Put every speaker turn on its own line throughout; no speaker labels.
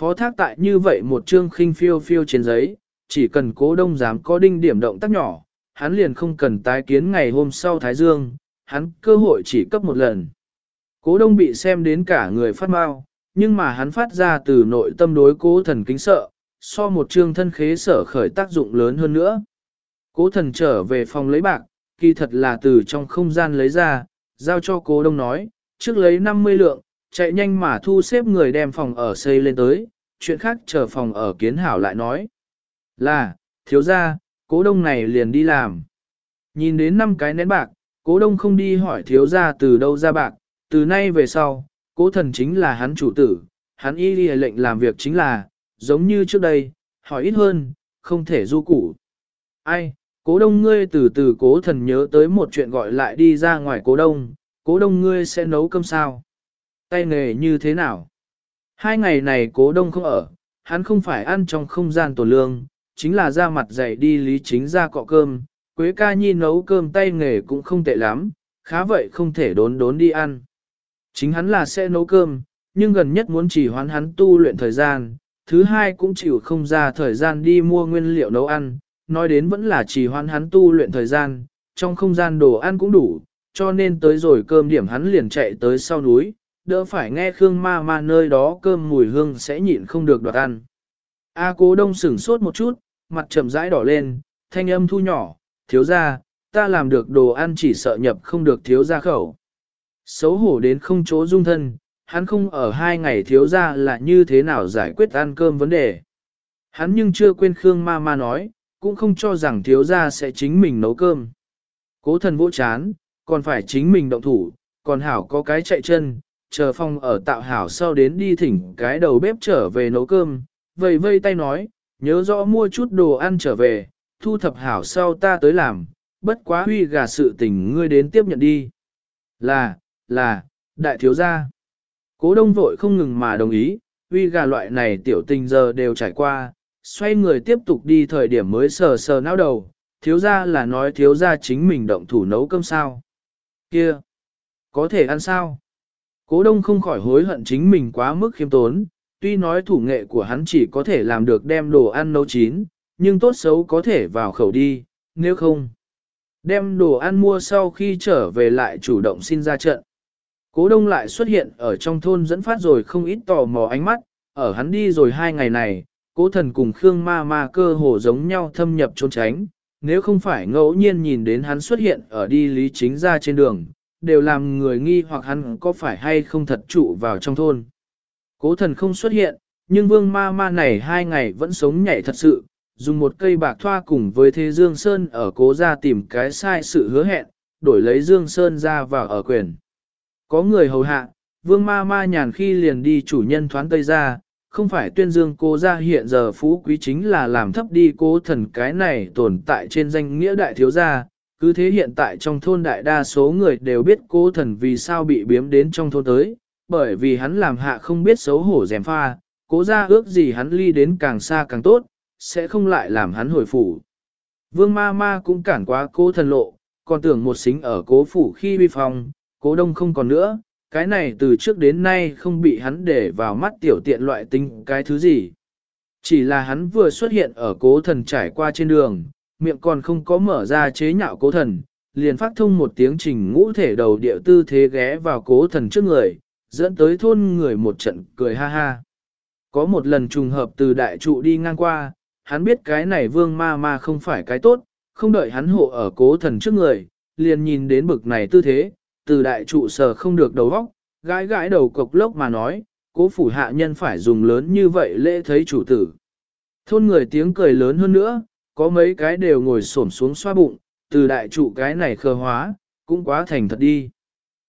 Phó thác tại như vậy một chương khinh phiêu phiêu trên giấy, chỉ cần cố đông dám có đinh điểm động tác nhỏ, hắn liền không cần tái kiến ngày hôm sau Thái Dương, hắn cơ hội chỉ cấp một lần. Cố đông bị xem đến cả người phát mau, nhưng mà hắn phát ra từ nội tâm đối cố thần kính sợ, so một chương thân khế sở khởi tác dụng lớn hơn nữa. Cố thần trở về phòng lấy bạc, kỳ thật là từ trong không gian lấy ra, giao cho cố đông nói, trước lấy 50 lượng, chạy nhanh mà thu xếp người đem phòng ở xây lên tới, chuyện khác chờ phòng ở kiến hảo lại nói. Là, thiếu ra, cố đông này liền đi làm. Nhìn đến năm cái nén bạc, cố đông không đi hỏi thiếu ra từ đâu ra bạc, từ nay về sau, cố thần chính là hắn chủ tử, hắn y đi lệnh làm việc chính là, giống như trước đây, hỏi ít hơn, không thể du củ. Ai, cố đông ngươi từ từ cố thần nhớ tới một chuyện gọi lại đi ra ngoài cố đông, cố đông ngươi sẽ nấu cơm sao? Tay nghề như thế nào? Hai ngày này cố đông không ở, hắn không phải ăn trong không gian tổ lương, chính là ra mặt dạy đi lý chính ra cọ cơm, Quế ca nhi nấu cơm tay nghề cũng không tệ lắm, khá vậy không thể đốn đốn đi ăn. Chính hắn là sẽ nấu cơm, nhưng gần nhất muốn chỉ hoán hắn tu luyện thời gian, thứ hai cũng chịu không ra thời gian đi mua nguyên liệu nấu ăn, nói đến vẫn là chỉ hoán hắn tu luyện thời gian, trong không gian đồ ăn cũng đủ, cho nên tới rồi cơm điểm hắn liền chạy tới sau núi, đỡ phải nghe Khương ma ma nơi đó cơm mùi hương sẽ nhịn không được đoạt ăn. A cố đông sửng sốt một chút, mặt chậm rãi đỏ lên, thanh âm thu nhỏ, thiếu ra, ta làm được đồ ăn chỉ sợ nhập không được thiếu ra khẩu. Xấu hổ đến không chỗ dung thân, hắn không ở hai ngày thiếu ra là như thế nào giải quyết ăn cơm vấn đề. Hắn nhưng chưa quên Khương ma ma nói, cũng không cho rằng thiếu ra sẽ chính mình nấu cơm. Cố thần vỗ chán, còn phải chính mình động thủ, còn hảo có cái chạy chân, chờ phong ở tạo hảo sau đến đi thỉnh cái đầu bếp trở về nấu cơm, vầy vây tay nói, nhớ rõ mua chút đồ ăn trở về, thu thập hảo sau ta tới làm, bất quá huy gà sự tình ngươi đến tiếp nhận đi. Là, là, đại thiếu gia. Cố đông vội không ngừng mà đồng ý, huy gà loại này tiểu tình giờ đều trải qua, xoay người tiếp tục đi thời điểm mới sờ sờ não đầu, thiếu gia là nói thiếu gia chính mình động thủ nấu cơm sao. Kia, có thể ăn sao? Cố đông không khỏi hối hận chính mình quá mức khiêm tốn, tuy nói thủ nghệ của hắn chỉ có thể làm được đem đồ ăn nấu chín, nhưng tốt xấu có thể vào khẩu đi, nếu không. Đem đồ ăn mua sau khi trở về lại chủ động xin ra trận. Cố đông lại xuất hiện ở trong thôn dẫn phát rồi không ít tò mò ánh mắt, ở hắn đi rồi hai ngày này, cố thần cùng Khương ma ma cơ hồ giống nhau thâm nhập trốn tránh, nếu không phải ngẫu nhiên nhìn đến hắn xuất hiện ở đi lý chính ra trên đường, đều làm người nghi hoặc hắn có phải hay không thật trụ vào trong thôn. Cố thần không xuất hiện, nhưng vương ma ma này hai ngày vẫn sống nhảy thật sự, dùng một cây bạc thoa cùng với thế Dương Sơn ở cố ra tìm cái sai sự hứa hẹn, đổi lấy Dương Sơn ra vào ở quyền. Có người hầu hạ, vương ma ma nhàn khi liền đi chủ nhân thoán tây ra, không phải tuyên dương cố ra hiện giờ phú quý chính là làm thấp đi cố thần cái này tồn tại trên danh nghĩa đại thiếu gia. Cứ thế hiện tại trong thôn đại đa số người đều biết cố thần vì sao bị biếm đến trong thôn tới, bởi vì hắn làm hạ không biết xấu hổ dèm pha, cố ra ước gì hắn ly đến càng xa càng tốt, sẽ không lại làm hắn hồi phủ. Vương ma ma cũng cản quá cố thần lộ, còn tưởng một xính ở cố phủ khi vi phòng, cố đông không còn nữa, cái này từ trước đến nay không bị hắn để vào mắt tiểu tiện loại tính cái thứ gì. Chỉ là hắn vừa xuất hiện ở cố thần trải qua trên đường, miệng còn không có mở ra chế nhạo cố thần, liền phát thông một tiếng trình ngũ thể đầu địa tư thế ghé vào cố thần trước người, dẫn tới thôn người một trận cười ha ha. Có một lần trùng hợp từ đại trụ đi ngang qua, hắn biết cái này vương ma ma không phải cái tốt, không đợi hắn hộ ở cố thần trước người, liền nhìn đến bực này tư thế, từ đại trụ sờ không được đầu óc, gãi gãi đầu cộc lốc mà nói, cố phủ hạ nhân phải dùng lớn như vậy lễ thấy chủ tử. Thôn người tiếng cười lớn hơn nữa, có mấy cái đều ngồi xổm xuống xoa bụng, từ đại trụ cái này khờ hóa, cũng quá thành thật đi.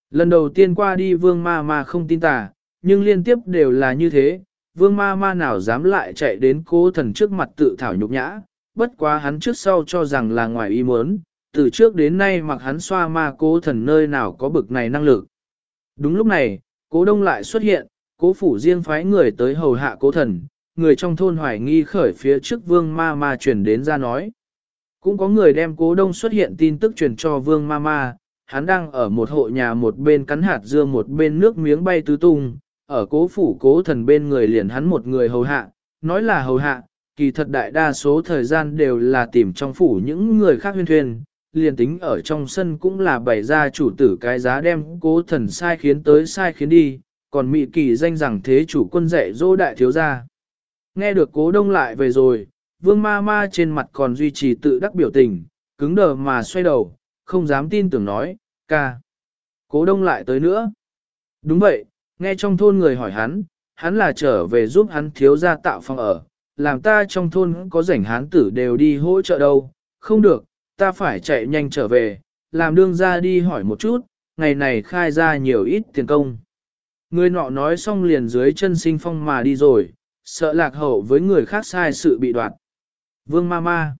Lần đầu tiên qua đi vương ma ma không tin tà, nhưng liên tiếp đều là như thế, vương ma ma nào dám lại chạy đến cố thần trước mặt tự thảo nhục nhã, bất quá hắn trước sau cho rằng là ngoài ý muốn, từ trước đến nay mặc hắn xoa ma cố thần nơi nào có bực này năng lực. Đúng lúc này, cố đông lại xuất hiện, cố phủ riêng phái người tới hầu hạ cố thần, người trong thôn hoài nghi khởi phía trước vương ma ma truyền đến ra nói. Cũng có người đem cố đông xuất hiện tin tức truyền cho vương ma ma, hắn đang ở một hộ nhà một bên cắn hạt dưa một bên nước miếng bay tứ tung, ở cố phủ cố thần bên người liền hắn một người hầu hạ, nói là hầu hạ, kỳ thật đại đa số thời gian đều là tìm trong phủ những người khác huyên thuyền, liền tính ở trong sân cũng là bày ra chủ tử cái giá đem cố thần sai khiến tới sai khiến đi, còn mị kỳ danh rằng thế chủ quân dạy dỗ đại thiếu gia. Nghe được cố đông lại về rồi, vương ma ma trên mặt còn duy trì tự đắc biểu tình, cứng đờ mà xoay đầu, không dám tin tưởng nói, ca. Cố đông lại tới nữa. Đúng vậy, nghe trong thôn người hỏi hắn, hắn là trở về giúp hắn thiếu gia tạo phòng ở, làm ta trong thôn có rảnh hán tử đều đi hỗ trợ đâu, không được, ta phải chạy nhanh trở về, làm đương ra đi hỏi một chút, ngày này khai ra nhiều ít tiền công. Người nọ nói xong liền dưới chân sinh phong mà đi rồi, sợ lạc hậu với người khác sai sự bị đoạt. Vương ma ma.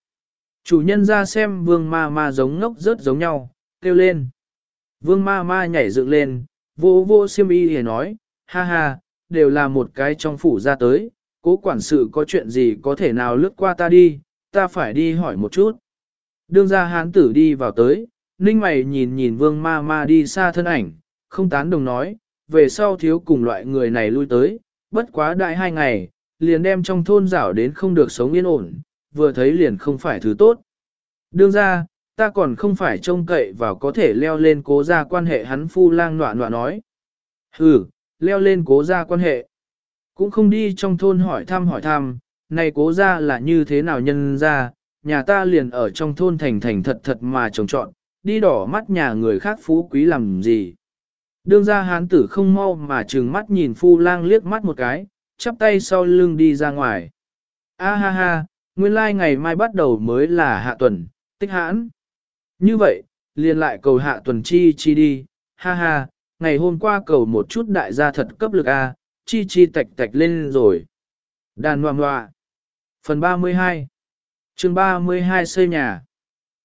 Chủ nhân ra xem vương ma ma giống ngốc rớt giống nhau, kêu lên. Vương ma ma nhảy dựng lên, vô vô siêm y thì nói, ha ha, đều là một cái trong phủ ra tới, cố quản sự có chuyện gì có thể nào lướt qua ta đi, ta phải đi hỏi một chút. Đương ra hán tử đi vào tới, ninh mày nhìn nhìn vương ma ma đi xa thân ảnh, không tán đồng nói, về sau thiếu cùng loại người này lui tới, bất quá đại hai ngày, liền đem trong thôn rảo đến không được sống yên ổn, vừa thấy liền không phải thứ tốt. Đương ra, ta còn không phải trông cậy vào có thể leo lên cố ra quan hệ hắn phu lang nọa nọa nói. Ừ, leo lên cố ra quan hệ. Cũng không đi trong thôn hỏi thăm hỏi thăm, này cố ra là như thế nào nhân ra, nhà ta liền ở trong thôn thành thành thật thật mà trồng trọn, đi đỏ mắt nhà người khác phú quý làm gì. Đương ra hán tử không mau mà trừng mắt nhìn phu lang liếc mắt một cái, chắp tay sau lưng đi ra ngoài. A ha ha, nguyên lai like ngày mai bắt đầu mới là hạ tuần, tích hãn. Như vậy, liền lại cầu hạ tuần chi chi đi, ha ha, ngày hôm qua cầu một chút đại gia thật cấp lực A, chi chi tạch tạch lên rồi. Đàn hoàng hoa. Phần 32 chương 32 xây nhà.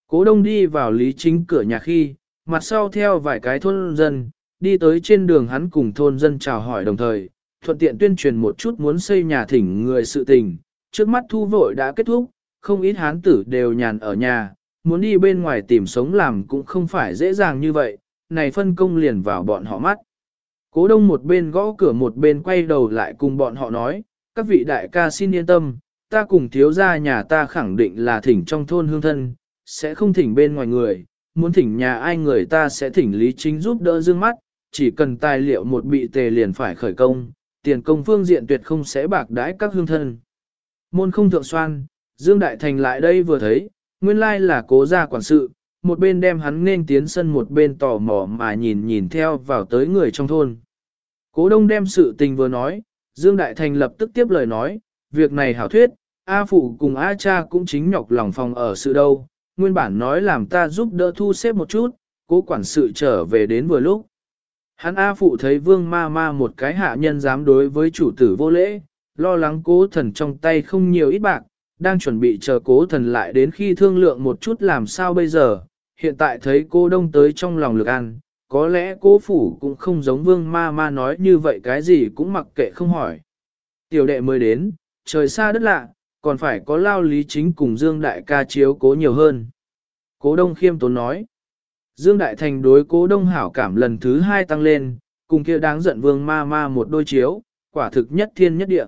Cố đông đi vào lý chính cửa nhà khi, mặt sau theo vài cái thôn dân, đi tới trên đường hắn cùng thôn dân chào hỏi đồng thời, thuận tiện tuyên truyền một chút muốn xây nhà thỉnh người sự tình. Trước mắt thu vội đã kết thúc, không ít hán tử đều nhàn ở nhà, muốn đi bên ngoài tìm sống làm cũng không phải dễ dàng như vậy, này phân công liền vào bọn họ mắt. Cố đông một bên gõ cửa một bên quay đầu lại cùng bọn họ nói, các vị đại ca xin yên tâm, ta cùng thiếu gia nhà ta khẳng định là thỉnh trong thôn hương thân, sẽ không thỉnh bên ngoài người, muốn thỉnh nhà ai người ta sẽ thỉnh lý chính giúp đỡ dương mắt, chỉ cần tài liệu một bị tề liền phải khởi công, tiền công phương diện tuyệt không sẽ bạc đãi các hương thân. Môn không thượng xoan, Dương Đại Thành lại đây vừa thấy, nguyên lai là cố gia quản sự, một bên đem hắn nên tiến sân một bên tò mò mà nhìn nhìn theo vào tới người trong thôn. Cố đông đem sự tình vừa nói, Dương Đại Thành lập tức tiếp lời nói, việc này hảo thuyết, A Phụ cùng A Cha cũng chính nhọc lòng phòng ở sự đâu, nguyên bản nói làm ta giúp đỡ thu xếp một chút, cố quản sự trở về đến vừa lúc. Hắn A Phụ thấy vương ma ma một cái hạ nhân dám đối với chủ tử vô lễ, lo lắng cố thần trong tay không nhiều ít bạc, đang chuẩn bị chờ cố thần lại đến khi thương lượng một chút làm sao bây giờ, hiện tại thấy cô đông tới trong lòng lực ăn, có lẽ cố phủ cũng không giống vương ma ma nói như vậy cái gì cũng mặc kệ không hỏi. Tiểu đệ mới đến, trời xa đất lạ, còn phải có lao lý chính cùng Dương Đại ca chiếu cố nhiều hơn. Cố đông khiêm tốn nói. Dương Đại Thành đối cố đông hảo cảm lần thứ hai tăng lên, cùng kia đáng giận vương ma ma một đôi chiếu, quả thực nhất thiên nhất địa.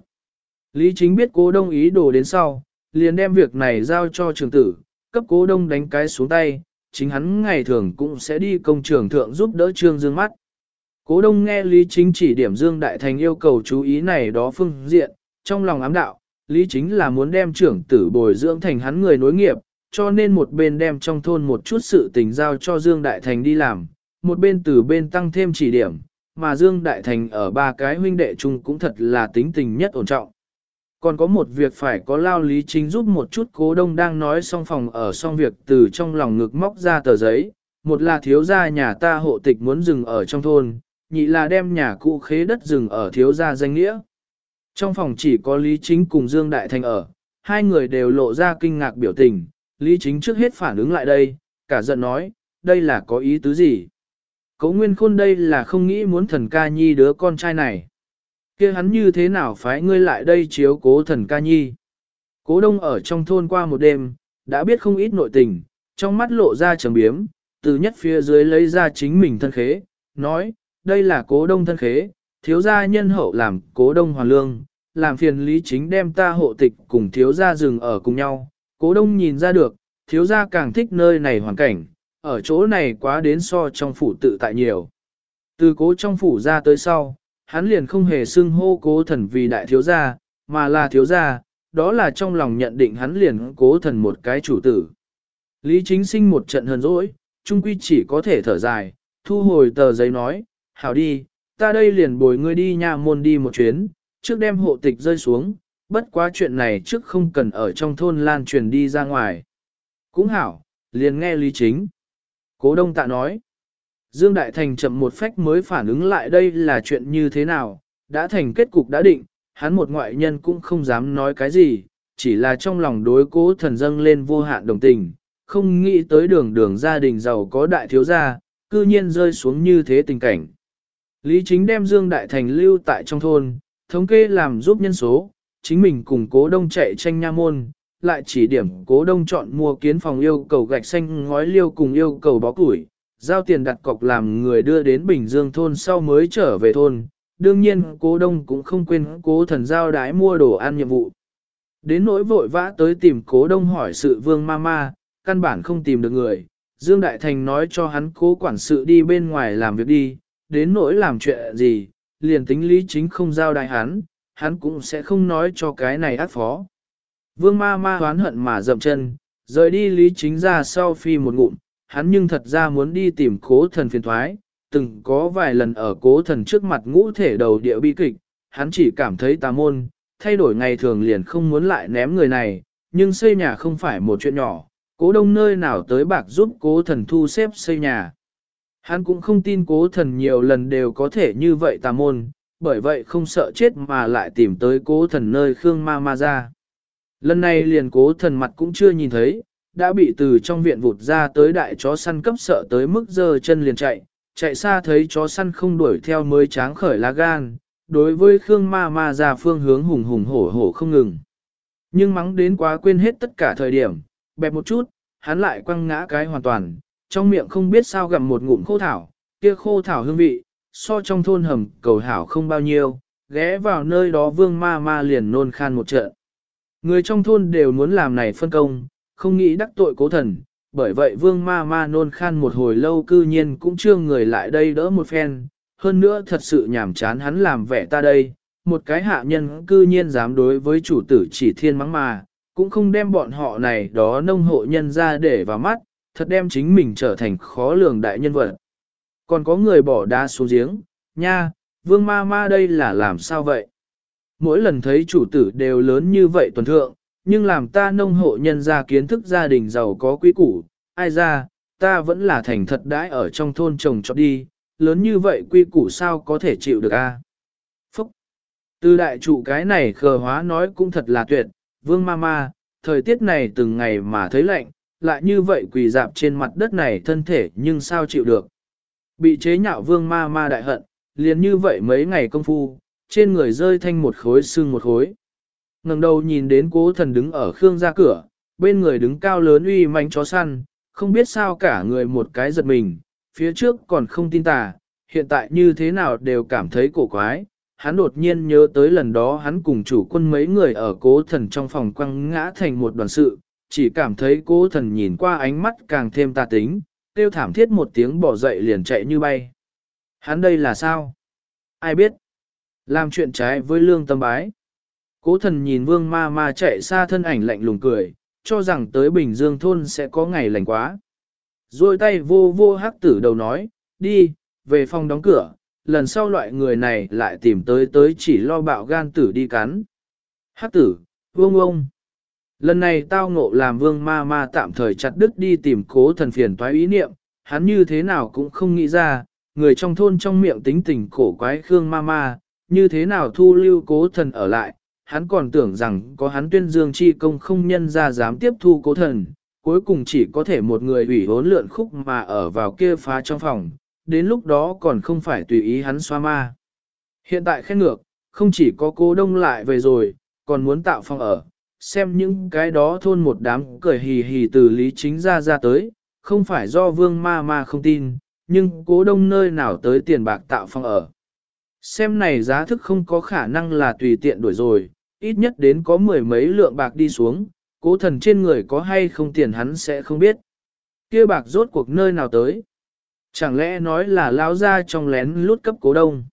Lý chính biết cố đông ý đồ đến sau, liền đem việc này giao cho trường tử, cấp cố đông đánh cái xuống tay, chính hắn ngày thường cũng sẽ đi công trường thượng giúp đỡ trương dương mắt. Cố đông nghe Lý chính chỉ điểm Dương Đại Thành yêu cầu chú ý này đó phương diện, trong lòng ám đạo, Lý chính là muốn đem trưởng tử bồi dưỡng thành hắn người nối nghiệp, cho nên một bên đem trong thôn một chút sự tình giao cho Dương Đại Thành đi làm, một bên từ bên tăng thêm chỉ điểm, mà Dương Đại Thành ở ba cái huynh đệ chung cũng thật là tính tình nhất ổn trọng. Còn có một việc phải có lao lý chính giúp một chút cố đông đang nói xong phòng ở xong việc từ trong lòng ngực móc ra tờ giấy, một là thiếu gia nhà ta hộ tịch muốn dừng ở trong thôn, nhị là đem nhà cũ khế đất dừng ở thiếu gia danh nghĩa. Trong phòng chỉ có Lý Chính cùng Dương Đại Thành ở, hai người đều lộ ra kinh ngạc biểu tình, Lý Chính trước hết phản ứng lại đây, cả giận nói, đây là có ý tứ gì? Cố Nguyên Khôn đây là không nghĩ muốn thần ca nhi đứa con trai này kia hắn như thế nào phái ngươi lại đây chiếu cố thần ca nhi. Cố đông ở trong thôn qua một đêm, đã biết không ít nội tình, trong mắt lộ ra trầm biếm, từ nhất phía dưới lấy ra chính mình thân khế, nói, đây là cố đông thân khế, thiếu gia nhân hậu làm cố đông hoàn lương, làm phiền lý chính đem ta hộ tịch cùng thiếu gia dừng ở cùng nhau. Cố đông nhìn ra được, thiếu gia càng thích nơi này hoàn cảnh, ở chỗ này quá đến so trong phủ tự tại nhiều. Từ cố trong phủ ra tới sau, hắn liền không hề xưng hô cố thần vì đại thiếu gia, mà là thiếu gia, đó là trong lòng nhận định hắn liền cố thần một cái chủ tử. Lý chính sinh một trận hờn dỗi, trung quy chỉ có thể thở dài, thu hồi tờ giấy nói, hảo đi, ta đây liền bồi ngươi đi nhà môn đi một chuyến, trước đem hộ tịch rơi xuống, bất quá chuyện này trước không cần ở trong thôn lan truyền đi ra ngoài. Cũng hảo, liền nghe lý chính. Cố đông tạ nói, Dương Đại Thành chậm một phách mới phản ứng lại đây là chuyện như thế nào, đã thành kết cục đã định, hắn một ngoại nhân cũng không dám nói cái gì, chỉ là trong lòng đối cố thần dâng lên vô hạn đồng tình, không nghĩ tới đường đường gia đình giàu có đại thiếu gia, cư nhiên rơi xuống như thế tình cảnh. Lý chính đem Dương Đại Thành lưu tại trong thôn, thống kê làm giúp nhân số, chính mình cùng cố đông chạy tranh nha môn, lại chỉ điểm cố đông chọn mua kiến phòng yêu cầu gạch xanh ngói liêu cùng yêu cầu bó củi, giao tiền đặt cọc làm người đưa đến Bình Dương thôn sau mới trở về thôn. Đương nhiên cố đông cũng không quên cố thần giao đái mua đồ ăn nhiệm vụ. Đến nỗi vội vã tới tìm cố đông hỏi sự vương ma ma, căn bản không tìm được người. Dương Đại Thành nói cho hắn cố quản sự đi bên ngoài làm việc đi, đến nỗi làm chuyện gì, liền tính lý chính không giao đại hắn, hắn cũng sẽ không nói cho cái này ác phó. Vương ma ma hoán hận mà dậm chân, rời đi lý chính ra sau phi một ngụm, hắn nhưng thật ra muốn đi tìm cố thần phiền thoái, từng có vài lần ở cố thần trước mặt ngũ thể đầu địa bi kịch, hắn chỉ cảm thấy tà môn, thay đổi ngày thường liền không muốn lại ném người này, nhưng xây nhà không phải một chuyện nhỏ, cố đông nơi nào tới bạc giúp cố thần thu xếp xây nhà. Hắn cũng không tin cố thần nhiều lần đều có thể như vậy tà môn, bởi vậy không sợ chết mà lại tìm tới cố thần nơi Khương Ma Ma ra. Lần này liền cố thần mặt cũng chưa nhìn thấy, đã bị từ trong viện vụt ra tới đại chó săn cấp sợ tới mức giơ chân liền chạy, chạy xa thấy chó săn không đuổi theo mới tráng khởi lá gan, đối với Khương Ma Ma ra phương hướng hùng hùng hổ hổ không ngừng. Nhưng mắng đến quá quên hết tất cả thời điểm, bẹp một chút, hắn lại quăng ngã cái hoàn toàn, trong miệng không biết sao gặm một ngụm khô thảo, kia khô thảo hương vị, so trong thôn hầm cầu hảo không bao nhiêu, ghé vào nơi đó vương ma ma liền nôn khan một trận. Người trong thôn đều muốn làm này phân công, không nghĩ đắc tội cố thần, bởi vậy vương ma ma nôn khan một hồi lâu cư nhiên cũng chưa người lại đây đỡ một phen, hơn nữa thật sự nhảm chán hắn làm vẻ ta đây, một cái hạ nhân cư nhiên dám đối với chủ tử chỉ thiên mắng mà, cũng không đem bọn họ này đó nông hộ nhân ra để vào mắt, thật đem chính mình trở thành khó lường đại nhân vật. Còn có người bỏ đá xuống giếng, nha, vương ma ma đây là làm sao vậy? Mỗi lần thấy chủ tử đều lớn như vậy tuần thượng, nhưng làm ta nông hộ nhân ra kiến thức gia đình giàu có quý củ, ai ra, ta vẫn là thành thật đãi ở trong thôn trồng cho đi, lớn như vậy quy củ sao có thể chịu được a? Phúc! Từ đại trụ cái này khờ hóa nói cũng thật là tuyệt, vương ma ma, thời tiết này từng ngày mà thấy lạnh, lại như vậy quỳ dạp trên mặt đất này thân thể nhưng sao chịu được. Bị chế nhạo vương ma ma đại hận, liền như vậy mấy ngày công phu, trên người rơi thanh một khối xương một khối ngẩng đầu nhìn đến cố thần đứng ở khương ra cửa, bên người đứng cao lớn uy manh chó săn, không biết sao cả người một cái giật mình, phía trước còn không tin tà, hiện tại như thế nào đều cảm thấy cổ quái. Hắn đột nhiên nhớ tới lần đó hắn cùng chủ quân mấy người ở cố thần trong phòng quăng ngã thành một đoàn sự, chỉ cảm thấy cố thần nhìn qua ánh mắt càng thêm tà tính, tiêu thảm thiết một tiếng bỏ dậy liền chạy như bay. Hắn đây là sao? Ai biết? Làm chuyện trái với lương tâm bái. Cố thần nhìn vương ma ma chạy xa thân ảnh lạnh lùng cười, cho rằng tới Bình Dương thôn sẽ có ngày lành quá. Rồi tay vô vô hắc tử đầu nói, đi, về phòng đóng cửa, lần sau loại người này lại tìm tới tới chỉ lo bạo gan tử đi cắn. Hắc tử, vương ông. Lần này tao ngộ làm vương ma ma tạm thời chặt đứt đi tìm cố thần phiền toái ý niệm, hắn như thế nào cũng không nghĩ ra, người trong thôn trong miệng tính tình cổ quái khương ma ma, như thế nào thu lưu cố thần ở lại, hắn còn tưởng rằng có hắn tuyên dương chi công không nhân ra dám tiếp thu cố thần, cuối cùng chỉ có thể một người ủy hốn lượn khúc mà ở vào kia phá trong phòng, đến lúc đó còn không phải tùy ý hắn xoa ma. Hiện tại khen ngược, không chỉ có cố đông lại về rồi, còn muốn tạo phòng ở, xem những cái đó thôn một đám cười hì hì từ lý chính ra ra tới, không phải do vương ma ma không tin, nhưng cố đông nơi nào tới tiền bạc tạo phòng ở. Xem này giá thức không có khả năng là tùy tiện đổi rồi, ít nhất đến có mười mấy lượng bạc đi xuống, cố thần trên người có hay không tiền hắn sẽ không biết. kia bạc rốt cuộc nơi nào tới. Chẳng lẽ nói là lao ra trong lén lút cấp cố đông.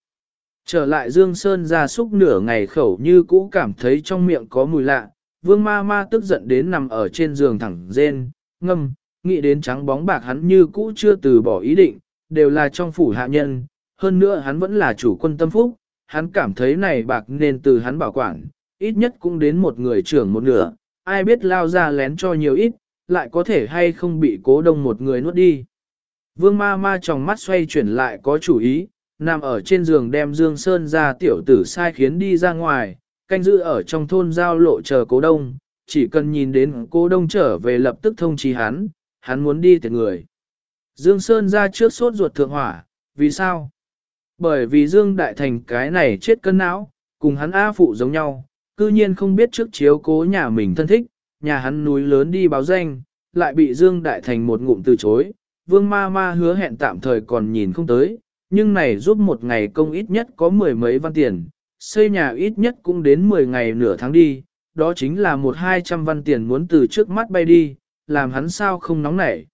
Trở lại Dương Sơn ra xúc nửa ngày khẩu như cũ cảm thấy trong miệng có mùi lạ, vương ma ma tức giận đến nằm ở trên giường thẳng rên, ngâm, nghĩ đến trắng bóng bạc hắn như cũ chưa từ bỏ ý định, đều là trong phủ hạ nhân, hơn nữa hắn vẫn là chủ quân tâm phúc, hắn cảm thấy này bạc nên từ hắn bảo quản, ít nhất cũng đến một người trưởng một nửa, ai biết lao ra lén cho nhiều ít, lại có thể hay không bị cố đông một người nuốt đi. Vương ma ma trong mắt xoay chuyển lại có chủ ý, nằm ở trên giường đem Dương Sơn ra tiểu tử sai khiến đi ra ngoài, canh giữ ở trong thôn giao lộ chờ cố đông, chỉ cần nhìn đến cố đông trở về lập tức thông trí hắn, hắn muốn đi tiệt người. Dương Sơn ra trước sốt ruột thượng hỏa, vì sao? Bởi vì Dương Đại Thành cái này chết cân não, cùng hắn A phụ giống nhau, cư nhiên không biết trước chiếu cố nhà mình thân thích, nhà hắn núi lớn đi báo danh, lại bị Dương Đại Thành một ngụm từ chối, Vương Ma Ma hứa hẹn tạm thời còn nhìn không tới, nhưng này giúp một ngày công ít nhất có mười mấy văn tiền, xây nhà ít nhất cũng đến mười ngày nửa tháng đi, đó chính là một hai trăm văn tiền muốn từ trước mắt bay đi, làm hắn sao không nóng nảy.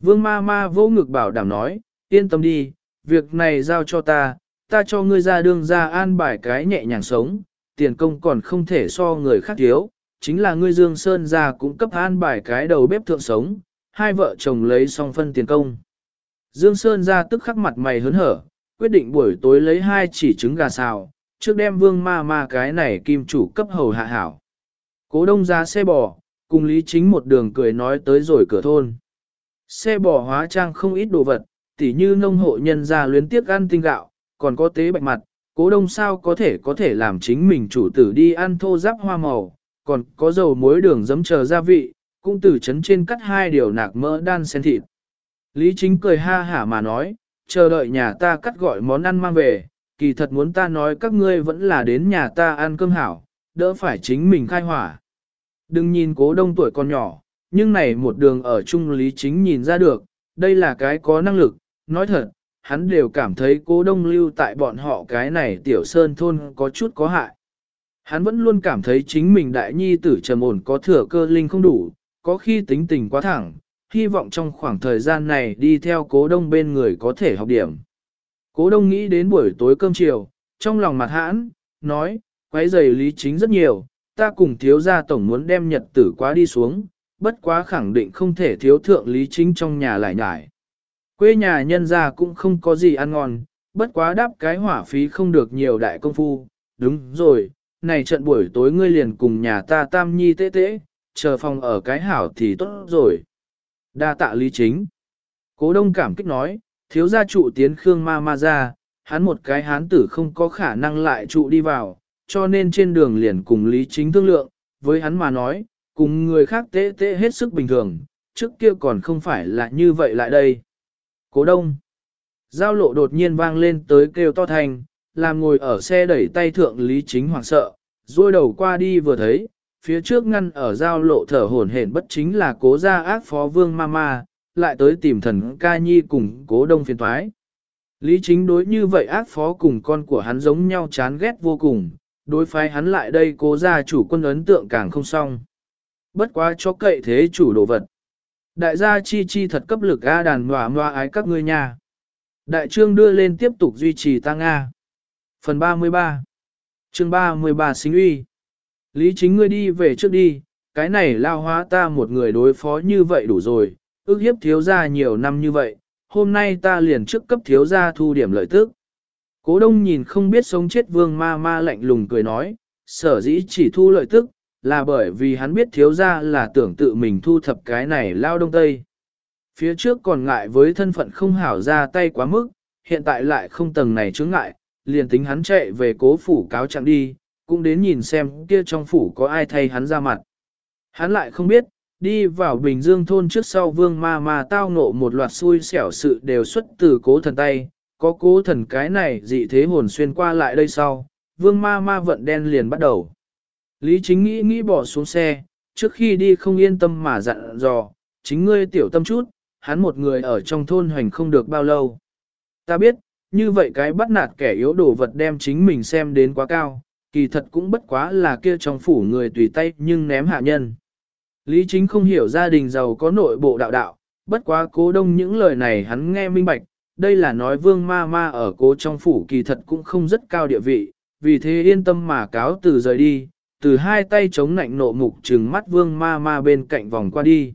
Vương Ma Ma vô ngực bảo đảm nói, yên tâm đi, việc này giao cho ta, ta cho ngươi ra đường ra an bài cái nhẹ nhàng sống, tiền công còn không thể so người khác thiếu, chính là ngươi Dương Sơn ra cũng cấp an bài cái đầu bếp thượng sống, hai vợ chồng lấy xong phân tiền công. Dương Sơn ra tức khắc mặt mày hớn hở, quyết định buổi tối lấy hai chỉ trứng gà xào, trước đem vương ma ma cái này kim chủ cấp hầu hạ hảo. Cố đông ra xe bò, cùng Lý Chính một đường cười nói tới rồi cửa thôn. Xe bò hóa trang không ít đồ vật, tỉ như nông hộ nhân ra luyến tiếc ăn tinh gạo, còn có tế bạch mặt, cố đông sao có thể có thể làm chính mình chủ tử đi ăn thô giáp hoa màu, còn có dầu muối đường giấm chờ gia vị, cũng từ chấn trên cắt hai điều nạc mỡ đan sen thịt. Lý chính cười ha hả mà nói, chờ đợi nhà ta cắt gọi món ăn mang về, kỳ thật muốn ta nói các ngươi vẫn là đến nhà ta ăn cơm hảo, đỡ phải chính mình khai hỏa. Đừng nhìn cố đông tuổi còn nhỏ, nhưng này một đường ở chung lý chính nhìn ra được, đây là cái có năng lực, nói thật, hắn đều cảm thấy cố đông lưu tại bọn họ cái này tiểu sơn thôn có chút có hại. Hắn vẫn luôn cảm thấy chính mình đại nhi tử trầm ổn có thừa cơ linh không đủ, có khi tính tình quá thẳng, hy vọng trong khoảng thời gian này đi theo cố đông bên người có thể học điểm. Cố đông nghĩ đến buổi tối cơm chiều, trong lòng mặt hãn, nói, quấy giày lý chính rất nhiều, ta cùng thiếu gia tổng muốn đem nhật tử quá đi xuống, bất quá khẳng định không thể thiếu thượng lý chính trong nhà lại nhải. Quê nhà nhân gia cũng không có gì ăn ngon, bất quá đáp cái hỏa phí không được nhiều đại công phu, đúng rồi, này trận buổi tối ngươi liền cùng nhà ta tam nhi tế tế, chờ phòng ở cái hảo thì tốt rồi. Đa tạ lý chính. Cố đông cảm kích nói, thiếu gia trụ tiến Khương ma ma ra, hắn một cái hán tử không có khả năng lại trụ đi vào, cho nên trên đường liền cùng lý chính thương lượng, với hắn mà nói, cùng người khác tế tế hết sức bình thường, trước kia còn không phải là như vậy lại đây. Cố đông. Giao lộ đột nhiên vang lên tới kêu to thành, làm ngồi ở xe đẩy tay thượng lý chính hoảng sợ, rồi đầu qua đi vừa thấy, phía trước ngăn ở giao lộ thở hổn hển bất chính là cố gia ác phó vương Mama, lại tới tìm thần ca nhi cùng cố đông phiền thoái. Lý chính đối như vậy ác phó cùng con của hắn giống nhau chán ghét vô cùng, đối phái hắn lại đây cố gia chủ quân ấn tượng càng không xong. Bất quá cho cậy thế chủ đồ vật. Đại gia chi chi thật cấp lực A đàn hòa hoa ái các ngươi nha. Đại trương đưa lên tiếp tục duy trì tăng A. Phần 33 chương 33 sinh uy Lý chính ngươi đi về trước đi, cái này lao hóa ta một người đối phó như vậy đủ rồi, ước hiếp thiếu gia nhiều năm như vậy, hôm nay ta liền trước cấp thiếu gia thu điểm lợi tức. Cố đông nhìn không biết sống chết vương ma ma lạnh lùng cười nói, sở dĩ chỉ thu lợi tức, là bởi vì hắn biết thiếu gia là tưởng tự mình thu thập cái này lao đông tây. Phía trước còn ngại với thân phận không hảo ra tay quá mức, hiện tại lại không tầng này chướng ngại, liền tính hắn chạy về cố phủ cáo trạng đi, cũng đến nhìn xem kia trong phủ có ai thay hắn ra mặt. Hắn lại không biết, đi vào Bình Dương thôn trước sau vương ma ma tao ngộ một loạt xui xẻo sự đều xuất từ cố thần tay, có cố thần cái này dị thế hồn xuyên qua lại đây sau, vương ma ma vận đen liền bắt đầu. Lý chính nghĩ nghĩ bỏ xuống xe, trước khi đi không yên tâm mà dặn dò, chính ngươi tiểu tâm chút, hắn một người ở trong thôn hoành không được bao lâu. Ta biết, như vậy cái bắt nạt kẻ yếu đồ vật đem chính mình xem đến quá cao, kỳ thật cũng bất quá là kia trong phủ người tùy tay nhưng ném hạ nhân. Lý chính không hiểu gia đình giàu có nội bộ đạo đạo, bất quá cố đông những lời này hắn nghe minh bạch, đây là nói vương ma ma ở cố trong phủ kỳ thật cũng không rất cao địa vị, vì thế yên tâm mà cáo từ rời đi, từ hai tay chống nạnh nộ mục trừng mắt vương ma ma bên cạnh vòng qua đi.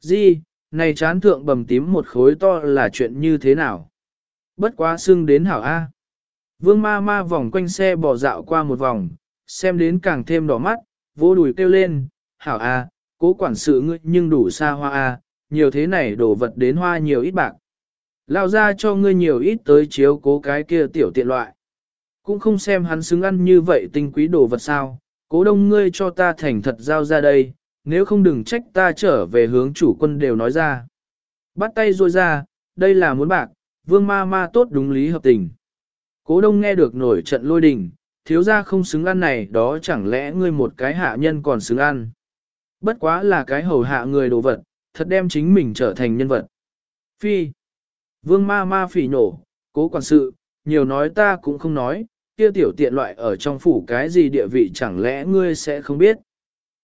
Di, này chán thượng bầm tím một khối to là chuyện như thế nào? Bất quá xưng đến hảo A. Vương ma ma vòng quanh xe bỏ dạo qua một vòng, xem đến càng thêm đỏ mắt, vô đùi kêu lên, hảo A, cố quản sự ngươi nhưng đủ xa hoa A, nhiều thế này đổ vật đến hoa nhiều ít bạc. Lao ra cho ngươi nhiều ít tới chiếu cố cái kia tiểu tiện loại. Cũng không xem hắn xứng ăn như vậy tinh quý đồ vật sao, cố đông ngươi cho ta thành thật giao ra đây, nếu không đừng trách ta trở về hướng chủ quân đều nói ra. Bắt tay rôi ra, đây là muốn bạc, vương ma ma tốt đúng lý hợp tình. Cố đông nghe được nổi trận lôi đình, thiếu ra không xứng ăn này đó chẳng lẽ ngươi một cái hạ nhân còn xứng ăn. Bất quá là cái hầu hạ người đồ vật, thật đem chính mình trở thành nhân vật. Phi. Vương ma ma phỉ nổ, cố quản sự, nhiều nói ta cũng không nói, kia tiểu tiện loại ở trong phủ cái gì địa vị chẳng lẽ ngươi sẽ không biết.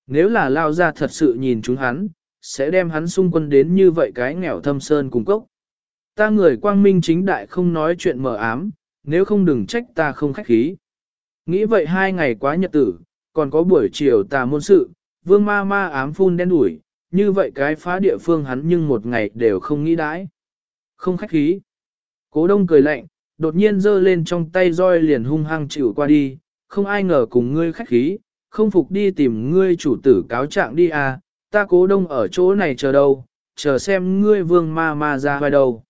Nếu là lao ra thật sự nhìn chúng hắn, sẽ đem hắn xung quân đến như vậy cái nghèo thâm sơn cùng cốc. Ta người quang minh chính đại không nói chuyện mờ ám, nếu không đừng trách ta không khách khí. Nghĩ vậy hai ngày quá nhật tử, còn có buổi chiều tà môn sự, vương ma ma ám phun đen đuổi, như vậy cái phá địa phương hắn nhưng một ngày đều không nghĩ đãi. Không khách khí. Cố đông cười lạnh, đột nhiên giơ lên trong tay roi liền hung hăng chịu qua đi, không ai ngờ cùng ngươi khách khí, không phục đi tìm ngươi chủ tử cáo trạng đi à, ta cố đông ở chỗ này chờ đâu, chờ xem ngươi vương ma ma ra vai đâu.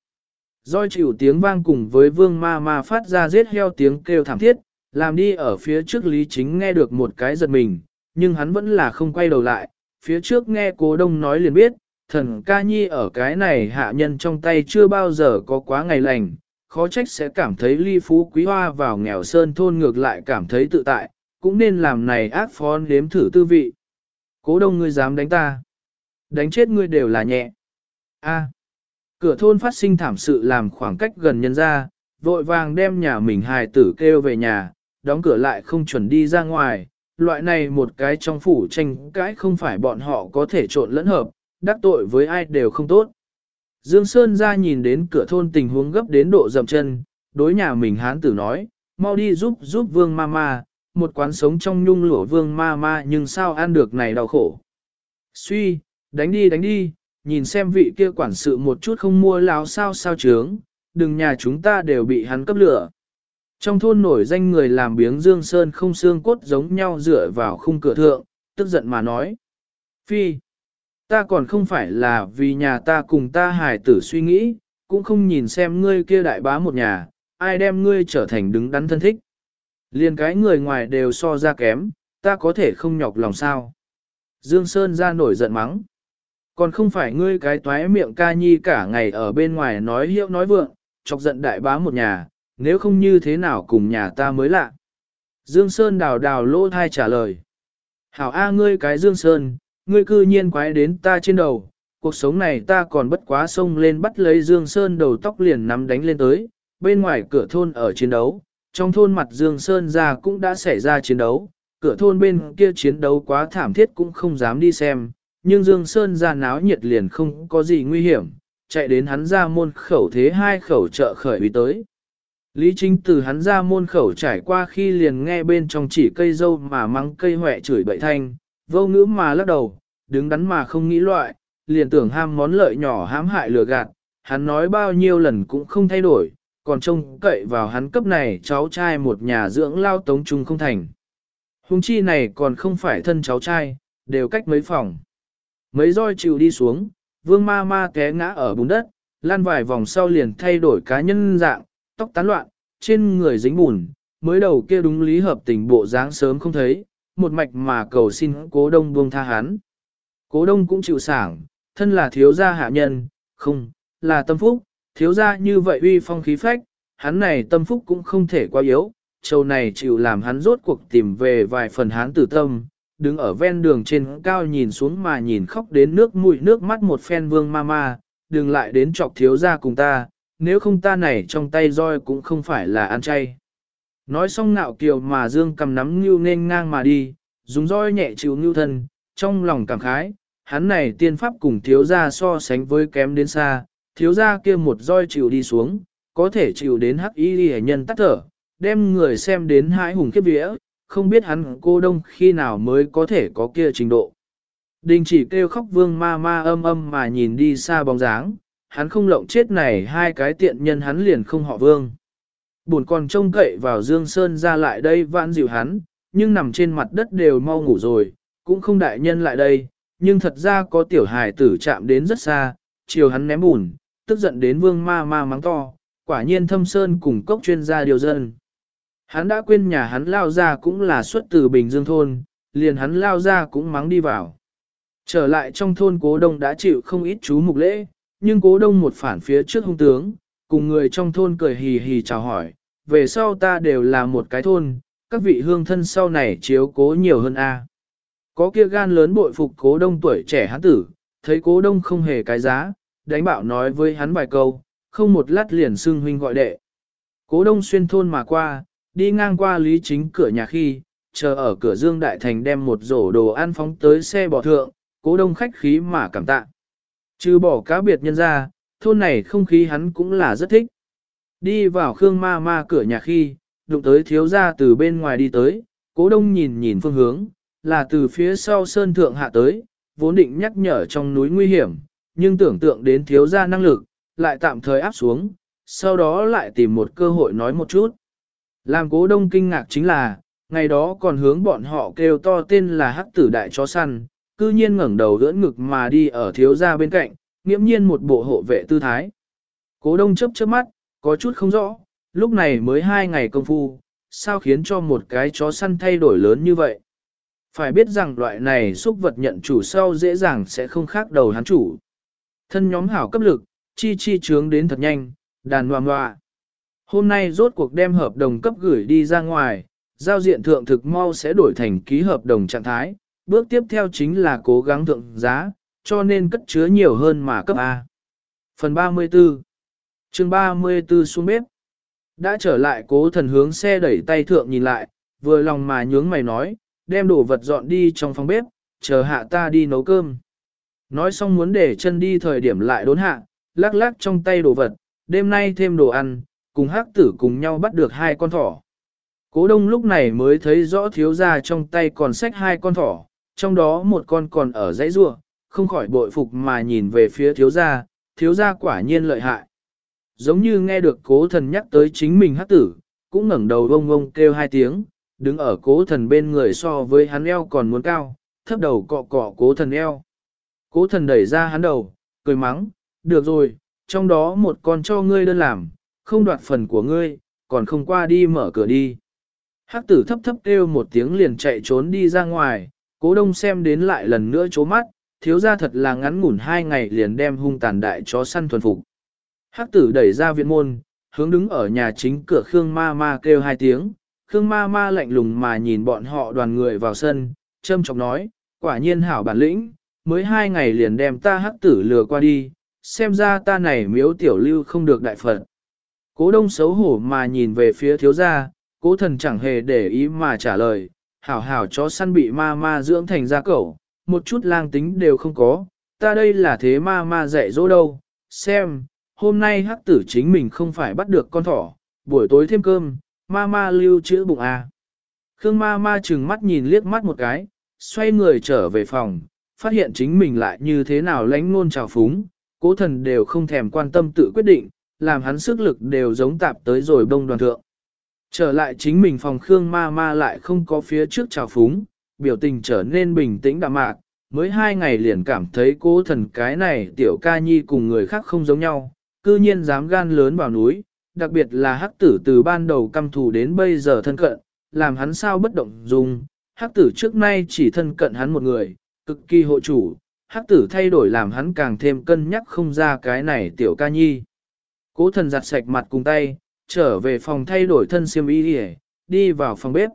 Roi chịu tiếng vang cùng với vương ma ma phát ra giết heo tiếng kêu thảm thiết, làm đi ở phía trước Lý Chính nghe được một cái giật mình, nhưng hắn vẫn là không quay đầu lại, phía trước nghe cố đông nói liền biết, thần ca nhi ở cái này hạ nhân trong tay chưa bao giờ có quá ngày lành, khó trách sẽ cảm thấy ly phú quý hoa vào nghèo sơn thôn ngược lại cảm thấy tự tại, cũng nên làm này ác phó nếm thử tư vị. Cố đông ngươi dám đánh ta. Đánh chết ngươi đều là nhẹ. A. Cửa thôn phát sinh thảm sự làm khoảng cách gần nhân ra, vội vàng đem nhà mình hài tử kêu về nhà, đóng cửa lại không chuẩn đi ra ngoài. Loại này một cái trong phủ tranh cãi không phải bọn họ có thể trộn lẫn hợp, đắc tội với ai đều không tốt. Dương Sơn ra nhìn đến cửa thôn tình huống gấp đến độ dậm chân, đối nhà mình hán tử nói, mau đi giúp giúp vương ma ma, một quán sống trong nhung lửa vương ma ma nhưng sao ăn được này đau khổ. Suy, đánh đi đánh đi, nhìn xem vị kia quản sự một chút không mua láo sao sao trướng, đừng nhà chúng ta đều bị hắn cấp lửa. Trong thôn nổi danh người làm biếng Dương Sơn không xương cốt giống nhau dựa vào khung cửa thượng, tức giận mà nói. Phi, ta còn không phải là vì nhà ta cùng ta hài tử suy nghĩ, cũng không nhìn xem ngươi kia đại bá một nhà, ai đem ngươi trở thành đứng đắn thân thích. liền cái người ngoài đều so ra kém, ta có thể không nhọc lòng sao. Dương Sơn ra nổi giận mắng. Còn không phải ngươi cái toái miệng ca nhi cả ngày ở bên ngoài nói hiệu nói vượng, chọc giận đại bá một nhà, nếu không như thế nào cùng nhà ta mới lạ. Dương Sơn đào đào lỗ thai trả lời. Hảo A ngươi cái Dương Sơn, ngươi cư nhiên quái đến ta trên đầu, cuộc sống này ta còn bất quá sông lên bắt lấy Dương Sơn đầu tóc liền nắm đánh lên tới, bên ngoài cửa thôn ở chiến đấu, trong thôn mặt Dương Sơn ra cũng đã xảy ra chiến đấu, cửa thôn bên kia chiến đấu quá thảm thiết cũng không dám đi xem, nhưng Dương Sơn ra náo nhiệt liền không có gì nguy hiểm, chạy đến hắn ra môn khẩu thế hai khẩu trợ khởi uy tới. Lý Chính từ hắn ra môn khẩu trải qua khi liền nghe bên trong chỉ cây dâu mà mắng cây hỏe chửi bậy thanh, vô ngữ mà lắc đầu, đứng đắn mà không nghĩ loại, liền tưởng ham món lợi nhỏ hãm hại lừa gạt, hắn nói bao nhiêu lần cũng không thay đổi, còn trông cậy vào hắn cấp này cháu trai một nhà dưỡng lao tống trung không thành. Hùng chi này còn không phải thân cháu trai, đều cách mấy phòng. Mấy roi chịu đi xuống, vương ma ma té ngã ở bùn đất, lan vài vòng sau liền thay đổi cá nhân dạng, tóc tán loạn, trên người dính bùn, mới đầu kia đúng lý hợp tình bộ dáng sớm không thấy, một mạch mà cầu xin cố đông buông tha hắn. Cố đông cũng chịu sảng, thân là thiếu gia hạ nhân, không, là tâm phúc, thiếu gia như vậy uy phong khí phách, hắn này tâm phúc cũng không thể quá yếu, châu này chịu làm hắn rốt cuộc tìm về vài phần hắn tử tâm, đứng ở ven đường trên cao nhìn xuống mà nhìn khóc đến nước mũi nước mắt một phen vương ma ma, đừng lại đến chọc thiếu gia cùng ta, nếu không ta này trong tay roi cũng không phải là ăn chay. Nói xong ngạo kiều mà dương cầm nắm ngưu nên ngang mà đi, dùng roi nhẹ chịu ngưu thân, trong lòng cảm khái, hắn này tiên pháp cùng thiếu gia so sánh với kém đến xa, thiếu gia kia một roi chịu đi xuống, có thể chịu đến hắc y hệ nhân tắt thở, đem người xem đến hãi hùng kiếp vía, không biết hắn cô đông khi nào mới có thể có kia trình độ. Đình chỉ kêu khóc vương ma ma âm âm mà nhìn đi xa bóng dáng, hắn không lộng chết này hai cái tiện nhân hắn liền không họ vương. Buồn còn trông cậy vào Dương Sơn ra lại đây vãn dịu hắn, nhưng nằm trên mặt đất đều mau ngủ rồi, cũng không đại nhân lại đây, nhưng thật ra có tiểu hài tử chạm đến rất xa, chiều hắn ném bùn, tức giận đến vương ma ma mắng to, quả nhiên thâm sơn cùng cốc chuyên gia điều dân. Hắn đã quên nhà hắn lao ra cũng là xuất từ Bình Dương thôn, liền hắn lao ra cũng mắng đi vào. Trở lại trong thôn cố đông đã chịu không ít chú mục lễ, nhưng cố đông một phản phía trước hung tướng, cùng người trong thôn cười hì hì chào hỏi, về sau ta đều là một cái thôn, các vị hương thân sau này chiếu cố nhiều hơn a. Có kia gan lớn bội phục cố đông tuổi trẻ hắn tử, thấy cố đông không hề cái giá, đánh bạo nói với hắn vài câu, không một lát liền xưng huynh gọi đệ. Cố đông xuyên thôn mà qua, đi ngang qua lý chính cửa nhà khi, chờ ở cửa Dương Đại Thành đem một rổ đồ ăn phóng tới xe bỏ thượng, cố đông khách khí mà cảm tạ. Trừ bỏ cá biệt nhân ra, thôn này không khí hắn cũng là rất thích. Đi vào Khương Ma Ma cửa nhà khi, đụng tới thiếu gia từ bên ngoài đi tới, cố đông nhìn nhìn phương hướng, là từ phía sau sơn thượng hạ tới, vốn định nhắc nhở trong núi nguy hiểm, nhưng tưởng tượng đến thiếu gia năng lực, lại tạm thời áp xuống, sau đó lại tìm một cơ hội nói một chút. Làm cố đông kinh ngạc chính là, ngày đó còn hướng bọn họ kêu to tên là hắc tử đại chó săn, cư nhiên ngẩng đầu ưỡn ngực mà đi ở thiếu gia bên cạnh, nghiễm nhiên một bộ hộ vệ tư thái. Cố đông chớp chớp mắt, có chút không rõ, lúc này mới hai ngày công phu, sao khiến cho một cái chó săn thay đổi lớn như vậy. Phải biết rằng loại này xúc vật nhận chủ sau dễ dàng sẽ không khác đầu hắn chủ. Thân nhóm hảo cấp lực, chi chi trướng đến thật nhanh, đàn hoa hoa. Hôm nay rốt cuộc đem hợp đồng cấp gửi đi ra ngoài, giao diện thượng thực mau sẽ đổi thành ký hợp đồng trạng thái, bước tiếp theo chính là cố gắng thượng giá, cho nên cất chứa nhiều hơn mà cấp A. Phần 34 chương 34 xuống bếp Đã trở lại cố thần hướng xe đẩy tay thượng nhìn lại, vừa lòng mà nhướng mày nói, đem đồ vật dọn đi trong phòng bếp, chờ hạ ta đi nấu cơm. Nói xong muốn để chân đi thời điểm lại đốn hạ, lắc lắc trong tay đồ vật, đêm nay thêm đồ ăn, cùng hắc tử cùng nhau bắt được hai con thỏ. Cố đông lúc này mới thấy rõ thiếu gia trong tay còn sách hai con thỏ, trong đó một con còn ở dãy rua, không khỏi bội phục mà nhìn về phía thiếu gia, thiếu gia quả nhiên lợi hại. Giống như nghe được cố thần nhắc tới chính mình hắc tử, cũng ngẩng đầu ông ông kêu hai tiếng, đứng ở cố thần bên người so với hắn eo còn muốn cao, thấp đầu cọ cọ cố thần eo. Cố thần đẩy ra hắn đầu, cười mắng, được rồi, trong đó một con cho ngươi đơn làm, không đoạt phần của ngươi, còn không qua đi mở cửa đi. Hắc tử thấp thấp kêu một tiếng liền chạy trốn đi ra ngoài, cố đông xem đến lại lần nữa chố mắt, thiếu ra thật là ngắn ngủn hai ngày liền đem hung tàn đại chó săn thuần phục. Hắc tử đẩy ra viện môn, hướng đứng ở nhà chính cửa Khương Ma Ma kêu hai tiếng, Khương Ma Ma lạnh lùng mà nhìn bọn họ đoàn người vào sân, châm chọc nói, quả nhiên hảo bản lĩnh, mới hai ngày liền đem ta hắc tử lừa qua đi, xem ra ta này miếu tiểu lưu không được đại phận. Cố đông xấu hổ mà nhìn về phía thiếu gia, cố thần chẳng hề để ý mà trả lời, hảo hảo chó săn bị ma ma dưỡng thành ra cẩu, một chút lang tính đều không có, ta đây là thế ma ma dạy dỗ đâu, xem, hôm nay hắc tử chính mình không phải bắt được con thỏ, buổi tối thêm cơm, ma ma lưu chữ bụng à. Khương ma ma chừng mắt nhìn liếc mắt một cái, xoay người trở về phòng, phát hiện chính mình lại như thế nào lánh ngôn trào phúng, cố thần đều không thèm quan tâm tự quyết định, làm hắn sức lực đều giống tạp tới rồi bông đoàn thượng. Trở lại chính mình phòng Khương ma ma lại không có phía trước trào phúng, biểu tình trở nên bình tĩnh đạm mạc, mới hai ngày liền cảm thấy cố thần cái này tiểu ca nhi cùng người khác không giống nhau, cư nhiên dám gan lớn vào núi, đặc biệt là hắc tử từ ban đầu căm thù đến bây giờ thân cận, làm hắn sao bất động dung, hắc tử trước nay chỉ thân cận hắn một người, cực kỳ hộ chủ, hắc tử thay đổi làm hắn càng thêm cân nhắc không ra cái này tiểu ca nhi. Cố thần giặt sạch mặt cùng tay, trở về phòng thay đổi thân xiêm y đi, đi vào phòng bếp.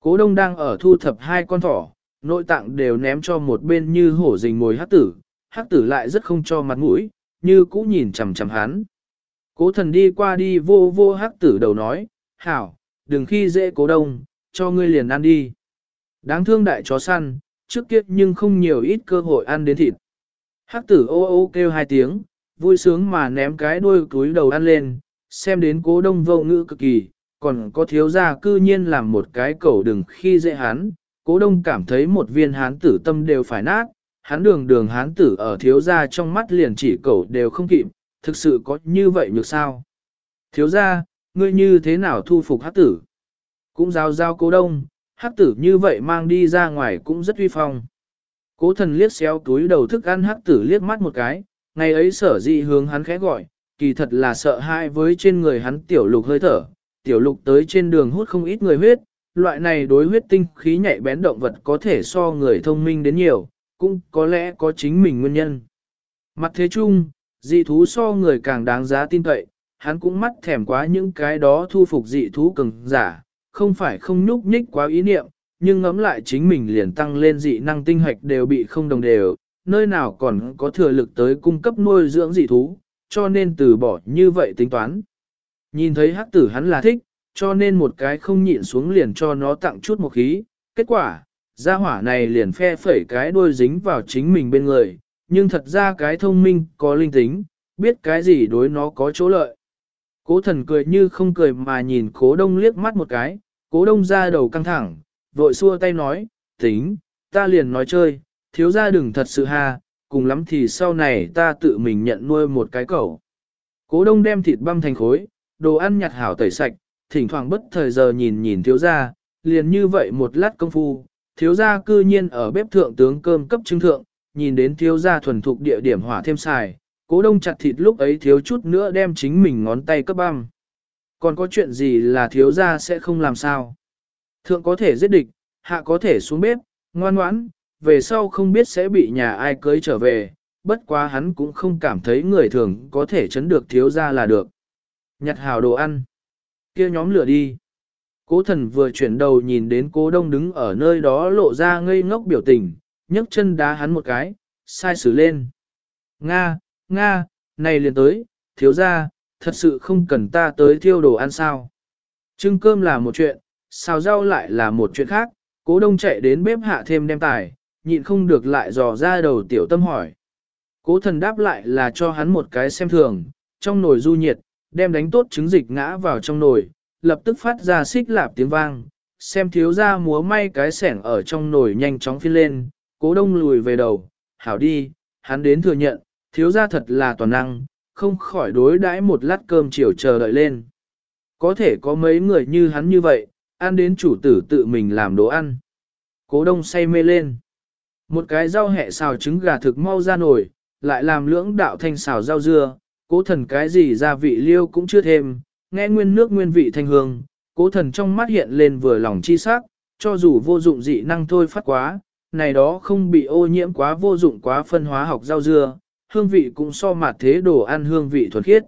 Cố đông đang ở thu thập hai con thỏ, nội tạng đều ném cho một bên như hổ rình mồi hắc tử, hắc tử lại rất không cho mặt mũi, như cũ nhìn chằm chằm hắn. Cố thần đi qua đi vô vô hắc tử đầu nói, hảo, đừng khi dễ cố đông, cho ngươi liền ăn đi. Đáng thương đại chó săn, trước kia nhưng không nhiều ít cơ hội ăn đến thịt. Hắc tử ô ô kêu hai tiếng, vui sướng mà ném cái đuôi túi đầu ăn lên, xem đến cố đông vô ngữ cực kỳ, còn có thiếu gia cư nhiên làm một cái cẩu đừng khi dễ hắn, cố đông cảm thấy một viên hán tử tâm đều phải nát, hắn đường đường hán tử ở thiếu gia trong mắt liền chỉ cẩu đều không kịp, thực sự có như vậy được sao? Thiếu gia, ngươi như thế nào thu phục hắc tử? Cũng giao giao cố đông, hắc tử như vậy mang đi ra ngoài cũng rất uy phong. Cố thần liếc xéo túi đầu thức ăn hắc tử liếc mắt một cái, ngày ấy sở dị hướng hắn khẽ gọi, kỳ thật là sợ hãi với trên người hắn tiểu lục hơi thở, tiểu lục tới trên đường hút không ít người huyết, loại này đối huyết tinh khí nhạy bén động vật có thể so người thông minh đến nhiều, cũng có lẽ có chính mình nguyên nhân. Mặt thế chung, dị thú so người càng đáng giá tin cậy, hắn cũng mắt thèm quá những cái đó thu phục dị thú cường giả, không phải không nhúc nhích quá ý niệm, nhưng ngẫm lại chính mình liền tăng lên dị năng tinh hoạch đều bị không đồng đều, nơi nào còn có thừa lực tới cung cấp nuôi dưỡng dị thú, cho nên từ bỏ như vậy tính toán. Nhìn thấy hắc tử hắn là thích, cho nên một cái không nhịn xuống liền cho nó tặng chút một khí, kết quả, gia hỏa này liền phe phẩy cái đuôi dính vào chính mình bên người, nhưng thật ra cái thông minh, có linh tính, biết cái gì đối nó có chỗ lợi. Cố thần cười như không cười mà nhìn cố đông liếc mắt một cái, cố đông ra đầu căng thẳng, vội xua tay nói, tính, ta liền nói chơi, thiếu ra đừng thật sự ha, cùng lắm thì sau này ta tự mình nhận nuôi một cái cẩu. Cố đông đem thịt băm thành khối, đồ ăn nhặt hảo tẩy sạch, thỉnh thoảng bất thời giờ nhìn nhìn thiếu gia, liền như vậy một lát công phu, thiếu gia cư nhiên ở bếp thượng tướng cơm cấp trưng thượng, nhìn đến thiếu gia thuần thục địa điểm hỏa thêm xài, cố đông chặt thịt lúc ấy thiếu chút nữa đem chính mình ngón tay cấp băm. Còn có chuyện gì là thiếu gia sẽ không làm sao? Thượng có thể giết địch, hạ có thể xuống bếp, ngoan ngoãn, về sau không biết sẽ bị nhà ai cưới trở về, bất quá hắn cũng không cảm thấy người thường có thể chấn được thiếu gia là được. Nhặt hào đồ ăn. kia nhóm lửa đi. Cố thần vừa chuyển đầu nhìn đến cố đông đứng ở nơi đó lộ ra ngây ngốc biểu tình, nhấc chân đá hắn một cái, sai xử lên. Nga, Nga, này liền tới, thiếu ra, thật sự không cần ta tới thiêu đồ ăn sao. Trưng cơm là một chuyện, xào rau lại là một chuyện khác, cố đông chạy đến bếp hạ thêm đem tải nhịn không được lại dò ra đầu tiểu tâm hỏi. Cố thần đáp lại là cho hắn một cái xem thường, trong nồi du nhiệt, đem đánh tốt trứng dịch ngã vào trong nồi, lập tức phát ra xích lạp tiếng vang, xem thiếu ra múa may cái sẻng ở trong nồi nhanh chóng phi lên, cố đông lùi về đầu, hảo đi, hắn đến thừa nhận, thiếu ra thật là toàn năng, không khỏi đối đãi một lát cơm chiều chờ đợi lên. Có thể có mấy người như hắn như vậy, ăn đến chủ tử tự mình làm đồ ăn. Cố đông say mê lên. Một cái rau hẹ xào trứng gà thực mau ra nổi, lại làm lưỡng đạo thanh xào rau dưa, cố thần cái gì gia vị liêu cũng chưa thêm, nghe nguyên nước nguyên vị thanh hương, cố thần trong mắt hiện lên vừa lòng chi sắc, cho dù vô dụng dị năng thôi phát quá, này đó không bị ô nhiễm quá vô dụng quá phân hóa học rau dưa, hương vị cũng so mặt thế đồ ăn hương vị thuần khiết.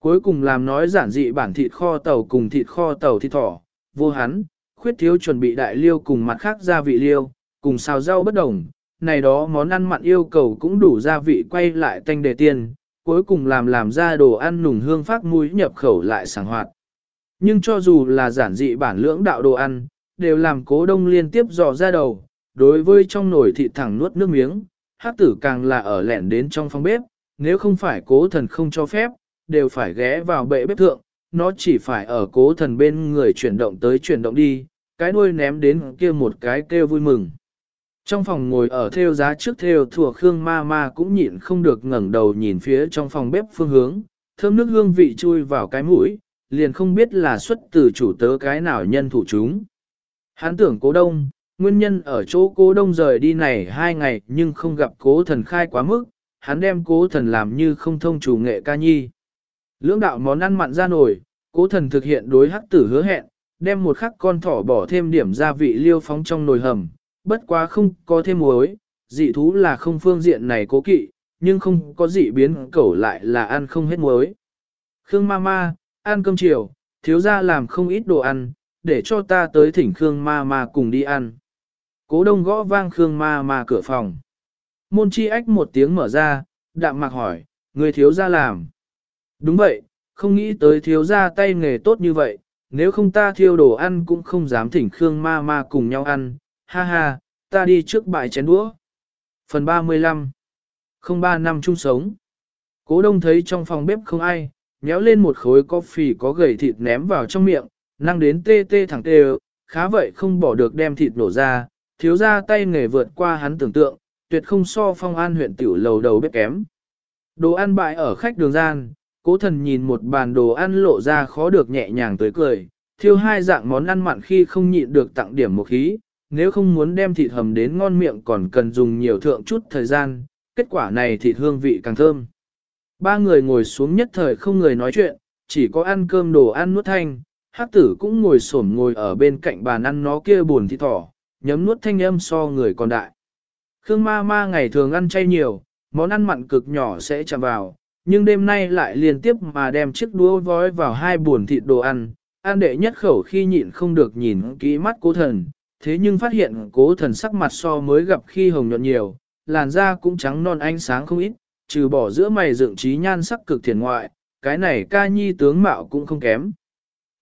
Cuối cùng làm nói giản dị bản thịt kho tàu cùng thịt kho tàu thịt thỏ, vô hắn, khuyết thiếu chuẩn bị đại liêu cùng mặt khác gia vị liêu, cùng xào rau bất đồng, này đó món ăn mặn yêu cầu cũng đủ gia vị quay lại tanh đề tiền cuối cùng làm làm ra đồ ăn nùng hương phát mũi nhập khẩu lại sảng hoạt. Nhưng cho dù là giản dị bản lưỡng đạo đồ ăn, đều làm cố đông liên tiếp dò ra đầu, đối với trong nồi thịt thẳng nuốt nước miếng, hát tử càng là ở lẻn đến trong phòng bếp, nếu không phải cố thần không cho phép, đều phải ghé vào bệ bếp thượng, nó chỉ phải ở cố thần bên người chuyển động tới chuyển động đi, cái đuôi ném đến kia một cái kêu vui mừng. Trong phòng ngồi ở theo giá trước theo thùa Khương ma ma cũng nhịn không được ngẩng đầu nhìn phía trong phòng bếp phương hướng, thơm nước hương vị chui vào cái mũi, liền không biết là xuất từ chủ tớ cái nào nhân thủ chúng. Hắn tưởng cố đông, nguyên nhân ở chỗ cố đông rời đi này hai ngày nhưng không gặp cố thần khai quá mức, hắn đem cố thần làm như không thông chủ nghệ ca nhi. Lưỡng đạo món ăn mặn ra nổi, cố thần thực hiện đối hắc tử hứa hẹn, đem một khắc con thỏ bỏ thêm điểm gia vị liêu phóng trong nồi hầm, bất quá không có thêm muối, dị thú là không phương diện này cố kỵ, nhưng không có dị biến cẩu lại là ăn không hết muối. Khương ma ma, ăn cơm chiều, thiếu gia làm không ít đồ ăn, để cho ta tới thỉnh Khương ma ma cùng đi ăn. Cố đông gõ vang Khương ma ma cửa phòng. Môn chi ách một tiếng mở ra, đạm mạc hỏi, người thiếu gia làm. Đúng vậy, không nghĩ tới thiếu gia tay nghề tốt như vậy, nếu không ta thiêu đồ ăn cũng không dám thỉnh Khương ma ma cùng nhau ăn, ha ha, ta đi trước bãi chén đũa. Phần 35 Không ba năm chung sống Cố đông thấy trong phòng bếp không ai, nhéo lên một khối có phì có gầy thịt ném vào trong miệng, năng đến tê tê thẳng tê khá vậy không bỏ được đem thịt nổ ra, thiếu ra tay nghề vượt qua hắn tưởng tượng, tuyệt không so phong an huyện tiểu lầu đầu bếp kém. Đồ ăn bại ở khách đường gian, cố thần nhìn một bàn đồ ăn lộ ra khó được nhẹ nhàng tới cười, thiêu hai dạng món ăn mặn khi không nhịn được tặng điểm một khí, nếu không muốn đem thịt hầm đến ngon miệng còn cần dùng nhiều thượng chút thời gian, kết quả này thịt hương vị càng thơm. Ba người ngồi xuống nhất thời không người nói chuyện, chỉ có ăn cơm đồ ăn nuốt thanh, hát tử cũng ngồi xổm ngồi ở bên cạnh bàn ăn nó kia buồn thịt thỏ, nhấm nuốt thanh âm so người còn đại. Khương ma ma ngày thường ăn chay nhiều, món ăn mặn cực nhỏ sẽ chạm vào, nhưng đêm nay lại liên tiếp mà đem chiếc đũa vói vào hai buồn thịt đồ ăn, ăn đệ nhất khẩu khi nhịn không được nhìn kỹ mắt cố thần, thế nhưng phát hiện cố thần sắc mặt so mới gặp khi hồng nhuận nhiều, làn da cũng trắng non ánh sáng không ít, trừ bỏ giữa mày dựng trí nhan sắc cực thiền ngoại, cái này ca nhi tướng mạo cũng không kém.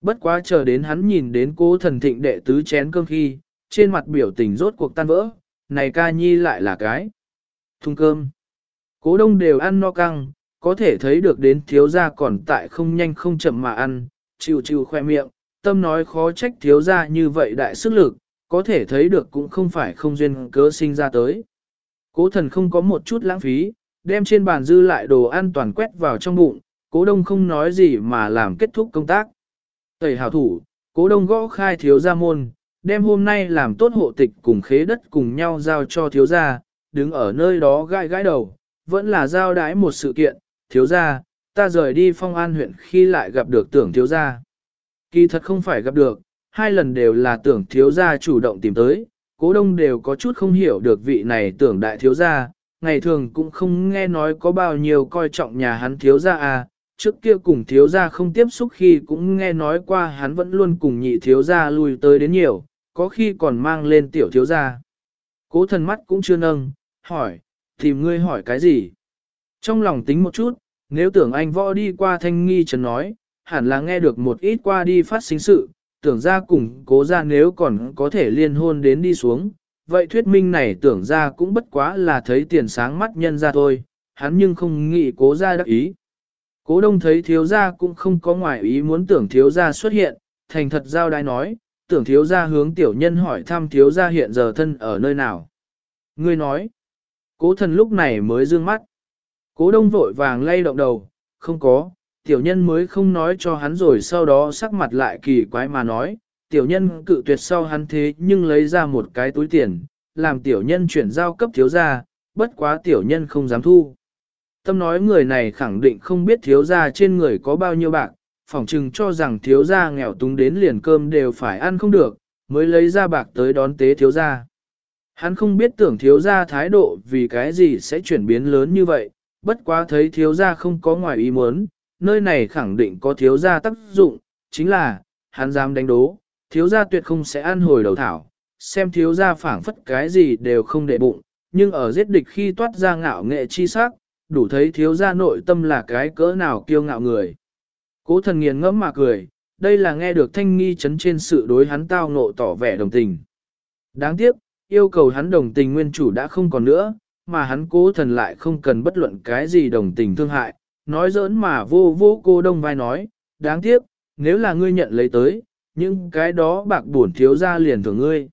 Bất quá chờ đến hắn nhìn đến cố thần thịnh đệ tứ chén cơm khi, trên mặt biểu tình rốt cuộc tan vỡ, này ca nhi lại là cái. Thung cơm. Cố đông đều ăn no căng, có thể thấy được đến thiếu gia còn tại không nhanh không chậm mà ăn, chịu chịu khoe miệng, tâm nói khó trách thiếu gia như vậy đại sức lực, có thể thấy được cũng không phải không duyên cớ sinh ra tới. Cố thần không có một chút lãng phí, đem trên bàn dư lại đồ ăn toàn quét vào trong bụng, cố đông không nói gì mà làm kết thúc công tác. Tẩy hảo thủ, cố đông gõ khai thiếu gia môn, đem hôm nay làm tốt hộ tịch cùng khế đất cùng nhau giao cho thiếu gia, đứng ở nơi đó gãi gãi đầu, vẫn là giao đái một sự kiện, thiếu gia, ta rời đi phong an huyện khi lại gặp được tưởng thiếu gia. Kỳ thật không phải gặp được, hai lần đều là tưởng thiếu gia chủ động tìm tới, cố đông đều có chút không hiểu được vị này tưởng đại thiếu gia, ngày thường cũng không nghe nói có bao nhiêu coi trọng nhà hắn thiếu gia à, trước kia cùng thiếu gia không tiếp xúc khi cũng nghe nói qua hắn vẫn luôn cùng nhị thiếu gia lui tới đến nhiều, có khi còn mang lên tiểu thiếu gia. Cố thần mắt cũng chưa nâng, hỏi, tìm ngươi hỏi cái gì? Trong lòng tính một chút, nếu tưởng anh võ đi qua thanh nghi trần nói, hẳn là nghe được một ít qua đi phát sinh sự, tưởng ra cùng cố ra nếu còn có thể liên hôn đến đi xuống. Vậy thuyết minh này tưởng ra cũng bất quá là thấy tiền sáng mắt nhân ra thôi, hắn nhưng không nghĩ cố ra đắc ý. Cố đông thấy thiếu gia cũng không có ngoại ý muốn tưởng thiếu gia xuất hiện, thành thật giao đai nói, tưởng thiếu gia hướng tiểu nhân hỏi thăm thiếu gia hiện giờ thân ở nơi nào. Ngươi nói, cố thần lúc này mới dương mắt. Cố đông vội vàng lay động đầu, không có, tiểu nhân mới không nói cho hắn rồi sau đó sắc mặt lại kỳ quái mà nói, tiểu nhân cự tuyệt sau hắn thế nhưng lấy ra một cái túi tiền, làm tiểu nhân chuyển giao cấp thiếu gia, bất quá tiểu nhân không dám thu. Tâm nói người này khẳng định không biết thiếu gia trên người có bao nhiêu bạc, phỏng chừng cho rằng thiếu gia nghèo túng đến liền cơm đều phải ăn không được, mới lấy ra bạc tới đón tế thiếu gia. Hắn không biết tưởng thiếu gia thái độ vì cái gì sẽ chuyển biến lớn như vậy, bất quá thấy thiếu gia không có ngoài ý muốn, nơi này khẳng định có thiếu gia tác dụng, chính là, hắn dám đánh đố, thiếu gia tuyệt không sẽ ăn hồi đầu thảo, xem thiếu gia phảng phất cái gì đều không để bụng, nhưng ở giết địch khi toát ra ngạo nghệ chi sắc, đủ thấy thiếu gia nội tâm là cái cỡ nào kiêu ngạo người. Cố thần nghiền ngẫm mà cười, đây là nghe được thanh nghi chấn trên sự đối hắn tao nộ tỏ vẻ đồng tình. Đáng tiếc, yêu cầu hắn đồng tình nguyên chủ đã không còn nữa, mà hắn cố thần lại không cần bất luận cái gì đồng tình thương hại, nói giỡn mà vô vô cô đông vai nói, đáng tiếc, nếu là ngươi nhận lấy tới, những cái đó bạc buồn thiếu ra liền thưởng ngươi.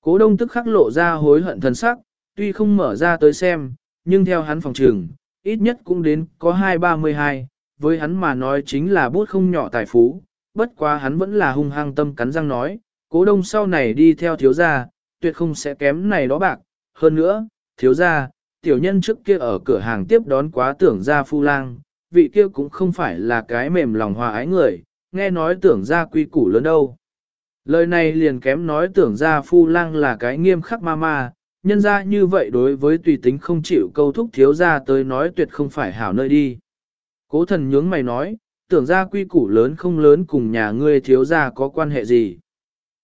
Cố đông tức khắc lộ ra hối hận thần sắc, tuy không mở ra tới xem, nhưng theo hắn phòng trường, ít nhất cũng đến có 232, với hắn mà nói chính là bút không nhỏ tài phú, bất quá hắn vẫn là hung hăng tâm cắn răng nói, cố đông sau này đi theo thiếu gia, tuyệt không sẽ kém này đó bạc, hơn nữa, thiếu gia, tiểu nhân trước kia ở cửa hàng tiếp đón quá tưởng gia phu lang, vị kia cũng không phải là cái mềm lòng hòa ái người, nghe nói tưởng gia quy củ lớn đâu. Lời này liền kém nói tưởng gia phu lang là cái nghiêm khắc ma ma, nhân ra như vậy đối với tùy tính không chịu câu thúc thiếu gia tới nói tuyệt không phải hảo nơi đi. Cố thần nhướng mày nói, tưởng gia quy củ lớn không lớn cùng nhà ngươi thiếu gia có quan hệ gì.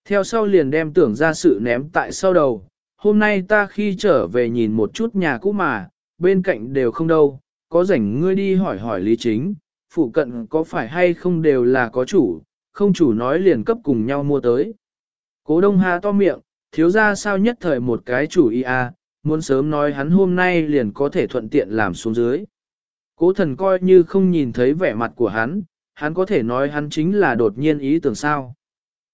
Theo sau liền đem tưởng gia sự ném tại sau đầu, hôm nay ta khi trở về nhìn một chút nhà cũ mà, bên cạnh đều không đâu, có rảnh ngươi đi hỏi hỏi lý chính, phụ cận có phải hay không đều là có chủ, không chủ nói liền cấp cùng nhau mua tới. Cố đông hà to miệng, thiếu ra sao nhất thời một cái chủ ý à, muốn sớm nói hắn hôm nay liền có thể thuận tiện làm xuống dưới. Cố thần coi như không nhìn thấy vẻ mặt của hắn, hắn có thể nói hắn chính là đột nhiên ý tưởng sao.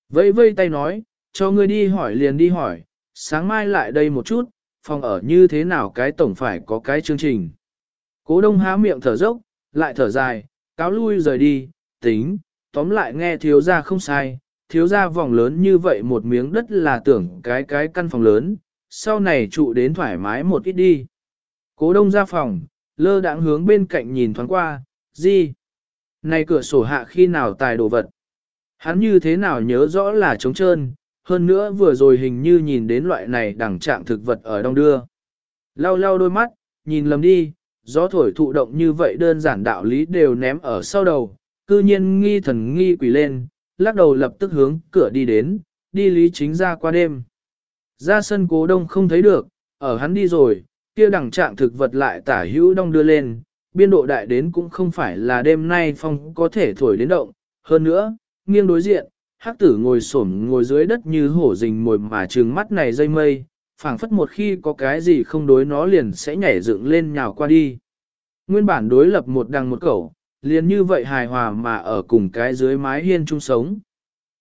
Vây vây tay nói, cho ngươi đi hỏi liền đi hỏi, sáng mai lại đây một chút, phòng ở như thế nào cái tổng phải có cái chương trình. Cố đông há miệng thở dốc, lại thở dài, cáo lui rời đi, tính, tóm lại nghe thiếu gia không sai, thiếu gia vòng lớn như vậy một miếng đất là tưởng cái cái căn phòng lớn, sau này trụ đến thoải mái một ít đi. Cố đông ra phòng, lơ đãng hướng bên cạnh nhìn thoáng qua, gì? Này cửa sổ hạ khi nào tài đồ vật? Hắn như thế nào nhớ rõ là trống trơn, hơn nữa vừa rồi hình như nhìn đến loại này đẳng trạng thực vật ở đông đưa. Lau lau đôi mắt, nhìn lầm đi, gió thổi thụ động như vậy đơn giản đạo lý đều ném ở sau đầu, cư nhiên nghi thần nghi quỷ lên, lắc đầu lập tức hướng cửa đi đến, đi lý chính ra qua đêm. Ra sân cố đông không thấy được, ở hắn đi rồi, kia đẳng trạng thực vật lại tả hữu đông đưa lên, biên độ đại đến cũng không phải là đêm nay phong có thể thổi đến động, hơn nữa, nghiêng đối diện, hắc tử ngồi xổm ngồi dưới đất như hổ rình mồi mà trừng mắt này dây mây, phảng phất một khi có cái gì không đối nó liền sẽ nhảy dựng lên nhào qua đi. Nguyên bản đối lập một đằng một cẩu, liền như vậy hài hòa mà ở cùng cái dưới mái hiên chung sống.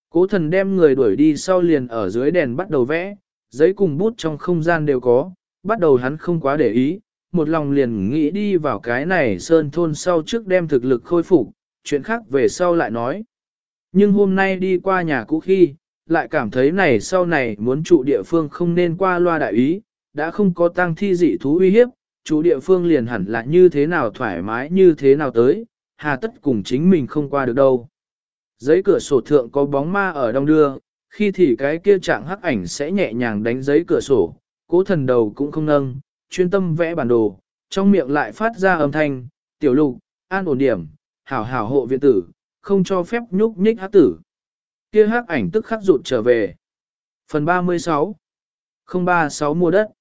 Cố thần đem người đuổi đi sau liền ở dưới đèn bắt đầu vẽ, giấy cùng bút trong không gian đều có, bắt đầu hắn không quá để ý, một lòng liền nghĩ đi vào cái này sơn thôn sau trước đem thực lực khôi phục, chuyện khác về sau lại nói. Nhưng hôm nay đi qua nhà cũ khi, lại cảm thấy này sau này muốn trụ địa phương không nên qua loa đại ý, đã không có tăng thi dị thú uy hiếp, chủ địa phương liền hẳn là như thế nào thoải mái như thế nào tới, hà tất cùng chính mình không qua được đâu. Giấy cửa sổ thượng có bóng ma ở đông đưa, khi thì cái kia trạng hắc ảnh sẽ nhẹ nhàng đánh giấy cửa sổ, cố thần đầu cũng không nâng, chuyên tâm vẽ bản đồ, trong miệng lại phát ra âm thanh, tiểu lục, an ổn điểm, hảo hảo hộ viện tử, không cho phép nhúc nhích hắc tử. Kia hắc ảnh tức khắc rụt trở về. Phần 36 036 mua đất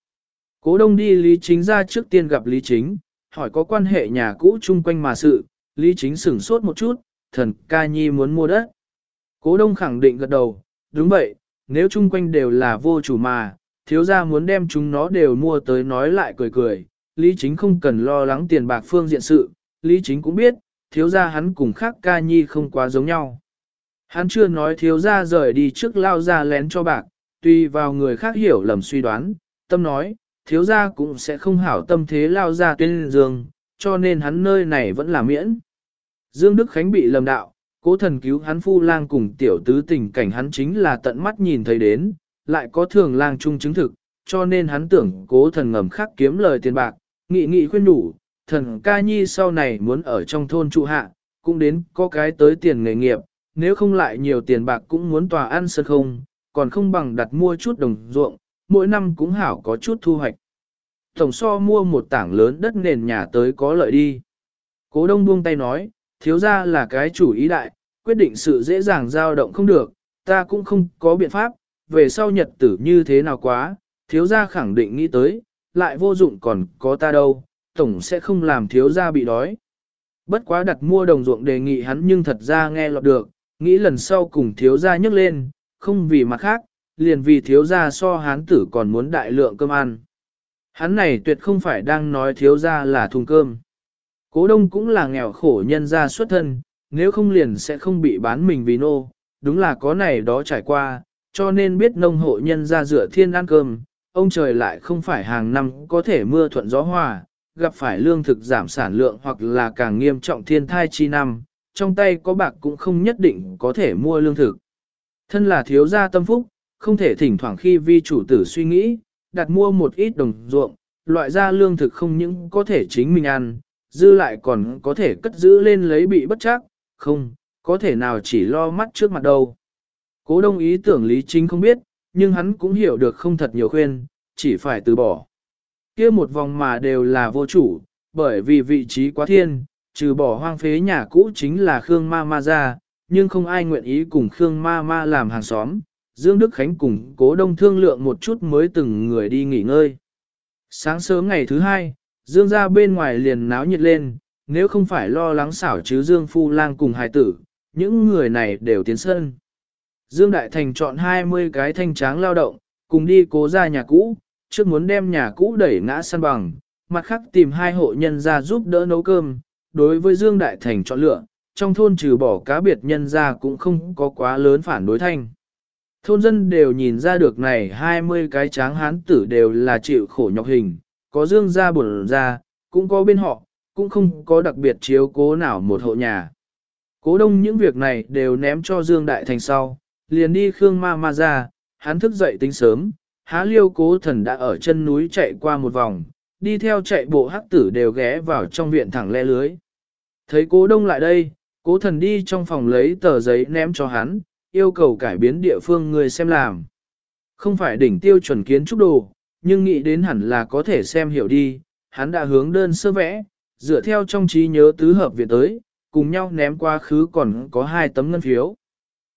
Cố đông đi Lý Chính ra trước tiên gặp Lý Chính, hỏi có quan hệ nhà cũ chung quanh mà sự, Lý Chính sửng sốt một chút, thần ca nhi muốn mua đất. Cố đông khẳng định gật đầu, đúng vậy, nếu chung quanh đều là vô chủ mà, thiếu gia muốn đem chúng nó đều mua tới nói lại cười cười, Lý Chính không cần lo lắng tiền bạc phương diện sự, Lý Chính cũng biết, thiếu gia hắn cùng khác ca nhi không quá giống nhau. Hắn chưa nói thiếu gia rời đi trước lao ra lén cho bạc, tùy vào người khác hiểu lầm suy đoán, tâm nói, thiếu gia cũng sẽ không hảo tâm thế lao ra tuyên dương, cho nên hắn nơi này vẫn là miễn. Dương Đức Khánh bị lầm đạo, cố thần cứu hắn phu lang cùng tiểu tứ tình cảnh hắn chính là tận mắt nhìn thấy đến, lại có thường lang chung chứng thực, cho nên hắn tưởng cố thần ngầm khắc kiếm lời tiền bạc, nghị nghị khuyên đủ, thần ca nhi sau này muốn ở trong thôn trụ hạ, cũng đến có cái tới tiền nghề nghiệp, nếu không lại nhiều tiền bạc cũng muốn tòa ăn sân không, còn không bằng đặt mua chút đồng ruộng, mỗi năm cũng hảo có chút thu hoạch. Tổng so mua một tảng lớn đất nền nhà tới có lợi đi. Cố đông buông tay nói, thiếu ra là cái chủ ý đại, quyết định sự dễ dàng dao động không được, ta cũng không có biện pháp, về sau nhật tử như thế nào quá, thiếu gia khẳng định nghĩ tới, lại vô dụng còn có ta đâu, tổng sẽ không làm thiếu gia bị đói. Bất quá đặt mua đồng ruộng đề nghị hắn nhưng thật ra nghe lọt được, nghĩ lần sau cùng thiếu gia nhấc lên, không vì mặt khác, liền vì thiếu gia so hán tử còn muốn đại lượng cơm ăn. Hắn này tuyệt không phải đang nói thiếu gia là thùng cơm. Cố đông cũng là nghèo khổ nhân gia xuất thân, nếu không liền sẽ không bị bán mình vì nô, đúng là có này đó trải qua, cho nên biết nông hộ nhân gia dựa thiên ăn cơm, ông trời lại không phải hàng năm có thể mưa thuận gió hòa, gặp phải lương thực giảm sản lượng hoặc là càng nghiêm trọng thiên thai chi năm, trong tay có bạc cũng không nhất định có thể mua lương thực. Thân là thiếu gia tâm phúc, không thể thỉnh thoảng khi vi chủ tử suy nghĩ, đặt mua một ít đồng ruộng, loại ra lương thực không những có thể chính mình ăn, dư lại còn có thể cất giữ lên lấy bị bất chắc, không, có thể nào chỉ lo mắt trước mặt đâu. Cố đông ý tưởng lý chính không biết, nhưng hắn cũng hiểu được không thật nhiều khuyên, chỉ phải từ bỏ kia một vòng mà đều là vô chủ, bởi vì vị trí quá thiên, trừ bỏ hoang phế nhà cũ chính là Khương Ma Ma ra, nhưng không ai nguyện ý cùng Khương Ma Ma làm hàng xóm. Dương Đức Khánh cùng cố đông thương lượng một chút mới từng người đi nghỉ ngơi. Sáng sớm ngày thứ hai, Dương ra bên ngoài liền náo nhiệt lên, nếu không phải lo lắng xảo chứ Dương Phu Lang cùng hài tử, những người này đều tiến sân. Dương Đại Thành chọn 20 cái thanh tráng lao động, cùng đi cố ra nhà cũ, trước muốn đem nhà cũ đẩy ngã săn bằng, mặt khác tìm hai hộ nhân ra giúp đỡ nấu cơm. Đối với Dương Đại Thành chọn lựa, trong thôn trừ bỏ cá biệt nhân ra cũng không có quá lớn phản đối thanh. Thôn dân đều nhìn ra được này 20 cái tráng hán tử đều là chịu khổ nhọc hình, có Dương ra buồn ra, cũng có bên họ, cũng không có đặc biệt chiếu cố nào một hộ nhà. Cố đông những việc này đều ném cho Dương Đại Thành sau, liền đi Khương Ma Ma ra, hắn thức dậy tính sớm, há liêu cố thần đã ở chân núi chạy qua một vòng, đi theo chạy bộ hắc tử đều ghé vào trong viện thẳng le lưới. Thấy cố đông lại đây, cố thần đi trong phòng lấy tờ giấy ném cho hắn, yêu cầu cải biến địa phương người xem làm. Không phải đỉnh tiêu chuẩn kiến trúc đồ, nhưng nghĩ đến hẳn là có thể xem hiểu đi, hắn đã hướng đơn sơ vẽ, dựa theo trong trí nhớ tứ hợp viện tới, cùng nhau ném qua khứ còn có hai tấm ngân phiếu.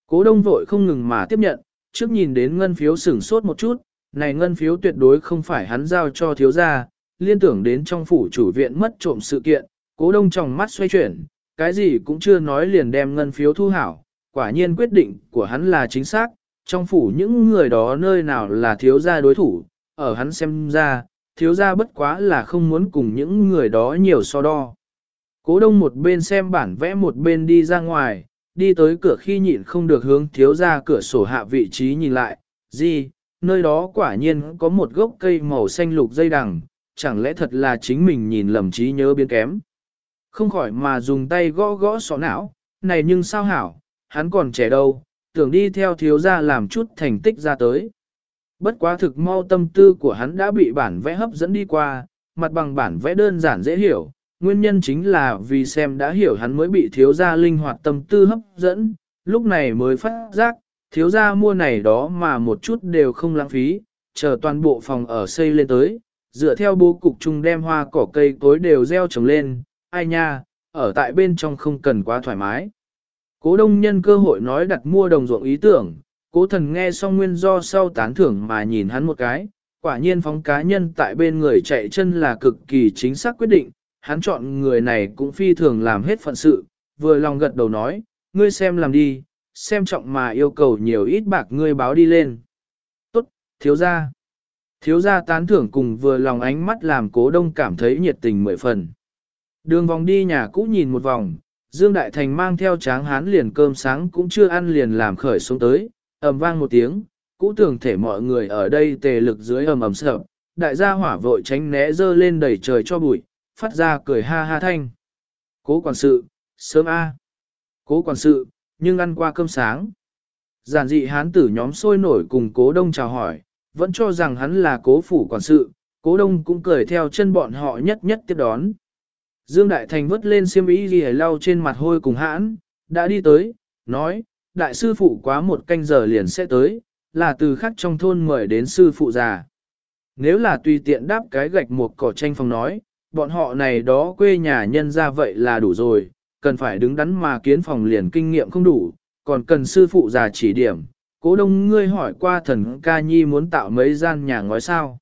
Cố đông vội không ngừng mà tiếp nhận, trước nhìn đến ngân phiếu sửng sốt một chút, này ngân phiếu tuyệt đối không phải hắn giao cho thiếu gia, liên tưởng đến trong phủ chủ viện mất trộm sự kiện, cố đông trong mắt xoay chuyển, cái gì cũng chưa nói liền đem ngân phiếu thu hảo, quả nhiên quyết định của hắn là chính xác, trong phủ những người đó nơi nào là thiếu gia đối thủ, ở hắn xem ra, thiếu gia bất quá là không muốn cùng những người đó nhiều so đo. Cố đông một bên xem bản vẽ một bên đi ra ngoài, đi tới cửa khi nhịn không được hướng thiếu gia cửa sổ hạ vị trí nhìn lại, gì, nơi đó quả nhiên có một gốc cây màu xanh lục dây đằng, chẳng lẽ thật là chính mình nhìn lầm trí nhớ biến kém. Không khỏi mà dùng tay gõ gõ sọ não, này nhưng sao hảo, hắn còn trẻ đâu, tưởng đi theo thiếu gia làm chút thành tích ra tới. Bất quá thực mau tâm tư của hắn đã bị bản vẽ hấp dẫn đi qua, mặt bằng bản vẽ đơn giản dễ hiểu, nguyên nhân chính là vì xem đã hiểu hắn mới bị thiếu gia linh hoạt tâm tư hấp dẫn, lúc này mới phát giác, thiếu gia mua này đó mà một chút đều không lãng phí, chờ toàn bộ phòng ở xây lên tới, dựa theo bố cục chung đem hoa cỏ cây cối đều gieo trồng lên, ai nha, ở tại bên trong không cần quá thoải mái. Cố đông nhân cơ hội nói đặt mua đồng ruộng ý tưởng, cố thần nghe xong nguyên do sau tán thưởng mà nhìn hắn một cái, quả nhiên phóng cá nhân tại bên người chạy chân là cực kỳ chính xác quyết định, hắn chọn người này cũng phi thường làm hết phận sự, vừa lòng gật đầu nói, ngươi xem làm đi, xem trọng mà yêu cầu nhiều ít bạc ngươi báo đi lên. Tốt, thiếu gia. Thiếu gia tán thưởng cùng vừa lòng ánh mắt làm cố đông cảm thấy nhiệt tình mười phần. Đường vòng đi nhà cũ nhìn một vòng, Dương Đại Thành mang theo tráng hán liền cơm sáng cũng chưa ăn liền làm khởi xuống tới, ầm vang một tiếng, cũ tưởng thể mọi người ở đây tề lực dưới ầm ầm sợ, đại gia hỏa vội tránh né dơ lên đẩy trời cho bụi, phát ra cười ha ha thanh. Cố quản sự, sớm a. Cố quản sự, nhưng ăn qua cơm sáng. Giản dị hán tử nhóm sôi nổi cùng cố đông chào hỏi, vẫn cho rằng hắn là cố phủ quản sự, cố đông cũng cười theo chân bọn họ nhất nhất tiếp đón. Dương Đại Thành vứt lên xiêm y ghi lau trên mặt hôi cùng hãn, đã đi tới, nói, đại sư phụ quá một canh giờ liền sẽ tới, là từ khác trong thôn mời đến sư phụ già. Nếu là tùy tiện đáp cái gạch một cỏ tranh phòng nói, bọn họ này đó quê nhà nhân ra vậy là đủ rồi, cần phải đứng đắn mà kiến phòng liền kinh nghiệm không đủ, còn cần sư phụ già chỉ điểm. Cố đông ngươi hỏi qua thần ca nhi muốn tạo mấy gian nhà ngói sao.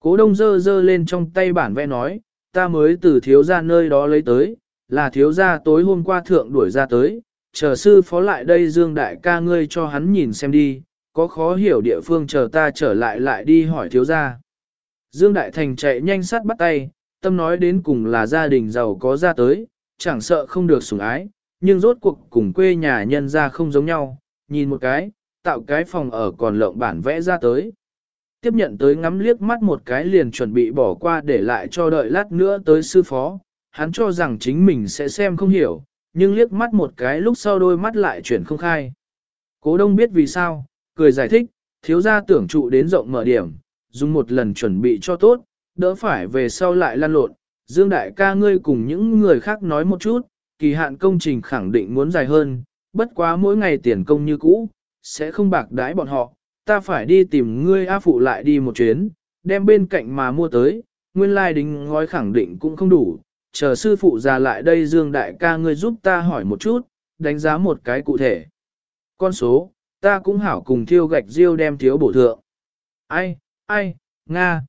Cố đông dơ dơ lên trong tay bản vẽ nói, ta mới từ thiếu gia nơi đó lấy tới, là thiếu gia tối hôm qua thượng đuổi ra tới, chờ sư phó lại đây dương đại ca ngươi cho hắn nhìn xem đi, có khó hiểu địa phương chờ ta trở lại lại đi hỏi thiếu gia. Dương Đại Thành chạy nhanh sát bắt tay, tâm nói đến cùng là gia đình giàu có ra tới, chẳng sợ không được sủng ái, nhưng rốt cuộc cùng quê nhà nhân ra không giống nhau, nhìn một cái, tạo cái phòng ở còn lộng bản vẽ ra tới. Tiếp nhận tới ngắm liếc mắt một cái liền chuẩn bị bỏ qua để lại cho đợi lát nữa tới sư phó, hắn cho rằng chính mình sẽ xem không hiểu, nhưng liếc mắt một cái lúc sau đôi mắt lại chuyển không khai. Cố đông biết vì sao, cười giải thích, thiếu gia tưởng trụ đến rộng mở điểm, dùng một lần chuẩn bị cho tốt, đỡ phải về sau lại lan lộn. Dương đại ca ngươi cùng những người khác nói một chút, kỳ hạn công trình khẳng định muốn dài hơn, bất quá mỗi ngày tiền công như cũ, sẽ không bạc đãi bọn họ, ta phải đi tìm ngươi A phụ lại đi một chuyến, đem bên cạnh mà mua tới, nguyên lai đính ngói khẳng định cũng không đủ, chờ sư phụ ra lại đây Dương đại ca ngươi giúp ta hỏi một chút, đánh giá một cái cụ thể. Con số, ta cũng hảo cùng thiêu gạch riêu đem thiếu bổ thượng. Ai, ai, Nga.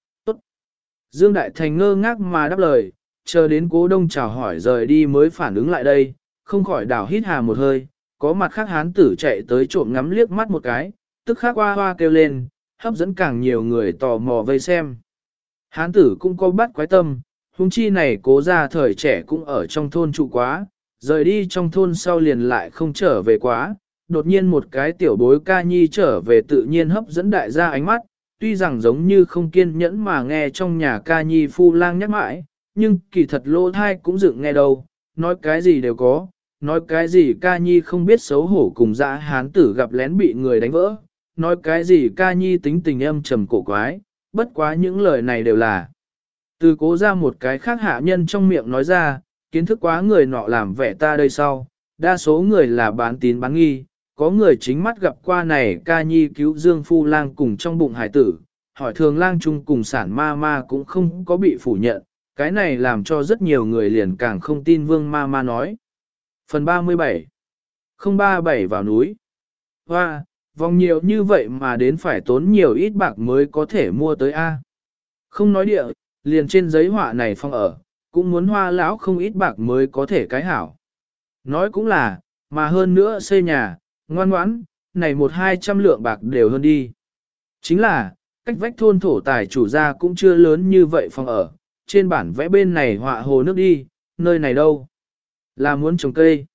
Dương Đại Thành ngơ ngác mà đáp lời, chờ đến cố đông chào hỏi rời đi mới phản ứng lại đây, không khỏi đảo hít hà một hơi, có mặt khác hán tử chạy tới trộm ngắm liếc mắt một cái, tức khắc hoa hoa kêu lên, hấp dẫn càng nhiều người tò mò vây xem. Hán tử cũng có bắt quái tâm, hung chi này cố ra thời trẻ cũng ở trong thôn trụ quá, rời đi trong thôn sau liền lại không trở về quá, đột nhiên một cái tiểu bối ca nhi trở về tự nhiên hấp dẫn đại gia ánh mắt, tuy rằng giống như không kiên nhẫn mà nghe trong nhà ca nhi phu lang nhắc mãi, nhưng kỳ thật lỗ thai cũng dựng nghe đâu, nói cái gì đều có, nói cái gì ca nhi không biết xấu hổ cùng dã hán tử gặp lén bị người đánh vỡ, nói cái gì ca nhi tính tình âm trầm cổ quái, bất quá những lời này đều là. Từ cố ra một cái khác hạ nhân trong miệng nói ra, kiến thức quá người nọ làm vẻ ta đây sau, đa số người là bán tín bán nghi, có người chính mắt gặp qua này ca nhi cứu Dương Phu Lang cùng trong bụng hải tử, hỏi thường lang chung cùng sản ma ma cũng không có bị phủ nhận, cái này làm cho rất nhiều người liền càng không tin vương ma ma nói. Phần 37 037 vào núi Hoa, vòng nhiều như vậy mà đến phải tốn nhiều ít bạc mới có thể mua tới A. Không nói địa, liền trên giấy họa này phong ở, cũng muốn hoa lão không ít bạc mới có thể cái hảo. Nói cũng là, mà hơn nữa xây nhà, ngoan ngoãn, này một hai trăm lượng bạc đều hơn đi. Chính là, cách vách thôn thổ tài chủ gia cũng chưa lớn như vậy phòng ở, trên bản vẽ bên này họa hồ nước đi, nơi này đâu? Là muốn trồng cây.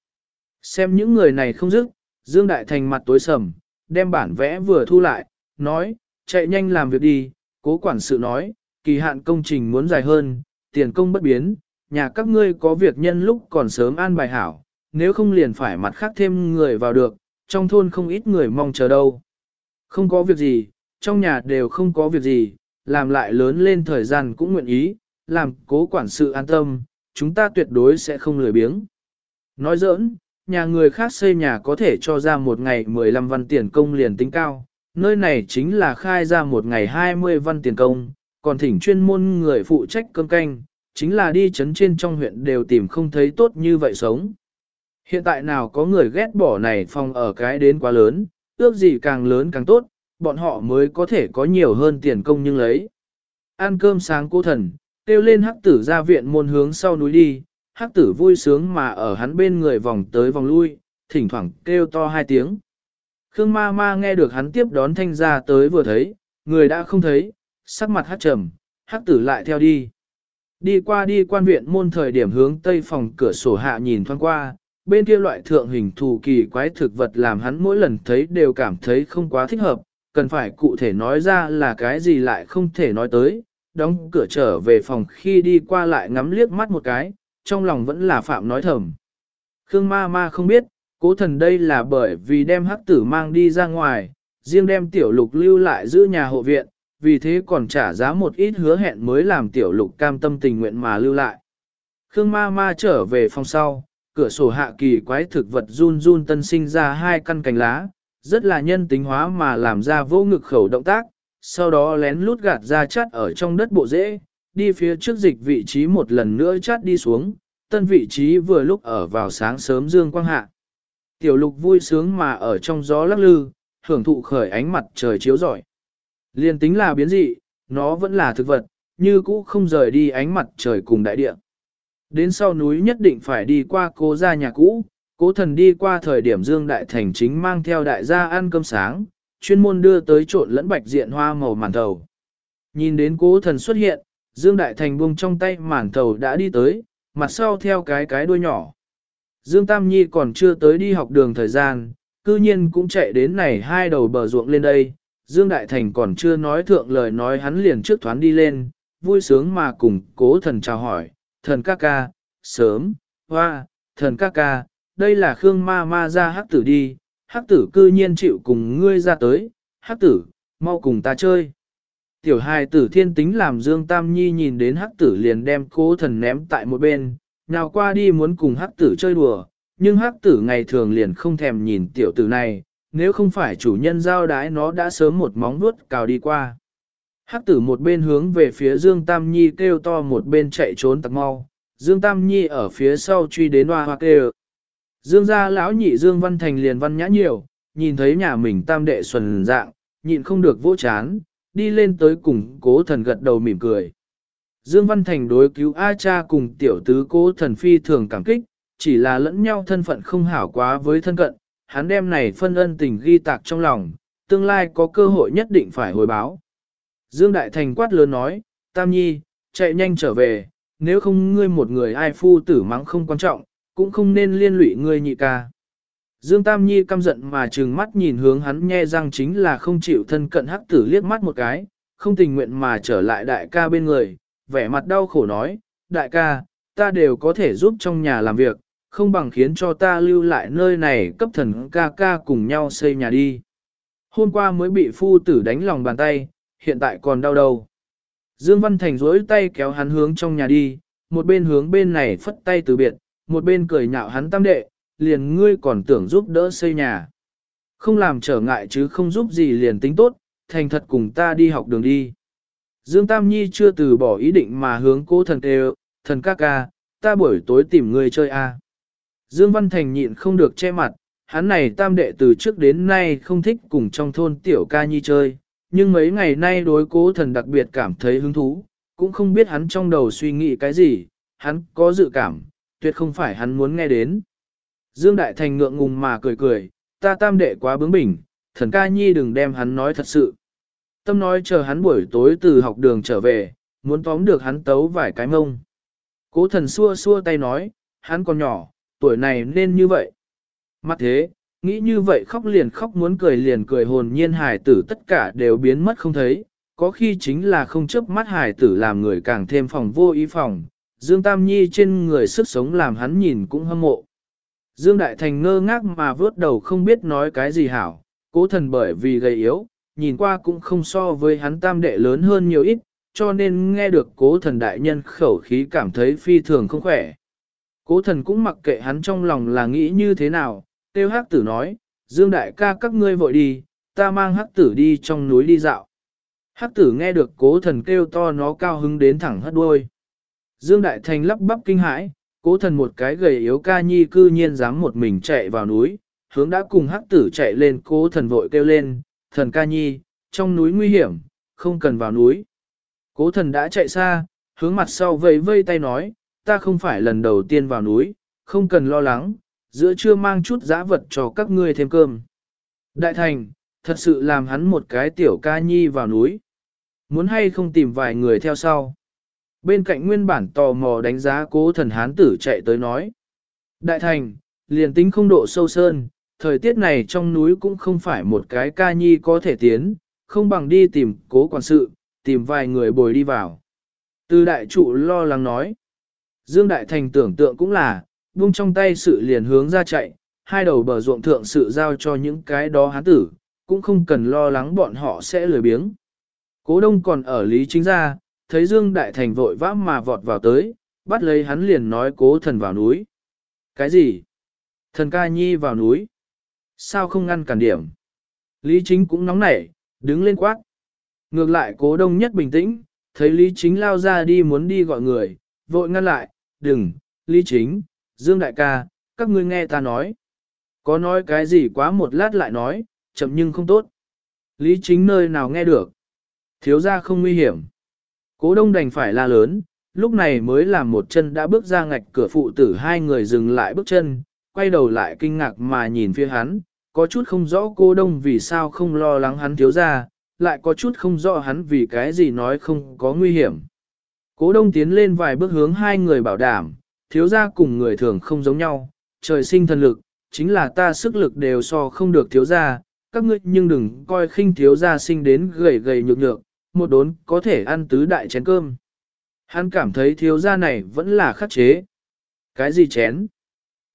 Xem những người này không dứt, Dương Đại Thành mặt tối sầm, đem bản vẽ vừa thu lại, nói, chạy nhanh làm việc đi, cố quản sự nói, kỳ hạn công trình muốn dài hơn, tiền công bất biến, nhà các ngươi có việc nhân lúc còn sớm an bài hảo, nếu không liền phải mặt khác thêm người vào được, trong thôn không ít người mong chờ đâu. Không có việc gì, trong nhà đều không có việc gì, làm lại lớn lên thời gian cũng nguyện ý, làm cố quản sự an tâm, chúng ta tuyệt đối sẽ không lười biếng. Nói giỡn, nhà người khác xây nhà có thể cho ra một ngày 15 văn tiền công liền tính cao, nơi này chính là khai ra một ngày 20 văn tiền công, còn thỉnh chuyên môn người phụ trách cơm canh, chính là đi chấn trên trong huyện đều tìm không thấy tốt như vậy sống. Hiện tại nào có người ghét bỏ này phòng ở cái đến quá lớn, ước gì càng lớn càng tốt, bọn họ mới có thể có nhiều hơn tiền công nhưng lấy. Ăn cơm sáng cô thần, kêu lên hắc tử ra viện môn hướng sau núi đi, hắc tử vui sướng mà ở hắn bên người vòng tới vòng lui, thỉnh thoảng kêu to hai tiếng. Khương ma ma nghe được hắn tiếp đón thanh ra tới vừa thấy, người đã không thấy, sắc mặt hát trầm, hắc tử lại theo đi. Đi qua đi quan viện môn thời điểm hướng tây phòng cửa sổ hạ nhìn thoáng qua, bên kia loại thượng hình thù kỳ quái thực vật làm hắn mỗi lần thấy đều cảm thấy không quá thích hợp, cần phải cụ thể nói ra là cái gì lại không thể nói tới, đóng cửa trở về phòng khi đi qua lại ngắm liếc mắt một cái, trong lòng vẫn là phạm nói thầm. Khương ma ma không biết, cố thần đây là bởi vì đem hắc tử mang đi ra ngoài, riêng đem tiểu lục lưu lại giữ nhà hộ viện, vì thế còn trả giá một ít hứa hẹn mới làm tiểu lục cam tâm tình nguyện mà lưu lại. Khương ma ma trở về phòng sau, cửa sổ hạ kỳ quái thực vật run run tân sinh ra hai căn cành lá, rất là nhân tính hóa mà làm ra vô ngực khẩu động tác, sau đó lén lút gạt ra chát ở trong đất bộ rễ, đi phía trước dịch vị trí một lần nữa chát đi xuống, tân vị trí vừa lúc ở vào sáng sớm dương quang hạ. Tiểu lục vui sướng mà ở trong gió lắc lư, hưởng thụ khởi ánh mặt trời chiếu rọi. Liên tính là biến dị, nó vẫn là thực vật, như cũ không rời đi ánh mặt trời cùng đại địa. Đến sau núi nhất định phải đi qua cố gia nhà cũ, cố thần đi qua thời điểm Dương Đại Thành chính mang theo đại gia ăn cơm sáng, chuyên môn đưa tới trộn lẫn bạch diện hoa màu màn thầu. Nhìn đến cố thần xuất hiện, Dương Đại Thành buông trong tay màn thầu đã đi tới, mặt sau theo cái cái đuôi nhỏ. Dương Tam Nhi còn chưa tới đi học đường thời gian, cư nhiên cũng chạy đến này hai đầu bờ ruộng lên đây. Dương Đại Thành còn chưa nói thượng lời nói hắn liền trước thoán đi lên, vui sướng mà cùng cố thần chào hỏi, thần ca ca, sớm, hoa, thần ca ca, đây là Khương ma ma ra hắc tử đi, hắc tử cư nhiên chịu cùng ngươi ra tới, hắc tử, mau cùng ta chơi. Tiểu hài tử thiên tính làm Dương Tam Nhi nhìn đến hắc tử liền đem cố thần ném tại một bên, nào qua đi muốn cùng hắc tử chơi đùa, nhưng hắc tử ngày thường liền không thèm nhìn tiểu tử này, nếu không phải chủ nhân giao đái nó đã sớm một móng vuốt cào đi qua. Hắc tử một bên hướng về phía Dương Tam Nhi kêu to một bên chạy trốn tặc mau, Dương Tam Nhi ở phía sau truy đến hoa hoa kêu. Dương gia lão nhị Dương Văn Thành liền văn nhã nhiều, nhìn thấy nhà mình tam đệ xuân dạng, nhịn không được vỗ chán, đi lên tới cùng cố thần gật đầu mỉm cười. Dương Văn Thành đối cứu A cha cùng tiểu tứ cố thần phi thường cảm kích, chỉ là lẫn nhau thân phận không hảo quá với thân cận, hắn đem này phân ân tình ghi tạc trong lòng, tương lai có cơ hội nhất định phải hồi báo. Dương Đại Thành quát lớn nói, Tam Nhi, chạy nhanh trở về, nếu không ngươi một người ai phu tử mắng không quan trọng, cũng không nên liên lụy ngươi nhị ca. Dương Tam Nhi căm giận mà trừng mắt nhìn hướng hắn nghe rằng chính là không chịu thân cận hắc tử liếc mắt một cái, không tình nguyện mà trở lại đại ca bên người, vẻ mặt đau khổ nói, đại ca, ta đều có thể giúp trong nhà làm việc, không bằng khiến cho ta lưu lại nơi này cấp thần ca ca cùng nhau xây nhà đi. Hôm qua mới bị phu tử đánh lòng bàn tay, hiện tại còn đau đầu. Dương Văn Thành duỗi tay kéo hắn hướng trong nhà đi, một bên hướng bên này phất tay từ biệt, một bên cười nhạo hắn tam đệ, liền ngươi còn tưởng giúp đỡ xây nhà. Không làm trở ngại chứ không giúp gì liền tính tốt, thành thật cùng ta đi học đường đi. Dương Tam Nhi chưa từ bỏ ý định mà hướng cố thần kêu, thần ca ca, ta buổi tối tìm ngươi chơi a. Dương Văn Thành nhịn không được che mặt, hắn này tam đệ từ trước đến nay không thích cùng trong thôn tiểu ca nhi chơi, nhưng mấy ngày nay đối cố thần đặc biệt cảm thấy hứng thú, cũng không biết hắn trong đầu suy nghĩ cái gì, hắn có dự cảm, tuyệt không phải hắn muốn nghe đến. Dương Đại Thành ngượng ngùng mà cười cười, ta tam đệ quá bướng bỉnh, thần ca nhi đừng đem hắn nói thật sự. Tâm nói chờ hắn buổi tối từ học đường trở về, muốn tóm được hắn tấu vài cái mông. Cố thần xua xua tay nói, hắn còn nhỏ, tuổi này nên như vậy. Mặt thế, nghĩ như vậy khóc liền khóc muốn cười liền cười hồn nhiên hài tử tất cả đều biến mất không thấy, có khi chính là không chấp mắt hài tử làm người càng thêm phòng vô ý phòng, Dương Tam Nhi trên người sức sống làm hắn nhìn cũng hâm mộ. Dương Đại Thành ngơ ngác mà vớt đầu không biết nói cái gì hảo, cố thần bởi vì gầy yếu, nhìn qua cũng không so với hắn tam đệ lớn hơn nhiều ít, cho nên nghe được cố thần đại nhân khẩu khí cảm thấy phi thường không khỏe. Cố thần cũng mặc kệ hắn trong lòng là nghĩ như thế nào, tiêu hắc tử nói, Dương đại ca các ngươi vội đi, ta mang hắc tử đi trong núi đi dạo. Hắc tử nghe được cố thần kêu to nó cao hứng đến thẳng hất đuôi. Dương đại thành lắp bắp kinh hãi, cố thần một cái gầy yếu ca nhi cư nhiên dám một mình chạy vào núi, hướng đã cùng hắc tử chạy lên cố thần vội kêu lên, thần ca nhi, trong núi nguy hiểm, không cần vào núi. Cố thần đã chạy xa, hướng mặt sau vẫy vây tay nói, ta không phải lần đầu tiên vào núi, không cần lo lắng, giữa trưa mang chút giã vật cho các ngươi thêm cơm. Đại thành, thật sự làm hắn một cái tiểu ca nhi vào núi. Muốn hay không tìm vài người theo sau. Bên cạnh nguyên bản tò mò đánh giá cố thần hán tử chạy tới nói. Đại thành, liền tính không độ sâu sơn, thời tiết này trong núi cũng không phải một cái ca nhi có thể tiến, không bằng đi tìm cố quản sự, tìm vài người bồi đi vào. Từ đại trụ lo lắng nói. Dương Đại Thành tưởng tượng cũng là, buông trong tay sự liền hướng ra chạy, hai đầu bờ ruộng thượng sự giao cho những cái đó hán tử, cũng không cần lo lắng bọn họ sẽ lười biếng. Cố đông còn ở lý chính ra, thấy Dương Đại Thành vội vã mà vọt vào tới, bắt lấy hắn liền nói cố thần vào núi. Cái gì? Thần ca nhi vào núi. Sao không ngăn cản điểm? Lý chính cũng nóng nảy, đứng lên quát. Ngược lại cố đông nhất bình tĩnh, thấy Lý chính lao ra đi muốn đi gọi người, vội ngăn lại, đừng, Lý chính, Dương đại ca, các ngươi nghe ta nói. Có nói cái gì quá một lát lại nói, chậm nhưng không tốt. Lý chính nơi nào nghe được. Thiếu ra không nguy hiểm. Cố đông đành phải la lớn, lúc này mới làm một chân đã bước ra ngạch cửa phụ tử hai người dừng lại bước chân, quay đầu lại kinh ngạc mà nhìn phía hắn, có chút không rõ cô đông vì sao không lo lắng hắn thiếu ra, lại có chút không rõ hắn vì cái gì nói không có nguy hiểm. Cố đông tiến lên vài bước hướng hai người bảo đảm, thiếu gia cùng người thường không giống nhau, trời sinh thần lực, chính là ta sức lực đều so không được thiếu gia. các ngươi nhưng đừng coi khinh thiếu gia sinh đến gầy gầy nhược nhược, một đốn có thể ăn tứ đại chén cơm. Hắn cảm thấy thiếu gia này vẫn là khắc chế. Cái gì chén?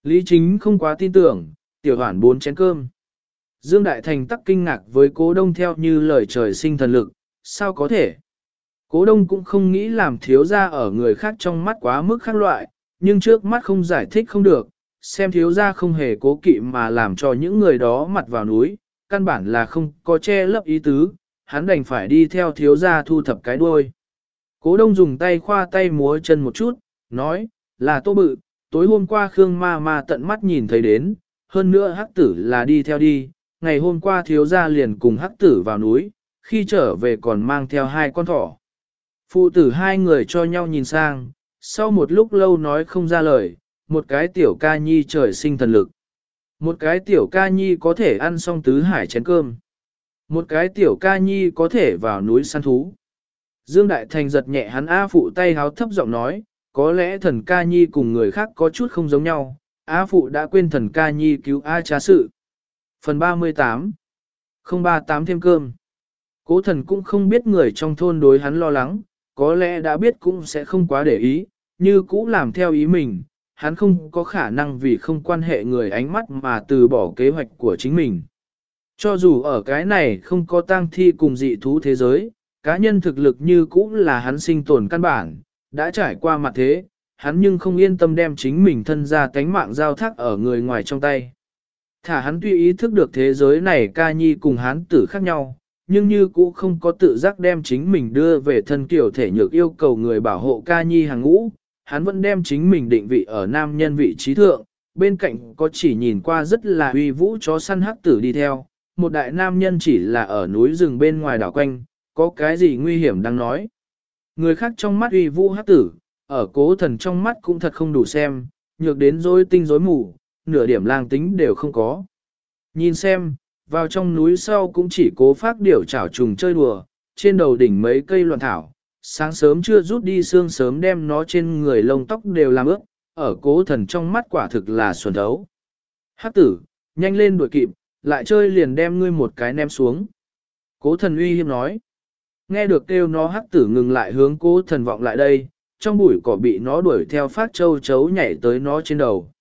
Lý chính không quá tin tưởng, tiểu hoản bốn chén cơm. Dương Đại Thành tắc kinh ngạc với cố đông theo như lời trời sinh thần lực, sao có thể? Cố đông cũng không nghĩ làm thiếu gia ở người khác trong mắt quá mức khác loại, nhưng trước mắt không giải thích không được, xem thiếu ra không hề cố kỵ mà làm cho những người đó mặt vào núi, căn bản là không có che lấp ý tứ, hắn đành phải đi theo thiếu ra thu thập cái đuôi. Cố đông dùng tay khoa tay múa chân một chút, nói, là tô bự, tối hôm qua Khương ma ma tận mắt nhìn thấy đến, hơn nữa hắc tử là đi theo đi, ngày hôm qua thiếu gia liền cùng hắc tử vào núi, khi trở về còn mang theo hai con thỏ. Phụ tử hai người cho nhau nhìn sang, sau một lúc lâu nói không ra lời, một cái tiểu ca nhi trời sinh thần lực. Một cái tiểu ca nhi có thể ăn xong tứ hải chén cơm. Một cái tiểu ca nhi có thể vào núi săn thú. Dương Đại Thành giật nhẹ hắn A phụ tay háo thấp giọng nói, có lẽ thần ca nhi cùng người khác có chút không giống nhau, A phụ đã quên thần ca nhi cứu A trá sự. Phần 38 038 thêm cơm Cố thần cũng không biết người trong thôn đối hắn lo lắng, có lẽ đã biết cũng sẽ không quá để ý, như cũ làm theo ý mình, hắn không có khả năng vì không quan hệ người ánh mắt mà từ bỏ kế hoạch của chính mình. Cho dù ở cái này không có tang thi cùng dị thú thế giới, cá nhân thực lực như cũ là hắn sinh tồn căn bản, đã trải qua mặt thế, hắn nhưng không yên tâm đem chính mình thân ra tánh mạng giao thác ở người ngoài trong tay. Thả hắn tuy ý thức được thế giới này ca nhi cùng hắn tử khác nhau, nhưng như cũ không có tự giác đem chính mình đưa về thân kiểu thể nhược yêu cầu người bảo hộ ca nhi hàng ngũ, hắn vẫn đem chính mình định vị ở nam nhân vị trí thượng, bên cạnh có chỉ nhìn qua rất là uy vũ chó săn hắc tử đi theo, một đại nam nhân chỉ là ở núi rừng bên ngoài đảo quanh, có cái gì nguy hiểm đang nói. Người khác trong mắt uy vũ hắc tử, ở cố thần trong mắt cũng thật không đủ xem, nhược đến rối tinh rối mù, nửa điểm lang tính đều không có. Nhìn xem, vào trong núi sau cũng chỉ cố phát điểu chảo trùng chơi đùa, trên đầu đỉnh mấy cây loạn thảo, sáng sớm chưa rút đi xương sớm đem nó trên người lông tóc đều làm ướt, ở cố thần trong mắt quả thực là xuân thấu. Hắc tử, nhanh lên đuổi kịp, lại chơi liền đem ngươi một cái ném xuống. Cố thần uy hiếp nói. Nghe được kêu nó hắc tử ngừng lại hướng cố thần vọng lại đây, trong bụi cỏ bị nó đuổi theo phát châu chấu nhảy tới nó trên đầu.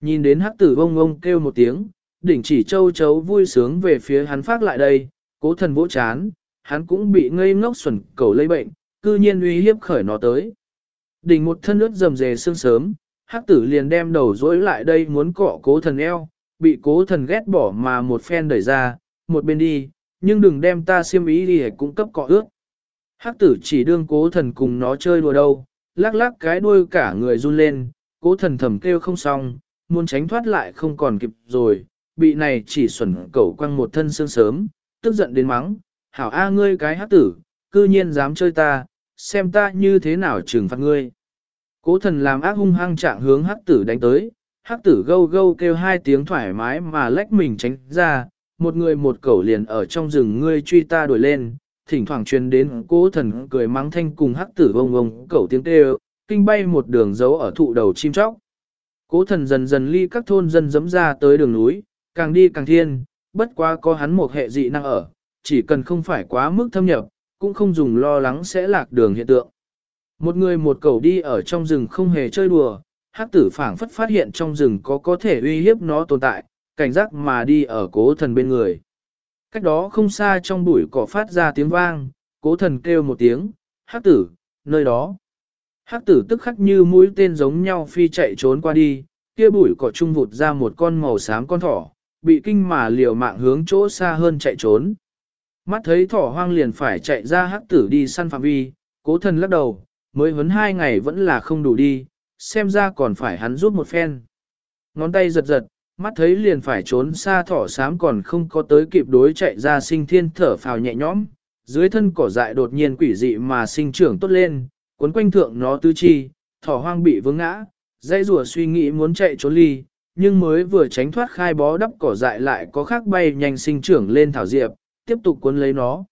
Nhìn đến hắc tử bông bông kêu một tiếng, đỉnh chỉ châu chấu vui sướng về phía hắn phát lại đây, cố thần vỗ chán, hắn cũng bị ngây ngốc xuẩn cầu lây bệnh, cư nhiên uy hiếp khởi nó tới. Đỉnh một thân ướt rầm rề sương sớm, hắc tử liền đem đầu dối lại đây muốn cọ cố thần eo, bị cố thần ghét bỏ mà một phen đẩy ra, một bên đi, nhưng đừng đem ta xiêm ý đi cũng cấp cọ ướt. Hắc tử chỉ đương cố thần cùng nó chơi đùa đâu, lắc lắc cái đuôi cả người run lên, cố thần thầm kêu không xong, muốn tránh thoát lại không còn kịp rồi, bị này chỉ xuẩn cẩu quăng một thân sương sớm, tức giận đến mắng, hảo a ngươi cái hắc tử, cư nhiên dám chơi ta, xem ta như thế nào trừng phạt ngươi. Cố thần làm ác hung hăng trạng hướng hắc tử đánh tới, hắc tử gâu gâu kêu hai tiếng thoải mái mà lách mình tránh ra, một người một cẩu liền ở trong rừng ngươi truy ta đuổi lên, thỉnh thoảng truyền đến cố thần cười mắng thanh cùng hắc tử vông vông cẩu tiếng kêu, kinh bay một đường dấu ở thụ đầu chim chóc. Cố thần dần dần ly các thôn dân dẫm ra tới đường núi, càng đi càng thiên, bất quá có hắn một hệ dị năng ở, chỉ cần không phải quá mức thâm nhập, cũng không dùng lo lắng sẽ lạc đường hiện tượng. Một người một cầu đi ở trong rừng không hề chơi đùa, hắc tử phảng phất phát hiện trong rừng có có thể uy hiếp nó tồn tại, cảnh giác mà đi ở cố thần bên người. Cách đó không xa trong bụi cỏ phát ra tiếng vang, cố thần kêu một tiếng, hắc tử, nơi đó. Hắc tử tức khắc như mũi tên giống nhau phi chạy trốn qua đi, kia bụi cỏ trung vụt ra một con màu xám con thỏ, bị kinh mà liều mạng hướng chỗ xa hơn chạy trốn. Mắt thấy thỏ hoang liền phải chạy ra hắc tử đi săn phạm vi, cố thần lắc đầu, mới huấn hai ngày vẫn là không đủ đi, xem ra còn phải hắn giúp một phen. Ngón tay giật giật, mắt thấy liền phải trốn xa thỏ xám còn không có tới kịp đối chạy ra sinh thiên thở phào nhẹ nhõm, dưới thân cỏ dại đột nhiên quỷ dị mà sinh trưởng tốt lên, cuốn quanh thượng nó tư chi, thỏ hoang bị vướng ngã, dây rùa suy nghĩ muốn chạy trốn ly, nhưng mới vừa tránh thoát khai bó đắp cỏ dại lại có khác bay nhanh sinh trưởng lên thảo diệp, tiếp tục cuốn lấy nó.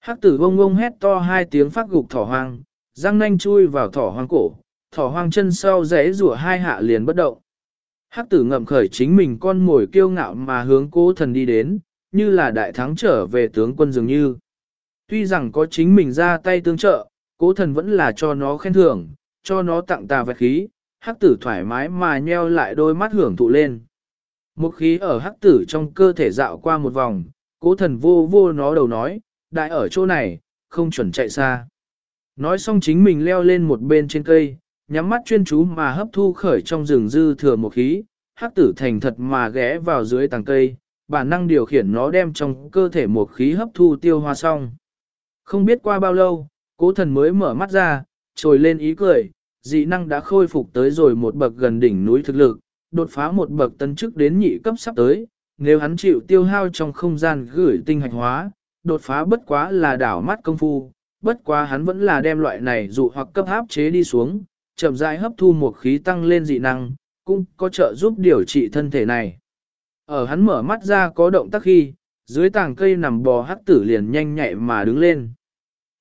Hắc tử bông bông hét to hai tiếng phát gục thỏ hoang, răng nanh chui vào thỏ hoang cổ, thỏ hoang chân sau rẽ rủa hai hạ liền bất động. Hắc tử ngậm khởi chính mình con mồi kiêu ngạo mà hướng cố thần đi đến, như là đại thắng trở về tướng quân dường như. Tuy rằng có chính mình ra tay tương trợ, cố thần vẫn là cho nó khen thưởng, cho nó tặng tà vật khí, hắc tử thoải mái mà nheo lại đôi mắt hưởng thụ lên. Một khí ở hắc tử trong cơ thể dạo qua một vòng, cố thần vô vô nó đầu nói, đại ở chỗ này, không chuẩn chạy xa. Nói xong chính mình leo lên một bên trên cây, nhắm mắt chuyên chú mà hấp thu khởi trong rừng dư thừa một khí, hắc tử thành thật mà ghé vào dưới tàng cây, bản năng điều khiển nó đem trong cơ thể một khí hấp thu tiêu hóa xong. Không biết qua bao lâu, cố thần mới mở mắt ra, trồi lên ý cười, dị năng đã khôi phục tới rồi một bậc gần đỉnh núi thực lực, đột phá một bậc tân chức đến nhị cấp sắp tới, nếu hắn chịu tiêu hao trong không gian gửi tinh hạch hóa, đột phá bất quá là đảo mắt công phu, bất quá hắn vẫn là đem loại này dụ hoặc cấp áp chế đi xuống, chậm rãi hấp thu một khí tăng lên dị năng, cũng có trợ giúp điều trị thân thể này. Ở hắn mở mắt ra có động tác khi, dưới tàng cây nằm bò hắc tử liền nhanh nhạy mà đứng lên.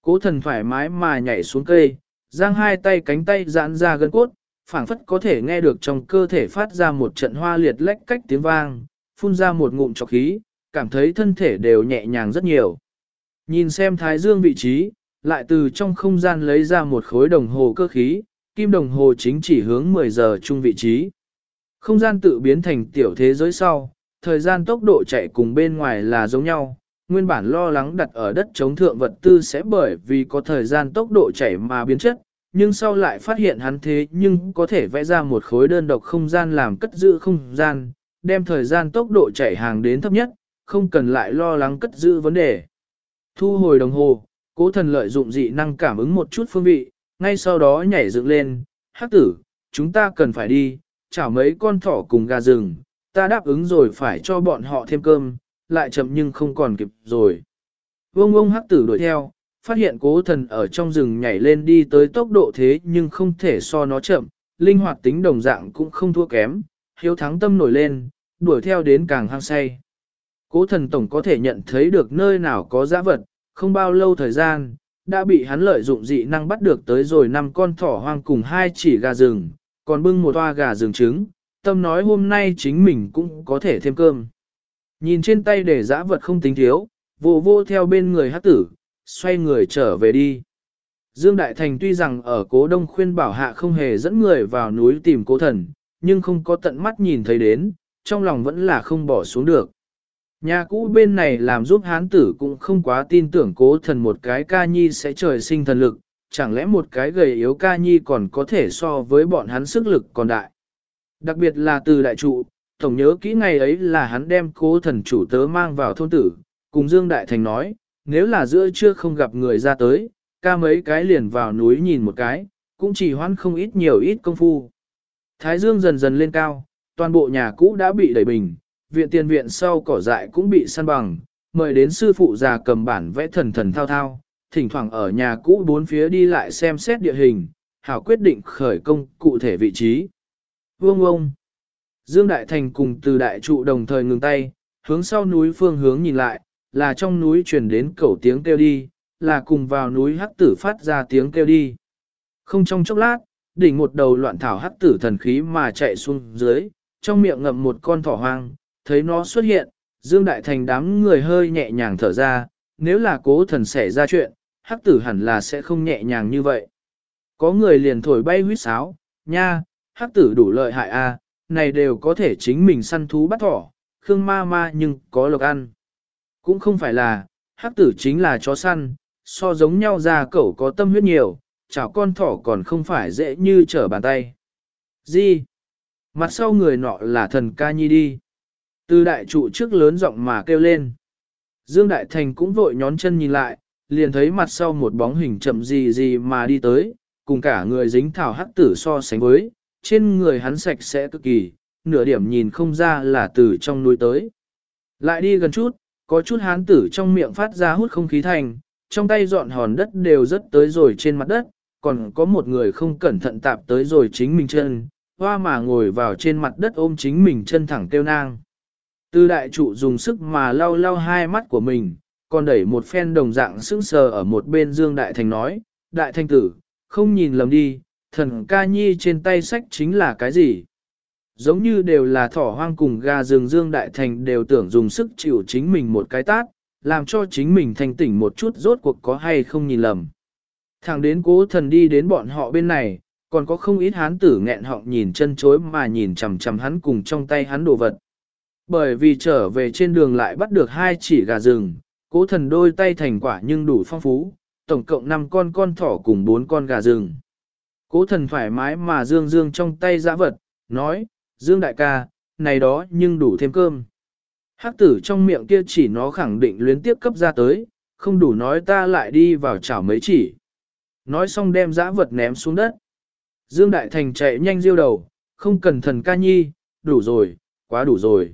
Cố thần thoải mái mà nhảy xuống cây, giang hai tay cánh tay giãn ra gân cốt, phảng phất có thể nghe được trong cơ thể phát ra một trận hoa liệt lách cách tiếng vang, phun ra một ngụm trọc khí, cảm thấy thân thể đều nhẹ nhàng rất nhiều. Nhìn xem thái dương vị trí, lại từ trong không gian lấy ra một khối đồng hồ cơ khí, kim đồng hồ chính chỉ hướng 10 giờ chung vị trí. Không gian tự biến thành tiểu thế giới sau, thời gian tốc độ chạy cùng bên ngoài là giống nhau, nguyên bản lo lắng đặt ở đất chống thượng vật tư sẽ bởi vì có thời gian tốc độ chảy mà biến chất, nhưng sau lại phát hiện hắn thế nhưng có thể vẽ ra một khối đơn độc không gian làm cất giữ không gian, đem thời gian tốc độ chảy hàng đến thấp nhất, không cần lại lo lắng cất giữ vấn đề. Thu hồi đồng hồ, cố thần lợi dụng dị năng cảm ứng một chút phương vị, ngay sau đó nhảy dựng lên, hắc tử, chúng ta cần phải đi, chảo mấy con thỏ cùng gà rừng, ta đáp ứng rồi phải cho bọn họ thêm cơm, lại chậm nhưng không còn kịp rồi. Vông ông hắc tử đuổi theo, phát hiện cố thần ở trong rừng nhảy lên đi tới tốc độ thế nhưng không thể so nó chậm, linh hoạt tính đồng dạng cũng không thua kém, hiếu thắng tâm nổi lên, đuổi theo đến càng hăng say. Cố thần tổng có thể nhận thấy được nơi nào có giã vật, không bao lâu thời gian, đã bị hắn lợi dụng dị năng bắt được tới rồi năm con thỏ hoang cùng hai chỉ gà rừng, còn bưng một toa gà rừng trứng, tâm nói hôm nay chính mình cũng có thể thêm cơm. Nhìn trên tay để giã vật không tính thiếu, vô vô theo bên người hát tử, xoay người trở về đi. Dương Đại Thành tuy rằng ở cố đông khuyên bảo hạ không hề dẫn người vào núi tìm cố thần, nhưng không có tận mắt nhìn thấy đến, trong lòng vẫn là không bỏ xuống được. Nhà cũ bên này làm giúp hán tử cũng không quá tin tưởng cố thần một cái ca nhi sẽ trời sinh thần lực, chẳng lẽ một cái gầy yếu ca nhi còn có thể so với bọn hắn sức lực còn đại. Đặc biệt là từ đại trụ, tổng nhớ kỹ ngày ấy là hắn đem cố thần chủ tớ mang vào thôn tử, cùng Dương Đại Thành nói, nếu là giữa trưa không gặp người ra tới, ca mấy cái liền vào núi nhìn một cái, cũng chỉ hoãn không ít nhiều ít công phu. Thái Dương dần dần lên cao, toàn bộ nhà cũ đã bị đẩy bình, viện tiền viện sau cỏ dại cũng bị săn bằng, mời đến sư phụ già cầm bản vẽ thần thần thao thao, thỉnh thoảng ở nhà cũ bốn phía đi lại xem xét địa hình, hảo quyết định khởi công cụ thể vị trí. Vương ông! Dương Đại Thành cùng từ đại trụ đồng thời ngừng tay, hướng sau núi phương hướng nhìn lại, là trong núi truyền đến cẩu tiếng kêu đi, là cùng vào núi hắc tử phát ra tiếng kêu đi. Không trong chốc lát, đỉnh một đầu loạn thảo hắc tử thần khí mà chạy xuống dưới, trong miệng ngậm một con thỏ hoang, thấy nó xuất hiện, Dương Đại Thành đám người hơi nhẹ nhàng thở ra, nếu là cố thần xảy ra chuyện, hắc tử hẳn là sẽ không nhẹ nhàng như vậy. Có người liền thổi bay huyết sáo, nha, hắc tử đủ lợi hại a, này đều có thể chính mình săn thú bắt thỏ, khương ma ma nhưng có lộc ăn. Cũng không phải là, hắc tử chính là chó săn, so giống nhau ra cẩu có tâm huyết nhiều, chảo con thỏ còn không phải dễ như trở bàn tay. Gì? Mặt sau người nọ là thần ca nhi đi. Từ đại trụ trước lớn giọng mà kêu lên. Dương Đại Thành cũng vội nhón chân nhìn lại, liền thấy mặt sau một bóng hình chậm gì gì mà đi tới, cùng cả người dính thảo hắc tử so sánh với, trên người hắn sạch sẽ cực kỳ, nửa điểm nhìn không ra là từ trong núi tới. Lại đi gần chút, có chút hán tử trong miệng phát ra hút không khí thành, trong tay dọn hòn đất đều rất tới rồi trên mặt đất, còn có một người không cẩn thận tạp tới rồi chính mình chân, hoa mà ngồi vào trên mặt đất ôm chính mình chân thẳng tiêu nang. Tư đại trụ dùng sức mà lau lau hai mắt của mình, còn đẩy một phen đồng dạng sững sờ ở một bên Dương Đại Thành nói, Đại Thành tử, không nhìn lầm đi, thần ca nhi trên tay sách chính là cái gì? Giống như đều là thỏ hoang cùng gà rừng Dương Đại Thành đều tưởng dùng sức chịu chính mình một cái tát, làm cho chính mình thành tỉnh một chút rốt cuộc có hay không nhìn lầm. Thẳng đến cố thần đi đến bọn họ bên này, còn có không ít hán tử nghẹn họng nhìn chân chối mà nhìn chằm chằm hắn cùng trong tay hắn đồ vật. Bởi vì trở về trên đường lại bắt được hai chỉ gà rừng, cố thần đôi tay thành quả nhưng đủ phong phú, tổng cộng 5 con con thỏ cùng 4 con gà rừng. Cố thần thoải mái mà dương dương trong tay giã vật, nói, dương đại ca, này đó nhưng đủ thêm cơm. Hắc tử trong miệng kia chỉ nó khẳng định luyến tiếp cấp ra tới, không đủ nói ta lại đi vào chảo mấy chỉ. Nói xong đem giã vật ném xuống đất. Dương Đại Thành chạy nhanh diêu đầu, không cần thần ca nhi, đủ rồi, quá đủ rồi.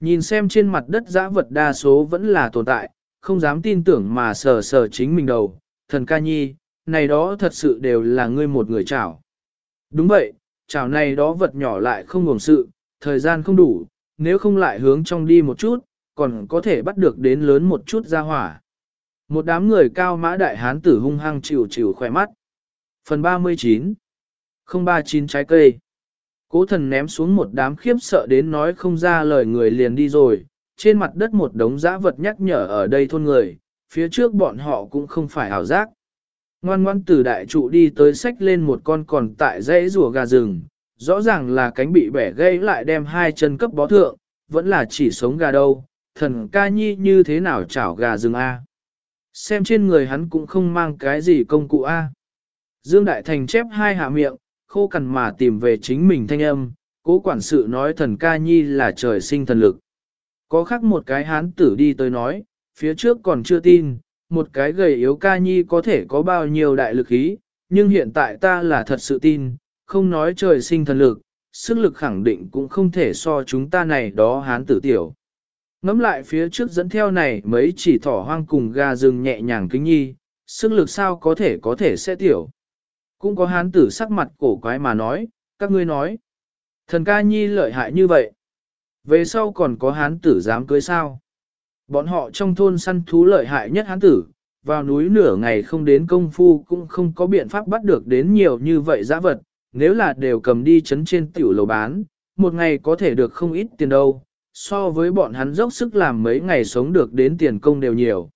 Nhìn xem trên mặt đất giã vật đa số vẫn là tồn tại, không dám tin tưởng mà sờ sờ chính mình đầu, thần ca nhi, này đó thật sự đều là ngươi một người chảo. Đúng vậy, chảo này đó vật nhỏ lại không ngủng sự, thời gian không đủ, nếu không lại hướng trong đi một chút, còn có thể bắt được đến lớn một chút ra hỏa. Một đám người cao mã đại hán tử hung hăng chịu chịu khỏe mắt. Phần 39 039 trái cây. Cố thần ném xuống một đám khiếp sợ đến nói không ra lời người liền đi rồi, trên mặt đất một đống giã vật nhắc nhở ở đây thôn người, phía trước bọn họ cũng không phải ảo giác. Ngoan ngoan từ đại trụ đi tới sách lên một con còn tại dãy rùa gà rừng, rõ ràng là cánh bị bẻ gây lại đem hai chân cấp bó thượng, vẫn là chỉ sống gà đâu, thần ca nhi như thế nào chảo gà rừng A. Xem trên người hắn cũng không mang cái gì công cụ A. Dương Đại Thành chép hai hạ miệng, khô cằn mà tìm về chính mình thanh âm, cố quản sự nói thần ca nhi là trời sinh thần lực. Có khác một cái hán tử đi tới nói, phía trước còn chưa tin, một cái gầy yếu ca nhi có thể có bao nhiêu đại lực ý, nhưng hiện tại ta là thật sự tin, không nói trời sinh thần lực, sức lực khẳng định cũng không thể so chúng ta này đó hán tử tiểu. Ngắm lại phía trước dẫn theo này mấy chỉ thỏ hoang cùng gà rừng nhẹ nhàng kính nhi, sức lực sao có thể có thể sẽ tiểu. Cũng có hán tử sắc mặt cổ quái mà nói, các ngươi nói. Thần ca nhi lợi hại như vậy. Về sau còn có hán tử dám cưới sao. Bọn họ trong thôn săn thú lợi hại nhất hán tử, vào núi nửa ngày không đến công phu cũng không có biện pháp bắt được đến nhiều như vậy giã vật, nếu là đều cầm đi chấn trên tiểu lầu bán, một ngày có thể được không ít tiền đâu, so với bọn hắn dốc sức làm mấy ngày sống được đến tiền công đều nhiều.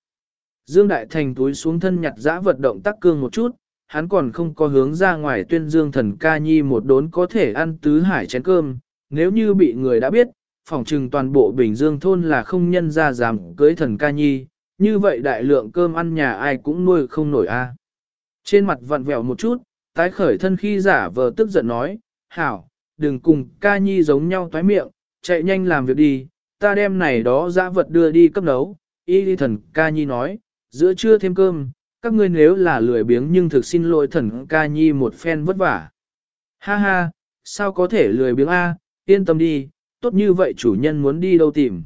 Dương Đại Thành túi xuống thân nhặt giã vật động tác cương một chút, hắn còn không có hướng ra ngoài tuyên dương thần ca nhi một đốn có thể ăn tứ hải chén cơm, nếu như bị người đã biết, phỏng trừng toàn bộ Bình Dương thôn là không nhân ra dám cưới thần ca nhi, như vậy đại lượng cơm ăn nhà ai cũng nuôi không nổi a. Trên mặt vặn vẹo một chút, tái khởi thân khi giả vờ tức giận nói, hảo, đừng cùng ca nhi giống nhau toái miệng, chạy nhanh làm việc đi, ta đem này đó dã vật đưa đi cấp nấu, y đi thần ca nhi nói, giữa trưa thêm cơm, các ngươi nếu là lười biếng nhưng thực xin lỗi thần ca nhi một phen vất vả. Ha ha, sao có thể lười biếng a? yên tâm đi, tốt như vậy chủ nhân muốn đi đâu tìm.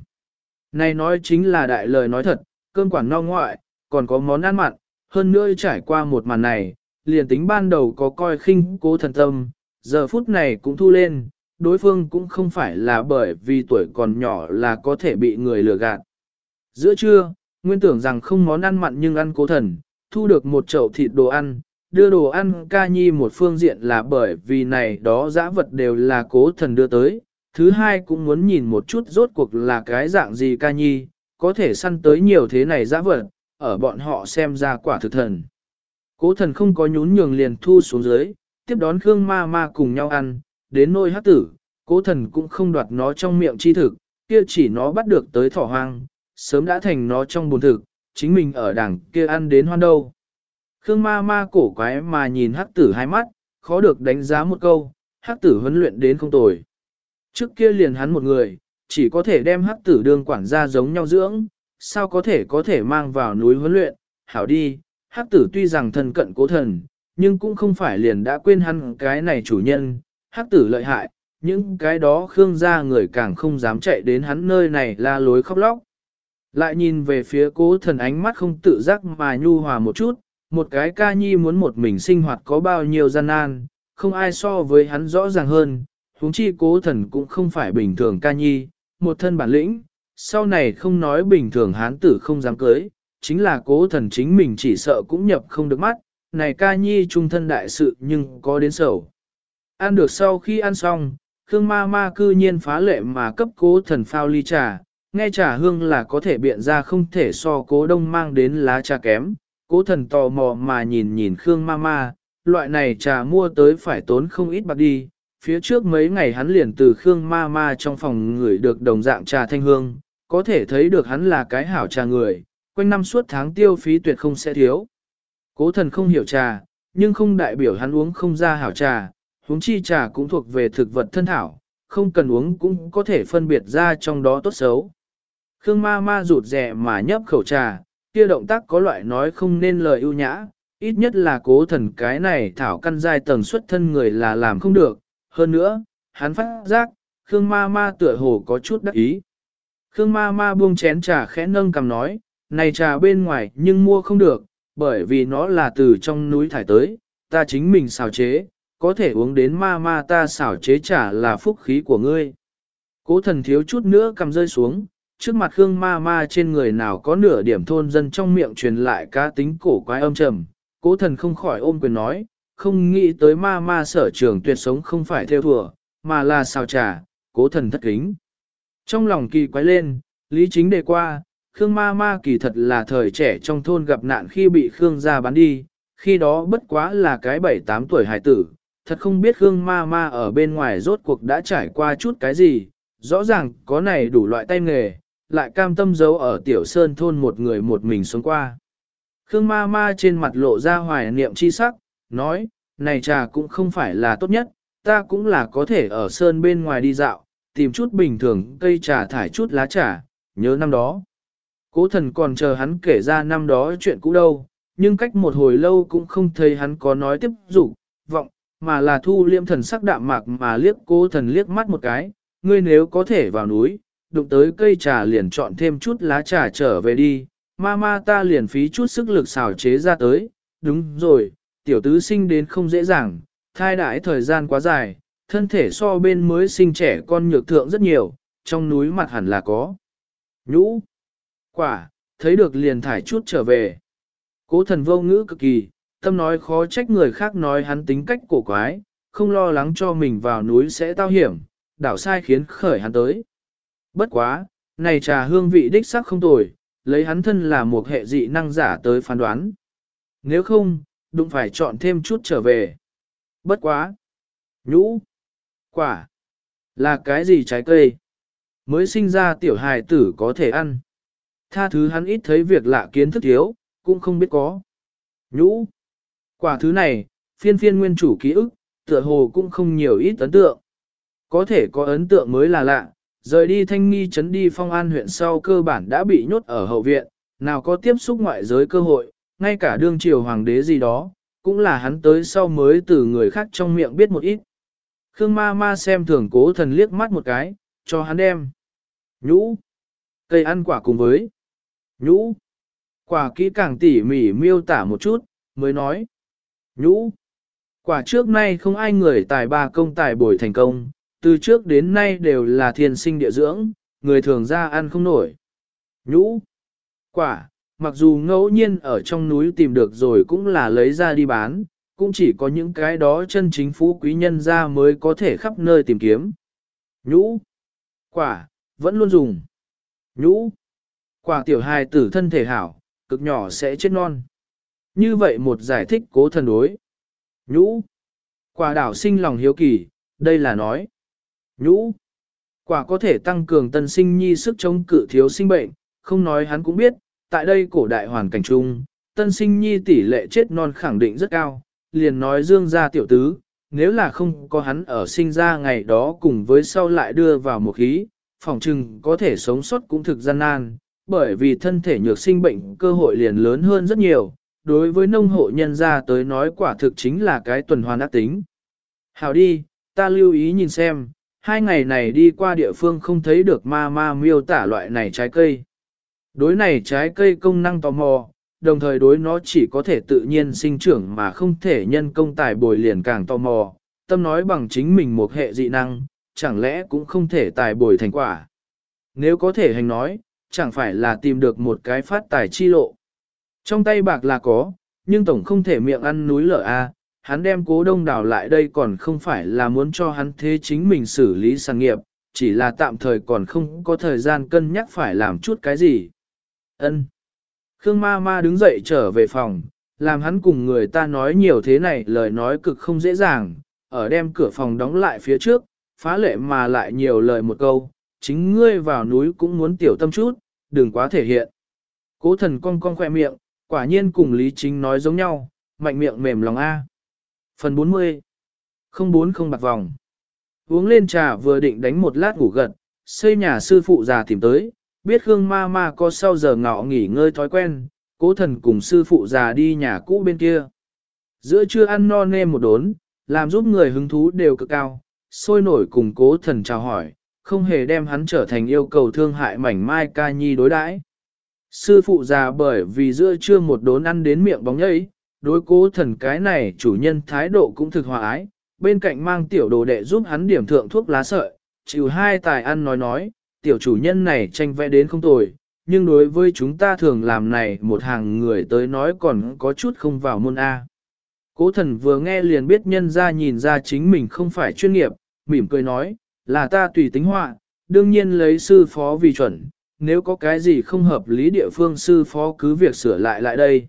Này nói chính là đại lời nói thật, cơm quản no ngoại, còn có món ăn mặn, hơn nữa trải qua một màn này, liền tính ban đầu có coi khinh cố thần tâm, giờ phút này cũng thu lên, đối phương cũng không phải là bởi vì tuổi còn nhỏ là có thể bị người lừa gạt. Giữa trưa, nguyên tưởng rằng không món ăn mặn nhưng ăn cố thần, thu được một chậu thịt đồ ăn, đưa đồ ăn ca nhi một phương diện là bởi vì này đó giã vật đều là cố thần đưa tới, thứ hai cũng muốn nhìn một chút rốt cuộc là cái dạng gì ca nhi, có thể săn tới nhiều thế này giã vật, ở bọn họ xem ra quả thực thần. Cố thần không có nhún nhường liền thu xuống dưới, tiếp đón Khương ma ma cùng nhau ăn, đến nôi hát tử, cố thần cũng không đoạt nó trong miệng chi thực, kia chỉ nó bắt được tới thỏ hoang, sớm đã thành nó trong bồn thực, chính mình ở đằng kia ăn đến hoan đâu. Khương ma ma cổ quái mà nhìn hắc tử hai mắt, khó được đánh giá một câu, hắc tử huấn luyện đến không tồi. Trước kia liền hắn một người, chỉ có thể đem hắc tử đương quản gia giống nhau dưỡng, sao có thể có thể mang vào núi huấn luyện, hảo đi, hắc tử tuy rằng thân cận cố thần, nhưng cũng không phải liền đã quên hắn cái này chủ nhân, hắc tử lợi hại, những cái đó khương gia người càng không dám chạy đến hắn nơi này la lối khóc lóc. Lại nhìn về phía cố thần ánh mắt không tự giác mà nhu hòa một chút, một cái ca nhi muốn một mình sinh hoạt có bao nhiêu gian nan, không ai so với hắn rõ ràng hơn, huống chi cố thần cũng không phải bình thường ca nhi, một thân bản lĩnh, sau này không nói bình thường hán tử không dám cưới, chính là cố thần chính mình chỉ sợ cũng nhập không được mắt, này ca nhi trung thân đại sự nhưng có đến sầu. Ăn được sau khi ăn xong, Khương ma ma cư nhiên phá lệ mà cấp cố thần phao ly trà, nghe trà hương là có thể biện ra không thể so cố đông mang đến lá trà kém. Cố thần tò mò mà nhìn nhìn Khương ma ma, loại này trà mua tới phải tốn không ít bạc đi. Phía trước mấy ngày hắn liền từ Khương ma ma trong phòng ngửi được đồng dạng trà thanh hương, có thể thấy được hắn là cái hảo trà người, quanh năm suốt tháng tiêu phí tuyệt không sẽ thiếu. Cố thần không hiểu trà, nhưng không đại biểu hắn uống không ra hảo trà, huống chi trà cũng thuộc về thực vật thân thảo, không cần uống cũng có thể phân biệt ra trong đó tốt xấu. Khương ma ma rụt rè mà nhấp khẩu trà, kia động tác có loại nói không nên lời ưu nhã, ít nhất là cố thần cái này thảo căn giai tầng xuất thân người là làm không được. Hơn nữa, hắn phát giác, Khương ma ma tựa hồ có chút đắc ý. Khương ma ma buông chén trà khẽ nâng cầm nói, này trà bên ngoài nhưng mua không được, bởi vì nó là từ trong núi thải tới, ta chính mình xào chế, có thể uống đến ma ma ta xào chế trả là phúc khí của ngươi. Cố thần thiếu chút nữa cầm rơi xuống, trước mặt Khương ma ma trên người nào có nửa điểm thôn dân trong miệng truyền lại cá tính cổ quái âm trầm. Cố thần không khỏi ôm quyền nói, không nghĩ tới ma ma sở trường tuyệt sống không phải theo thùa, mà là xào trà, cố thần thất kính. Trong lòng kỳ quái lên, lý chính đề qua, Khương ma ma kỳ thật là thời trẻ trong thôn gặp nạn khi bị Khương gia bán đi, khi đó bất quá là cái 7-8 tuổi hải tử, thật không biết Khương ma ma ở bên ngoài rốt cuộc đã trải qua chút cái gì, rõ ràng có này đủ loại tay nghề, lại cam tâm giấu ở tiểu sơn thôn một người một mình xuống qua. Khương ma ma trên mặt lộ ra hoài niệm chi sắc, nói, này trà cũng không phải là tốt nhất, ta cũng là có thể ở sơn bên ngoài đi dạo, tìm chút bình thường cây trà thải chút lá trà, nhớ năm đó. Cố thần còn chờ hắn kể ra năm đó chuyện cũ đâu, nhưng cách một hồi lâu cũng không thấy hắn có nói tiếp dục vọng, mà là thu liêm thần sắc đạm mạc mà liếc cố thần liếc mắt một cái, ngươi nếu có thể vào núi, đụng tới cây trà liền chọn thêm chút lá trà trở về đi, ma ma ta liền phí chút sức lực xào chế ra tới, đúng rồi, tiểu tứ sinh đến không dễ dàng, thai đại thời gian quá dài, thân thể so bên mới sinh trẻ con nhược thượng rất nhiều, trong núi mặt hẳn là có. Nhũ, quả, thấy được liền thải chút trở về. Cố thần vô ngữ cực kỳ, tâm nói khó trách người khác nói hắn tính cách cổ quái, không lo lắng cho mình vào núi sẽ tao hiểm, đảo sai khiến khởi hắn tới. Bất quá, này trà hương vị đích sắc không tồi, lấy hắn thân là một hệ dị năng giả tới phán đoán. Nếu không, đụng phải chọn thêm chút trở về. Bất quá. Nhũ. Quả. Là cái gì trái cây? Mới sinh ra tiểu hài tử có thể ăn. Tha thứ hắn ít thấy việc lạ kiến thức thiếu, cũng không biết có. Nhũ. Quả thứ này, phiên phiên nguyên chủ ký ức, tựa hồ cũng không nhiều ít ấn tượng. Có thể có ấn tượng mới là lạ, rời đi thanh nghi chấn đi phong an huyện sau cơ bản đã bị nhốt ở hậu viện, nào có tiếp xúc ngoại giới cơ hội, ngay cả đương triều hoàng đế gì đó, cũng là hắn tới sau mới từ người khác trong miệng biết một ít. Khương ma ma xem thường cố thần liếc mắt một cái, cho hắn đem. Nhũ. Cây ăn quả cùng với. Nhũ. Quả kỹ càng tỉ mỉ miêu tả một chút, mới nói. Nhũ. Quả trước nay không ai người tài ba công tài bồi thành công, từ trước đến nay đều là thiên sinh địa dưỡng, người thường ra ăn không nổi. Nhũ. Quả, mặc dù ngẫu nhiên ở trong núi tìm được rồi cũng là lấy ra đi bán, cũng chỉ có những cái đó chân chính phú quý nhân ra mới có thể khắp nơi tìm kiếm. Nhũ. Quả, vẫn luôn dùng. Nhũ. Quả tiểu hài tử thân thể hảo, cực nhỏ sẽ chết non. Như vậy một giải thích cố thần đối. Nhũ. Quả đảo sinh lòng hiếu kỳ, đây là nói. Nhũ. Quả có thể tăng cường tân sinh nhi sức chống cự thiếu sinh bệnh, không nói hắn cũng biết, tại đây cổ đại hoàn cảnh chung, tân sinh nhi tỷ lệ chết non khẳng định rất cao, liền nói dương gia tiểu tứ, nếu là không có hắn ở sinh ra ngày đó cùng với sau lại đưa vào một khí, phòng trừng có thể sống sót cũng thực gian nan, bởi vì thân thể nhược sinh bệnh cơ hội liền lớn hơn rất nhiều, đối với nông hộ nhân gia tới nói quả thực chính là cái tuần hoàn ác tính. Hảo đi, ta lưu ý nhìn xem, hai ngày này đi qua địa phương không thấy được ma ma miêu tả loại này trái cây. Đối này trái cây công năng tò mò, đồng thời đối nó chỉ có thể tự nhiên sinh trưởng mà không thể nhân công tài bồi liền càng tò mò, tâm nói bằng chính mình một hệ dị năng, chẳng lẽ cũng không thể tài bồi thành quả. Nếu có thể hành nói, chẳng phải là tìm được một cái phát tài chi lộ. Trong tay bạc là có, nhưng tổng không thể miệng ăn núi lở a. hắn đem cố đông đảo lại đây còn không phải là muốn cho hắn thế chính mình xử lý sản nghiệp, chỉ là tạm thời còn không có thời gian cân nhắc phải làm chút cái gì. Ân. Khương ma ma đứng dậy trở về phòng, làm hắn cùng người ta nói nhiều thế này lời nói cực không dễ dàng, ở đem cửa phòng đóng lại phía trước, phá lệ mà lại nhiều lời một câu, chính ngươi vào núi cũng muốn tiểu tâm chút, đừng quá thể hiện. Cố thần cong cong khoe miệng, quả nhiên cùng Lý Chính nói giống nhau, mạnh miệng mềm lòng A. Phần 40 không bốn không bạc vòng Uống lên trà vừa định đánh một lát ngủ gật, xây nhà sư phụ già tìm tới, biết Khương ma ma có sau giờ ngọ nghỉ ngơi thói quen, cố thần cùng sư phụ già đi nhà cũ bên kia. Giữa trưa ăn no nê một đốn, làm giúp người hứng thú đều cực cao, sôi nổi cùng cố thần chào hỏi, không hề đem hắn trở thành yêu cầu thương hại mảnh mai ca nhi đối đãi. Sư phụ già bởi vì giữa trưa một đốn ăn đến miệng bóng nhây, đối cố thần cái này chủ nhân thái độ cũng thực hòa ái, bên cạnh mang tiểu đồ đệ giúp hắn điểm thượng thuốc lá sợi, chịu hai tài ăn nói nói, tiểu chủ nhân này tranh vẽ đến không tồi, nhưng đối với chúng ta thường làm này một hàng người tới nói còn có chút không vào môn A. Cố thần vừa nghe liền biết nhân ra nhìn ra chính mình không phải chuyên nghiệp, mỉm cười nói, là ta tùy tính họa, đương nhiên lấy sư phó vì chuẩn, nếu có cái gì không hợp lý địa phương sư phó cứ việc sửa lại lại đây.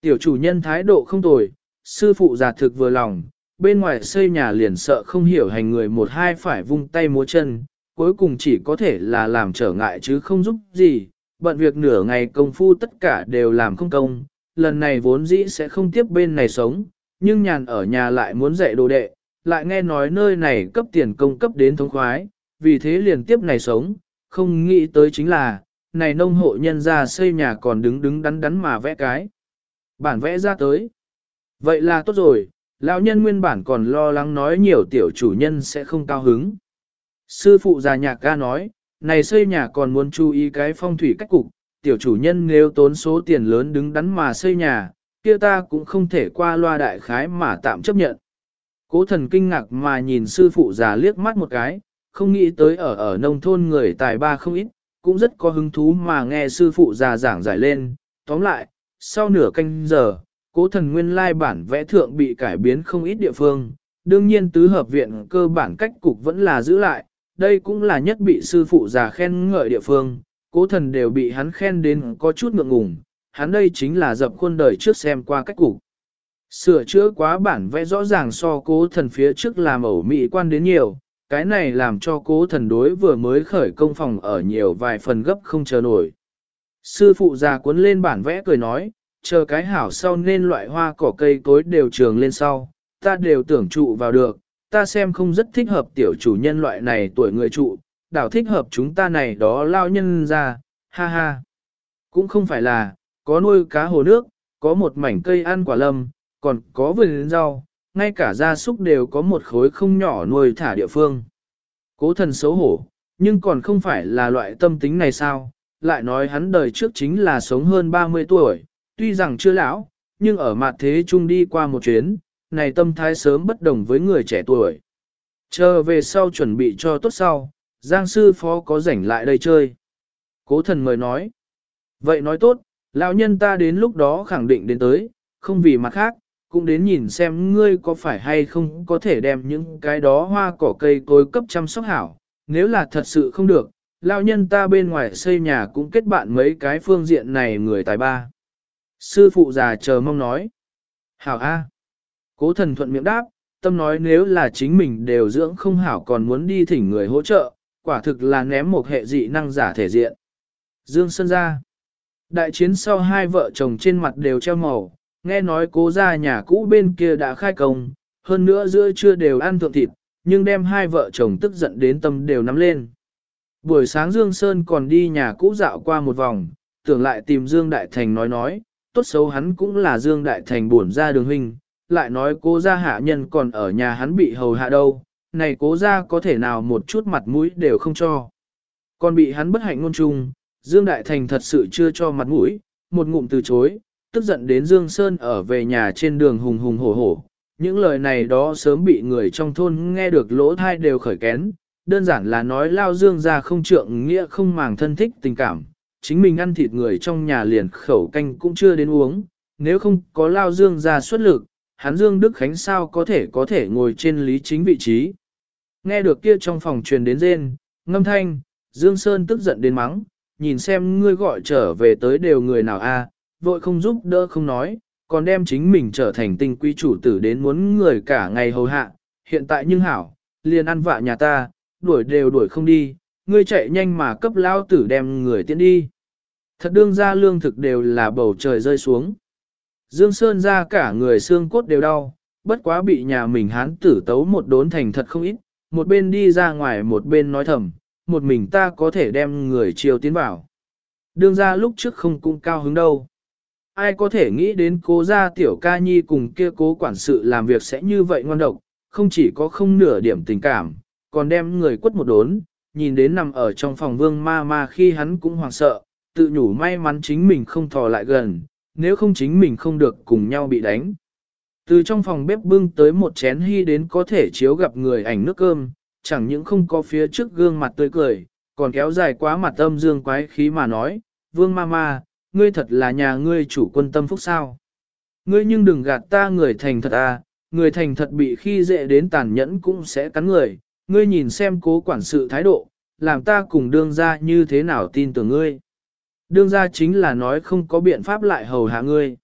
Tiểu chủ nhân thái độ không tồi, sư phụ giả thực vừa lòng, bên ngoài xây nhà liền sợ không hiểu hành người một hai phải vung tay múa chân, cuối cùng chỉ có thể là làm trở ngại chứ không giúp gì, bận việc nửa ngày công phu tất cả đều làm không công, lần này vốn dĩ sẽ không tiếp bên này sống, nhưng nhàn ở nhà lại muốn dạy đồ đệ, lại nghe nói nơi này cấp tiền công cấp đến thống khoái, vì thế liền tiếp này sống, không nghĩ tới chính là, này nông hộ nhân ra xây nhà còn đứng đứng đắn đắn mà vẽ cái. Bản vẽ ra tới. Vậy là tốt rồi, lão nhân nguyên bản còn lo lắng nói nhiều tiểu chủ nhân sẽ không cao hứng. Sư phụ già nhạc ca nói, này xây nhà còn muốn chú ý cái phong thủy cách cục, tiểu chủ nhân nếu tốn số tiền lớn đứng đắn mà xây nhà, kia ta cũng không thể qua loa đại khái mà tạm chấp nhận. Cố thần kinh ngạc mà nhìn sư phụ già liếc mắt một cái, không nghĩ tới ở ở nông thôn người tài ba không ít, cũng rất có hứng thú mà nghe sư phụ già giảng giải lên. Tóm lại, sau nửa canh giờ, cố thần nguyên lai bản vẽ thượng bị cải biến không ít địa phương, đương nhiên tứ hợp viện cơ bản cách cục vẫn là giữ lại, đây cũng là nhất bị sư phụ già khen ngợi địa phương, cố thần đều bị hắn khen đến có chút ngượng ngùng, hắn đây chính là dập khuôn đời trước xem qua cách cục. Sửa chữa quá bản vẽ rõ ràng so cố thần phía trước làm ẩu mỹ quan đến nhiều, cái này làm cho cố thần đối vừa mới khởi công phòng ở nhiều vài phần gấp không chờ nổi. Sư phụ già cuốn lên bản vẽ cười nói, chờ cái hảo sau nên loại hoa cỏ cây cối đều trường lên sau, ta đều tưởng trụ vào được, ta xem không rất thích hợp tiểu chủ nhân loại này tuổi người trụ, đảo thích hợp chúng ta này đó lao nhân ra, ha ha. Cũng không phải là, có nuôi cá hồ nước, có một mảnh cây ăn quả lâm, còn có vườn rau, ngay cả gia súc đều có một khối không nhỏ nuôi thả địa phương. Cố thần xấu hổ, nhưng còn không phải là loại tâm tính này sao, lại nói hắn đời trước chính là sống hơn 30 tuổi, tuy rằng chưa lão, nhưng ở mặt thế chung đi qua một chuyến, này tâm thái sớm bất đồng với người trẻ tuổi. Chờ về sau chuẩn bị cho tốt sau, Giang sư phó có rảnh lại đây chơi. Cố thần mời nói. Vậy nói tốt, lão nhân ta đến lúc đó khẳng định đến tới, không vì mặt khác, cũng đến nhìn xem ngươi có phải hay không có thể đem những cái đó hoa cỏ cây cối cấp chăm sóc hảo. Nếu là thật sự không được, lao nhân ta bên ngoài xây nhà cũng kết bạn mấy cái phương diện này người tài ba. Sư phụ già chờ mong nói. Hảo A. Cố thần thuận miệng đáp, tâm nói nếu là chính mình đều dưỡng không hảo còn muốn đi thỉnh người hỗ trợ, quả thực là ném một hệ dị năng giả thể diện. Dương Sơn ra. Đại chiến sau hai vợ chồng trên mặt đều treo màu, nghe nói cố ra nhà cũ bên kia đã khai công, hơn nữa giữa trưa đều ăn thượng thịt, nhưng đem hai vợ chồng tức giận đến tâm đều nắm lên. Buổi sáng Dương Sơn còn đi nhà cũ dạo qua một vòng, tưởng lại tìm Dương Đại Thành nói nói, tốt xấu hắn cũng là Dương Đại Thành buồn ra đường huynh, lại nói cố gia hạ nhân còn ở nhà hắn bị hầu hạ đâu, này cố gia có thể nào một chút mặt mũi đều không cho. Còn bị hắn bất hạnh ngôn chung, Dương Đại Thành thật sự chưa cho mặt mũi, một ngụm từ chối, tức giận đến Dương Sơn ở về nhà trên đường hùng hùng hổ hổ. Những lời này đó sớm bị người trong thôn nghe được lỗ thai đều khởi kén, đơn giản là nói lao Dương ra không trượng nghĩa không màng thân thích tình cảm, chính mình ăn thịt người trong nhà liền khẩu canh cũng chưa đến uống, nếu không có lao Dương ra xuất lực, hắn Dương Đức Khánh sao có thể có thể ngồi trên lý chính vị trí. Nghe được kia trong phòng truyền đến rên, ngâm thanh, Dương Sơn tức giận đến mắng, nhìn xem ngươi gọi trở về tới đều người nào a, vội không giúp đỡ không nói, còn đem chính mình trở thành tinh quý chủ tử đến muốn người cả ngày hầu hạ, hiện tại nhưng hảo, liền ăn vạ nhà ta, đuổi đều đuổi không đi, ngươi chạy nhanh mà cấp lao tử đem người tiến đi. Thật đương ra lương thực đều là bầu trời rơi xuống. Dương Sơn ra cả người xương cốt đều đau, bất quá bị nhà mình hán tử tấu một đốn thành thật không ít, một bên đi ra ngoài một bên nói thầm, một mình ta có thể đem người chiều tiến vào. Đương ra lúc trước không cũng cao hứng đâu. Ai có thể nghĩ đến cố gia tiểu ca nhi cùng kia cố quản sự làm việc sẽ như vậy ngon độc, không chỉ có không nửa điểm tình cảm, còn đem người quất một đốn, nhìn đến nằm ở trong phòng vương ma ma khi hắn cũng hoảng sợ, tự nhủ may mắn chính mình không thò lại gần, nếu không chính mình không được cùng nhau bị đánh. Từ trong phòng bếp bưng tới một chén hy đến có thể chiếu gặp người ảnh nước cơm, chẳng những không có phía trước gương mặt tươi cười, còn kéo dài quá mặt âm dương quái khí mà nói, vương ma ma, ngươi thật là nhà ngươi chủ quân tâm phúc sao. Ngươi nhưng đừng gạt ta người thành thật à, người thành thật bị khi dễ đến tàn nhẫn cũng sẽ cắn người, ngươi nhìn xem cố quản sự thái độ, làm ta cùng đương ra như thế nào tin tưởng ngươi. Đương ra chính là nói không có biện pháp lại hầu hạ ngươi.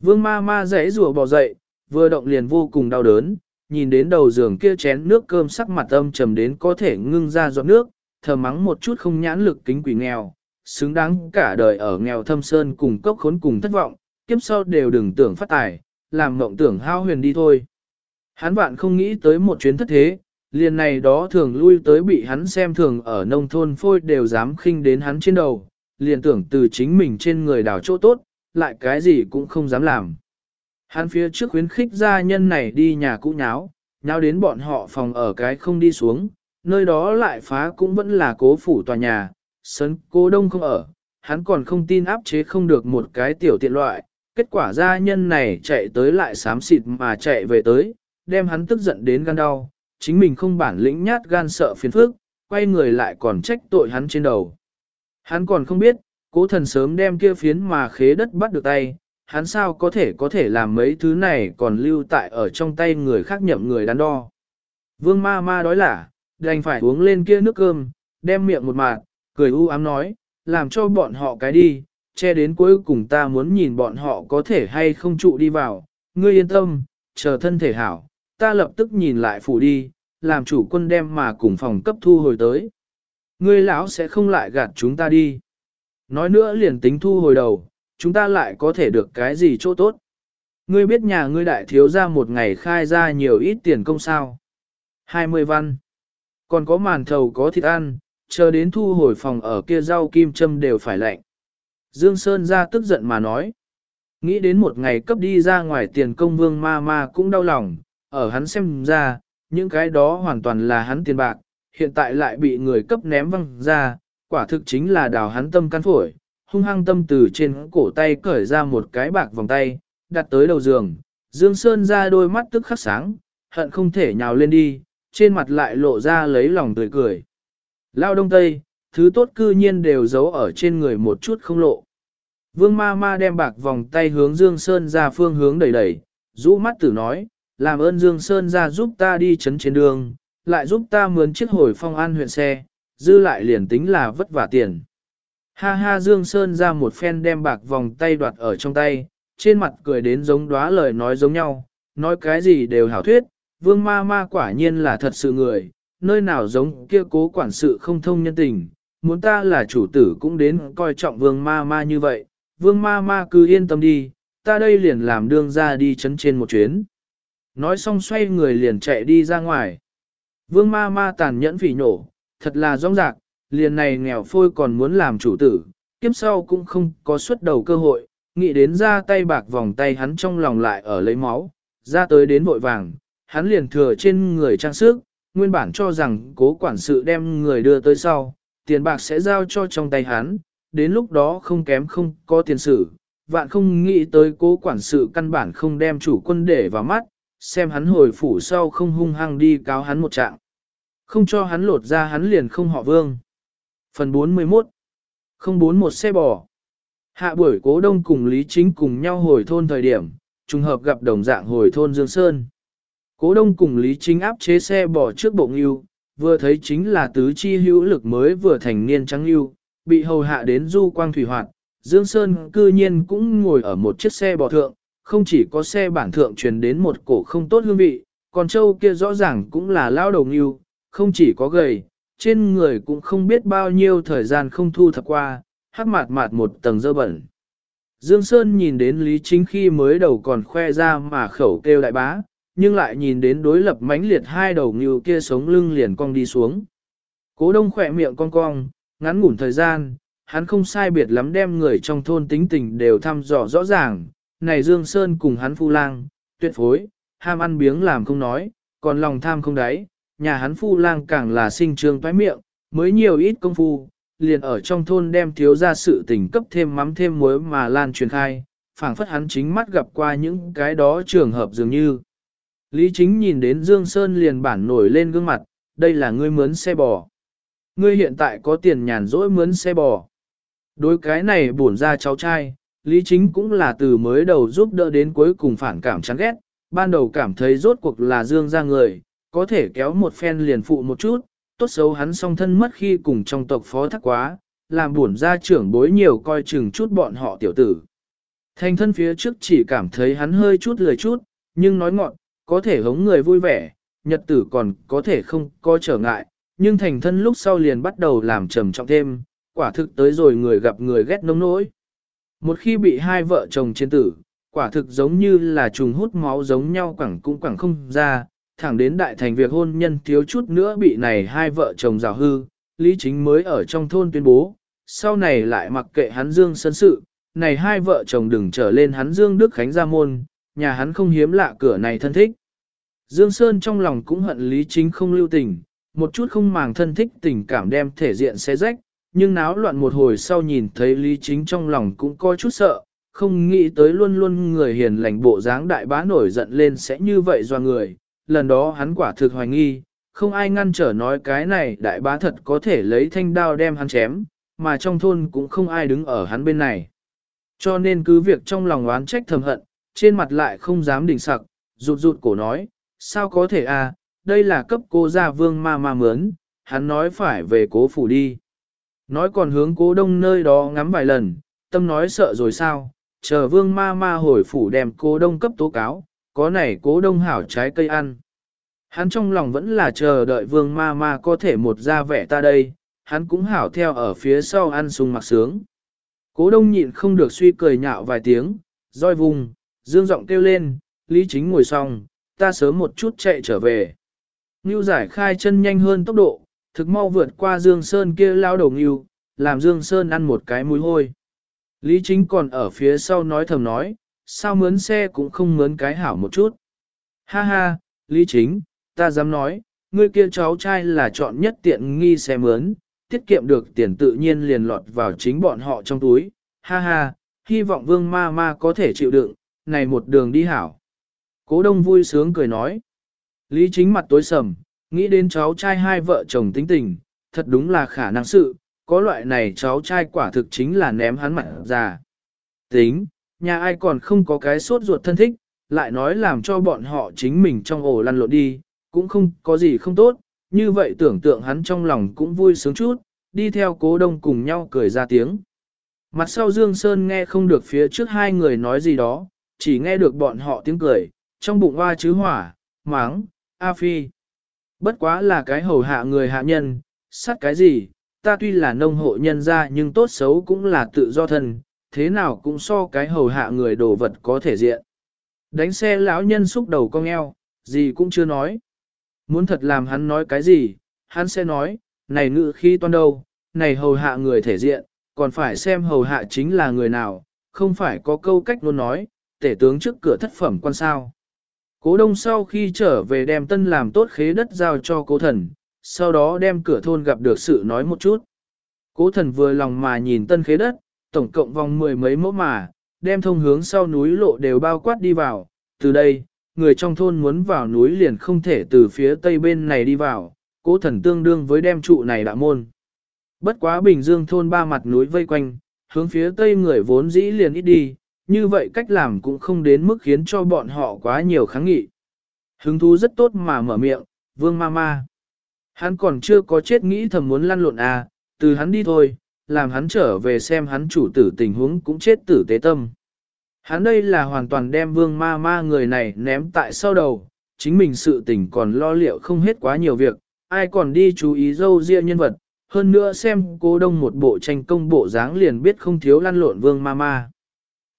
Vương ma ma rẽ rùa bò dậy, vừa động liền vô cùng đau đớn, nhìn đến đầu giường kia chén nước cơm sắc mặt âm trầm đến có thể ngưng ra giọt nước, thờ mắng một chút không nhãn lực kính quỷ nghèo, xứng đáng cả đời ở nghèo thâm sơn cùng cốc khốn cùng thất vọng, kiếp sau đều đừng tưởng phát tài, làm mộng tưởng hao huyền đi thôi. Hắn vạn không nghĩ tới một chuyến thất thế, liền này đó thường lui tới bị hắn xem thường ở nông thôn phôi đều dám khinh đến hắn trên đầu, liền tưởng từ chính mình trên người đào chỗ tốt, lại cái gì cũng không dám làm. Hắn phía trước khuyến khích gia nhân này đi nhà cũ nháo, nháo đến bọn họ phòng ở cái không đi xuống, nơi đó lại phá cũng vẫn là cố phủ tòa nhà, sấn cố đông không ở, hắn còn không tin áp chế không được một cái tiểu tiện loại, kết quả gia nhân này chạy tới lại xám xịt mà chạy về tới, đem hắn tức giận đến gan đau, chính mình không bản lĩnh nhát gan sợ phiền phức, quay người lại còn trách tội hắn trên đầu. Hắn còn không biết, cố thần sớm đem kia phiến mà khế đất bắt được tay, hắn sao có thể có thể làm mấy thứ này còn lưu tại ở trong tay người khác nhậm người đắn đo. Vương ma ma đói lả, đành phải uống lên kia nước cơm, đem miệng một mạt, cười u ám nói, làm cho bọn họ cái đi, che đến cuối cùng ta muốn nhìn bọn họ có thể hay không trụ đi vào, ngươi yên tâm, chờ thân thể hảo, ta lập tức nhìn lại phủ đi, làm chủ quân đem mà cùng phòng cấp thu hồi tới. Ngươi lão sẽ không lại gạt chúng ta đi. Nói nữa liền tính thu hồi đầu, chúng ta lại có thể được cái gì chỗ tốt. Ngươi biết nhà ngươi đại thiếu ra một ngày khai ra nhiều ít tiền công sao. 20 văn. Còn có màn thầu có thịt ăn, chờ đến thu hồi phòng ở kia rau kim châm đều phải lạnh. Dương Sơn ra tức giận mà nói. Nghĩ đến một ngày cấp đi ra ngoài tiền công vương ma ma cũng đau lòng, ở hắn xem ra, những cái đó hoàn toàn là hắn tiền bạc, hiện tại lại bị người cấp ném văng ra, quả thực chính là đào hắn tâm can phổi, hung hăng tâm từ trên cổ tay cởi ra một cái bạc vòng tay, đặt tới đầu giường, Dương Sơn ra đôi mắt tức khắc sáng, hận không thể nhào lên đi, trên mặt lại lộ ra lấy lòng tươi cười. Lao đông tây, thứ tốt cư nhiên đều giấu ở trên người một chút không lộ. Vương ma ma đem bạc vòng tay hướng Dương Sơn ra phương hướng đẩy đẩy, rũ mắt tử nói, làm ơn Dương Sơn ra giúp ta đi chấn trên đường, lại giúp ta mướn chiếc hồi phong an huyện xe, dư lại liền tính là vất vả tiền. Ha ha Dương Sơn ra một phen đem bạc vòng tay đoạt ở trong tay, trên mặt cười đến giống đóa lời nói giống nhau, nói cái gì đều hảo thuyết, vương ma ma quả nhiên là thật sự người, nơi nào giống kia cố quản sự không thông nhân tình, muốn ta là chủ tử cũng đến coi trọng vương ma ma như vậy, vương ma ma cứ yên tâm đi, ta đây liền làm đương ra đi chấn trên một chuyến. Nói xong xoay người liền chạy đi ra ngoài. Vương ma ma tàn nhẫn phỉ nổ, thật là rong rạc, liền này nghèo phôi còn muốn làm chủ tử, kiếp sau cũng không có xuất đầu cơ hội, nghĩ đến ra tay bạc vòng tay hắn trong lòng lại ở lấy máu, ra tới đến vội vàng, hắn liền thừa trên người trang sức, nguyên bản cho rằng cố quản sự đem người đưa tới sau, tiền bạc sẽ giao cho trong tay hắn, đến lúc đó không kém không có tiền sử, vạn không nghĩ tới cố quản sự căn bản không đem chủ quân để vào mắt, xem hắn hồi phủ sau không hung hăng đi cáo hắn một trạng. Không cho hắn lột ra hắn liền không họ vương. Phần 41 Không bốn một xe bò Hạ buổi cố đông cùng Lý Chính cùng nhau hồi thôn thời điểm, trùng hợp gặp đồng dạng hồi thôn Dương Sơn. Cố đông cùng Lý Chính áp chế xe bò trước bộ ngưu, vừa thấy chính là tứ chi hữu lực mới vừa thành niên trắng ngưu, bị hầu hạ đến du quang thủy hoạt. Dương Sơn cư nhiên cũng ngồi ở một chiếc xe bò thượng, không chỉ có xe bản thượng truyền đến một cổ không tốt hương vị, còn châu kia rõ ràng cũng là lao đầu ngưu, không chỉ có gầy, trên người cũng không biết bao nhiêu thời gian không thu thập qua, hắc mạt mạt một tầng dơ bẩn. Dương Sơn nhìn đến Lý Chính khi mới đầu còn khoe ra mà khẩu kêu đại bá, nhưng lại nhìn đến đối lập mãnh liệt hai đầu ngưu kia sống lưng liền cong đi xuống. Cố đông khỏe miệng cong cong, ngắn ngủn thời gian, hắn không sai biệt lắm đem người trong thôn tính tình đều thăm dò rõ ràng, này Dương Sơn cùng hắn phu lang, tuyệt phối, ham ăn biếng làm không nói, còn lòng tham không đáy, nhà hắn phu lang càng là sinh trương toái miệng, mới nhiều ít công phu, liền ở trong thôn đem thiếu ra sự tình cấp thêm mắm thêm muối mà lan truyền khai, phảng phất hắn chính mắt gặp qua những cái đó trường hợp dường như. Lý chính nhìn đến Dương Sơn liền bản nổi lên gương mặt, đây là ngươi mướn xe bò. Ngươi hiện tại có tiền nhàn rỗi mướn xe bò. Đối cái này buồn ra cháu trai, Lý chính cũng là từ mới đầu giúp đỡ đến cuối cùng phản cảm chán ghét, ban đầu cảm thấy rốt cuộc là Dương ra người, có thể kéo một phen liền phụ một chút, tốt xấu hắn song thân mất khi cùng trong tộc phó thác quá, làm buồn ra trưởng bối nhiều coi chừng chút bọn họ tiểu tử. Thành thân phía trước chỉ cảm thấy hắn hơi chút lười chút, nhưng nói ngọn, có thể hống người vui vẻ, nhật tử còn có thể không có trở ngại, nhưng thành thân lúc sau liền bắt đầu làm trầm trọng thêm, quả thực tới rồi người gặp người ghét nông nỗi. Một khi bị hai vợ chồng chiến tử, quả thực giống như là trùng hút máu giống nhau quẳng cũng quẳng không ra, thẳng đến đại thành việc hôn nhân thiếu chút nữa bị này hai vợ chồng rào hư, Lý Chính mới ở trong thôn tuyên bố, sau này lại mặc kệ hắn Dương sân sự, này hai vợ chồng đừng trở lên hắn Dương Đức Khánh ra môn, nhà hắn không hiếm lạ cửa này thân thích. Dương Sơn trong lòng cũng hận Lý Chính không lưu tình, một chút không màng thân thích tình cảm đem thể diện xé rách, nhưng náo loạn một hồi sau nhìn thấy Lý Chính trong lòng cũng coi chút sợ, không nghĩ tới luôn luôn người hiền lành bộ dáng đại bá nổi giận lên sẽ như vậy do người, lần đó hắn quả thực hoài nghi, không ai ngăn trở nói cái này đại bá thật có thể lấy thanh đao đem hắn chém, mà trong thôn cũng không ai đứng ở hắn bên này. Cho nên cứ việc trong lòng oán trách thầm hận, trên mặt lại không dám đỉnh sặc, rụt rụt cổ nói, sao có thể à, đây là cấp cô gia vương ma ma mướn, hắn nói phải về cố phủ đi. Nói còn hướng cố đông nơi đó ngắm vài lần, tâm nói sợ rồi sao, chờ vương ma ma hồi phủ đem cố đông cấp tố cáo, có này cố đông hảo trái cây ăn. Hắn trong lòng vẫn là chờ đợi vương ma ma có thể một ra vẻ ta đây, hắn cũng hảo theo ở phía sau ăn sung mặc sướng. Cố đông nhịn không được suy cười nhạo vài tiếng, roi vùng, dương giọng kêu lên, lý chính ngồi xong, ta sớm một chút chạy trở về. Ngưu giải khai chân nhanh hơn tốc độ, thực mau vượt qua Dương Sơn kia lao đầu ngưu, làm Dương Sơn ăn một cái mũi hôi. Lý chính còn ở phía sau nói thầm nói, sao mướn xe cũng không mướn cái hảo một chút. Ha ha, Lý chính, ta dám nói, ngươi kia cháu trai là chọn nhất tiện nghi xe mướn, tiết kiệm được tiền tự nhiên liền lọt vào chính bọn họ trong túi. Ha ha, hy vọng vương ma ma có thể chịu đựng, này một đường đi hảo. Cố đông vui sướng cười nói. Lý chính mặt tối sầm, nghĩ đến cháu trai hai vợ chồng tính tình, thật đúng là khả năng sự, có loại này cháu trai quả thực chính là ném hắn mặt già. Tính, nhà ai còn không có cái sốt ruột thân thích, lại nói làm cho bọn họ chính mình trong ổ lăn lộn đi, cũng không có gì không tốt, như vậy tưởng tượng hắn trong lòng cũng vui sướng chút, đi theo cố đông cùng nhau cười ra tiếng. Mặt sau Dương Sơn nghe không được phía trước hai người nói gì đó, chỉ nghe được bọn họ tiếng cười, trong bụng hoa chứ hỏa, máng, A Phi. Bất quá là cái hầu hạ người hạ nhân, sát cái gì, ta tuy là nông hộ nhân ra nhưng tốt xấu cũng là tự do thân, thế nào cũng so cái hầu hạ người đồ vật có thể diện. Đánh xe lão nhân xúc đầu cong eo, gì cũng chưa nói. Muốn thật làm hắn nói cái gì, hắn sẽ nói, này ngự khi toan đâu, này hầu hạ người thể diện, còn phải xem hầu hạ chính là người nào, không phải có câu cách luôn nói, tể tướng trước cửa thất phẩm quan sao. Cố đông sau khi trở về đem tân làm tốt khế đất giao cho cố thần, sau đó đem cửa thôn gặp được sự nói một chút. Cố thần vừa lòng mà nhìn tân khế đất, tổng cộng vòng mười mấy mẫu mà, đem thông hướng sau núi lộ đều bao quát đi vào, từ đây, người trong thôn muốn vào núi liền không thể từ phía tây bên này đi vào, cố thần tương đương với đem trụ này đã môn. Bất quá Bình Dương thôn ba mặt núi vây quanh, hướng phía tây người vốn dĩ liền ít đi, như vậy cách làm cũng không đến mức khiến cho bọn họ quá nhiều kháng nghị. Hứng thú rất tốt mà mở miệng, vương ma ma. Hắn còn chưa có chết nghĩ thầm muốn lăn lộn à, từ hắn đi thôi, làm hắn trở về xem hắn chủ tử tình huống cũng chết tử tế tâm. Hắn đây là hoàn toàn đem vương ma ma người này ném tại sau đầu, chính mình sự tình còn lo liệu không hết quá nhiều việc, ai còn đi chú ý dâu ria nhân vật, hơn nữa xem cố đông một bộ tranh công bộ dáng liền biết không thiếu lăn lộn vương ma ma.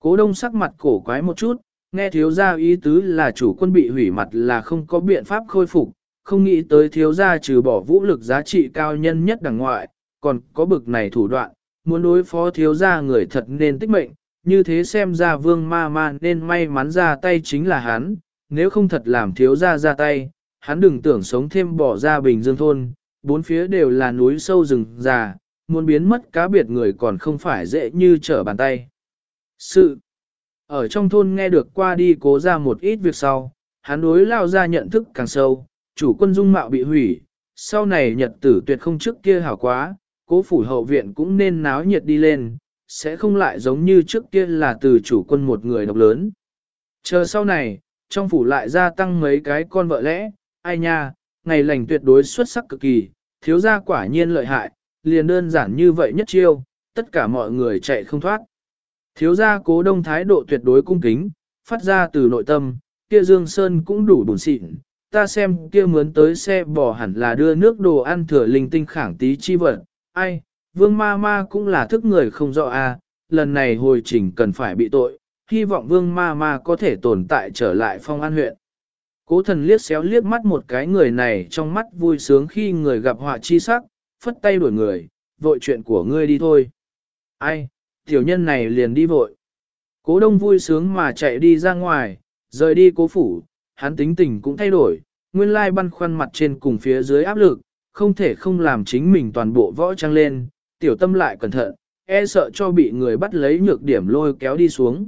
Cố đông sắc mặt cổ quái một chút, nghe thiếu gia ý tứ là chủ quân bị hủy mặt là không có biện pháp khôi phục, không nghĩ tới thiếu gia trừ bỏ vũ lực giá trị cao nhân nhất đằng ngoại, còn có bực này thủ đoạn, muốn đối phó thiếu gia người thật nên tích mệnh, như thế xem ra vương ma ma nên may mắn ra tay chính là hắn, nếu không thật làm thiếu gia ra tay, hắn đừng tưởng sống thêm bỏ ra bình dương thôn, bốn phía đều là núi sâu rừng già, muốn biến mất cá biệt người còn không phải dễ như trở bàn tay. Sự ở trong thôn nghe được qua đi cố ra một ít việc sau, hắn đối lao ra nhận thức càng sâu, chủ quân dung mạo bị hủy, sau này nhật tử tuyệt không trước kia hảo quá, cố phủ hậu viện cũng nên náo nhiệt đi lên, sẽ không lại giống như trước kia là từ chủ quân một người độc lớn. Chờ sau này, trong phủ lại gia tăng mấy cái con vợ lẽ, ai nha, ngày lành tuyệt đối xuất sắc cực kỳ, thiếu gia quả nhiên lợi hại, liền đơn giản như vậy nhất chiêu, tất cả mọi người chạy không thoát. Thiếu gia cố đông thái độ tuyệt đối cung kính, phát ra từ nội tâm, kia Dương Sơn cũng đủ bùn xịn, ta xem kia mướn tới xe bò hẳn là đưa nước đồ ăn thừa linh tinh khảng tí chi vật, ai, vương ma ma cũng là thức người không rõ a à, lần này hồi trình cần phải bị tội, hy vọng vương ma ma có thể tồn tại trở lại phong an huyện. Cố thần liếc xéo liếc mắt một cái người này trong mắt vui sướng khi người gặp họa chi sắc, phất tay đuổi người, vội chuyện của ngươi đi thôi. Ai, tiểu nhân này liền đi vội. Cố đông vui sướng mà chạy đi ra ngoài, rời đi cố phủ, hắn tính tình cũng thay đổi, nguyên lai băn khoăn mặt trên cùng phía dưới áp lực, không thể không làm chính mình toàn bộ võ trang lên, tiểu tâm lại cẩn thận, e sợ cho bị người bắt lấy nhược điểm lôi kéo đi xuống.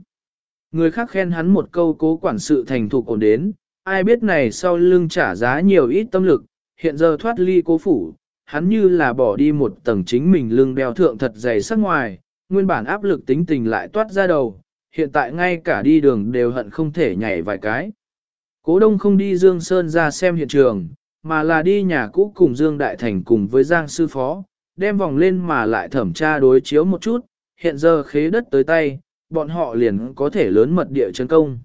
Người khác khen hắn một câu cố quản sự thành thục ổn đến, ai biết này sau lưng trả giá nhiều ít tâm lực, hiện giờ thoát ly cố phủ, hắn như là bỏ đi một tầng chính mình lưng đeo thượng thật dày sắc ngoài, nguyên bản áp lực tính tình lại toát ra đầu, hiện tại ngay cả đi đường đều hận không thể nhảy vài cái. Cố đông không đi Dương Sơn ra xem hiện trường, mà là đi nhà cũ cùng Dương Đại Thành cùng với Giang Sư Phó, đem vòng lên mà lại thẩm tra đối chiếu một chút, hiện giờ khế đất tới tay, bọn họ liền có thể lớn mật địa chấn công.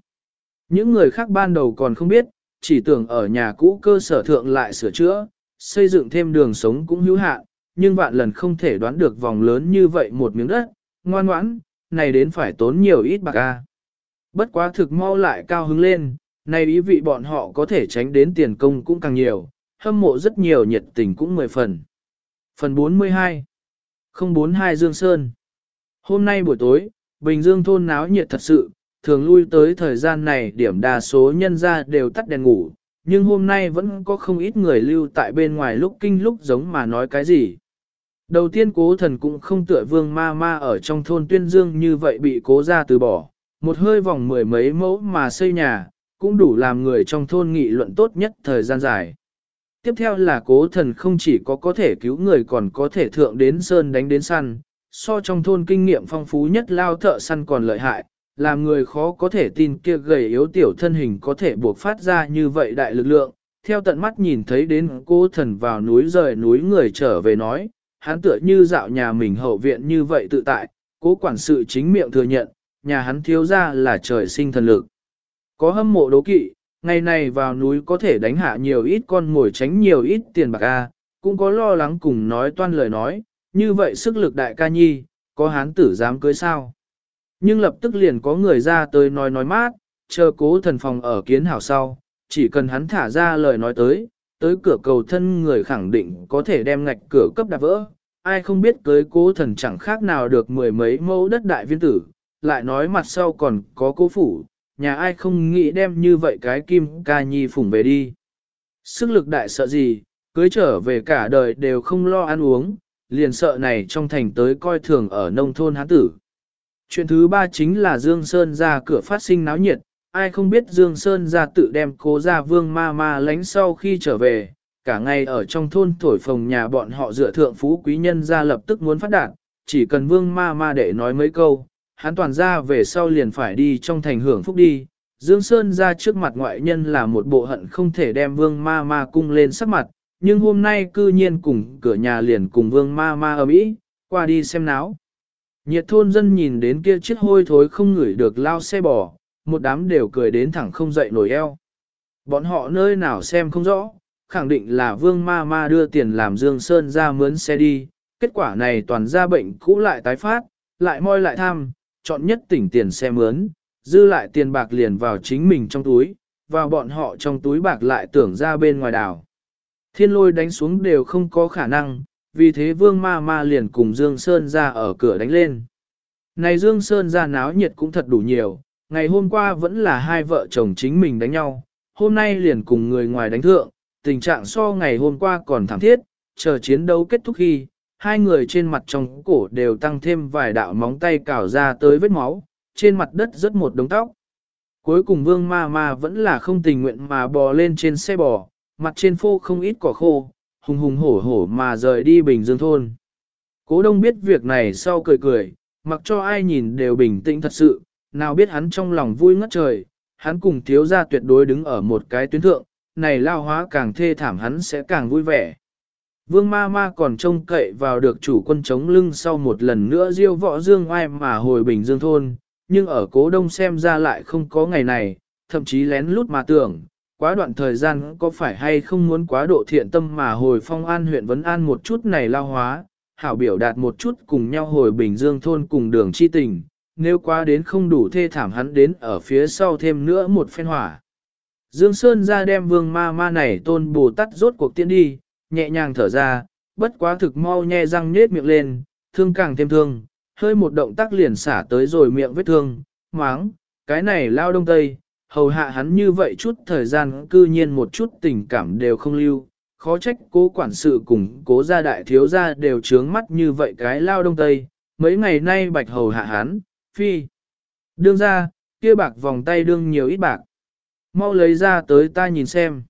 Những người khác ban đầu còn không biết, chỉ tưởng ở nhà cũ cơ sở thượng lại sửa chữa, xây dựng thêm đường sống cũng hữu hạn, nhưng vạn lần không thể đoán được vòng lớn như vậy một miếng đất, ngoan ngoãn, này đến phải tốn nhiều ít bạc a. Bất quá thực mau lại cao hứng lên, này ý vị bọn họ có thể tránh đến tiền công cũng càng nhiều, hâm mộ rất nhiều nhiệt tình cũng mười phần. Phần 42 042 Dương Sơn Hôm nay buổi tối, Bình Dương thôn náo nhiệt thật sự, thường lui tới thời gian này điểm đa số nhân gia đều tắt đèn ngủ, nhưng hôm nay vẫn có không ít người lưu tại bên ngoài lúc kinh lúc giống mà nói cái gì. Đầu tiên cố thần cũng không tựa vương ma ma ở trong thôn tuyên dương như vậy bị cố ra từ bỏ, một hơi vòng mười mấy mẫu mà xây nhà, cũng đủ làm người trong thôn nghị luận tốt nhất thời gian dài. Tiếp theo là cố thần không chỉ có có thể cứu người còn có thể thượng đến sơn đánh đến săn, so trong thôn kinh nghiệm phong phú nhất lao thợ săn còn lợi hại, làm người khó có thể tin kia gầy yếu tiểu thân hình có thể buộc phát ra như vậy đại lực lượng. Theo tận mắt nhìn thấy đến cố thần vào núi rời núi người trở về nói, hắn tựa như dạo nhà mình hậu viện như vậy tự tại, cố quản sự chính miệng thừa nhận, nhà hắn thiếu ra là trời sinh thần lực. Có hâm mộ đố kỵ, ngày này vào núi có thể đánh hạ nhiều ít con ngồi tránh nhiều ít tiền bạc a, cũng có lo lắng cùng nói toan lời nói, như vậy sức lực đại ca nhi, có hán tử dám cưới sao. Nhưng lập tức liền có người ra tới nói nói mát, chờ cố thần phòng ở kiến hảo sau, chỉ cần hắn thả ra lời nói tới, tới cửa cầu thân người khẳng định có thể đem ngạch cửa cấp đạp vỡ. Ai không biết cưới cố thần chẳng khác nào được mười mấy mẫu đất đại viên tử, lại nói mặt sau còn có cố phủ, nhà ai không nghĩ đem như vậy cái kim ca nhi phủng về đi. Sức lực đại sợ gì, cưới trở về cả đời đều không lo ăn uống, liền sợ này trong thành tới coi thường ở nông thôn hán tử. Chuyện thứ ba chính là Dương Sơn ra cửa phát sinh náo nhiệt, ai không biết Dương Sơn ra tự đem cố ra vương ma ma lánh sau khi trở về, cả ngày ở trong thôn thổi phồng nhà bọn họ dựa thượng phú quý nhân ra lập tức muốn phát đạt, chỉ cần vương ma ma để nói mấy câu, hắn toàn ra về sau liền phải đi trong thành hưởng phúc đi. Dương Sơn ra trước mặt ngoại nhân là một bộ hận không thể đem vương ma ma cung lên sắc mặt, nhưng hôm nay cư nhiên cùng cửa nhà liền cùng vương ma ma ở mỹ, qua đi xem náo. Nhiệt thôn dân nhìn đến kia chiếc hôi thối không ngửi được lao xe bò, một đám đều cười đến thẳng không dậy nổi eo. Bọn họ nơi nào xem không rõ, khẳng định là vương ma ma đưa tiền làm Dương Sơn ra mướn xe đi, kết quả này toàn ra bệnh cũ lại tái phát, lại moi lại tham, chọn nhất tỉnh tiền xe mướn, dư lại tiền bạc liền vào chính mình trong túi, vào bọn họ trong túi bạc lại tưởng ra bên ngoài đảo. Thiên lôi đánh xuống đều không có khả năng, vì thế vương ma ma liền cùng Dương Sơn ra ở cửa đánh lên. Này Dương Sơn ra náo nhiệt cũng thật đủ nhiều, ngày hôm qua vẫn là hai vợ chồng chính mình đánh nhau, hôm nay liền cùng người ngoài đánh thượng, tình trạng so ngày hôm qua còn thảm thiết, chờ chiến đấu kết thúc khi, hai người trên mặt trong cổ đều tăng thêm vài đạo móng tay cào ra tới vết máu, trên mặt đất rất một đống tóc. Cuối cùng vương ma ma vẫn là không tình nguyện mà bò lên trên xe bò, mặt trên phô không ít cỏ khô, hùng hùng hổ hổ mà rời đi Bình Dương thôn. Cố đông biết việc này sau cười cười, mặc cho ai nhìn đều bình tĩnh thật sự, nào biết hắn trong lòng vui ngất trời, hắn cùng thiếu gia tuyệt đối đứng ở một cái tuyến thượng, này lao hóa càng thê thảm hắn sẽ càng vui vẻ. Vương ma ma còn trông cậy vào được chủ quân chống lưng sau một lần nữa diêu võ dương oai mà hồi bình dương thôn, nhưng ở cố đông xem ra lại không có ngày này, thậm chí lén lút mà tưởng, quá đoạn thời gian có phải hay không muốn quá độ thiện tâm mà hồi phong an huyện vấn an một chút này lao hóa, hảo biểu đạt một chút cùng nhau hồi bình dương thôn cùng đường chi tình, nếu quá đến không đủ thê thảm hắn đến ở phía sau thêm nữa một phen hỏa. Dương Sơn ra đem vương ma ma này tôn bồ tắt rốt cuộc tiễn đi, nhẹ nhàng thở ra, bất quá thực mau nhe răng nhết miệng lên, thương càng thêm thương, hơi một động tác liền xả tới rồi miệng vết thương, máng, cái này lao đông tây, hầu hạ hắn như vậy chút thời gian cư nhiên một chút tình cảm đều không lưu, khó trách cố quản sự cùng cố gia đại thiếu gia đều trướng mắt như vậy cái lao đông tây, mấy ngày nay bạch hầu hạ hắn, phi. Đương ra, kia bạc vòng tay đương nhiều ít bạc. Mau lấy ra tới ta nhìn xem.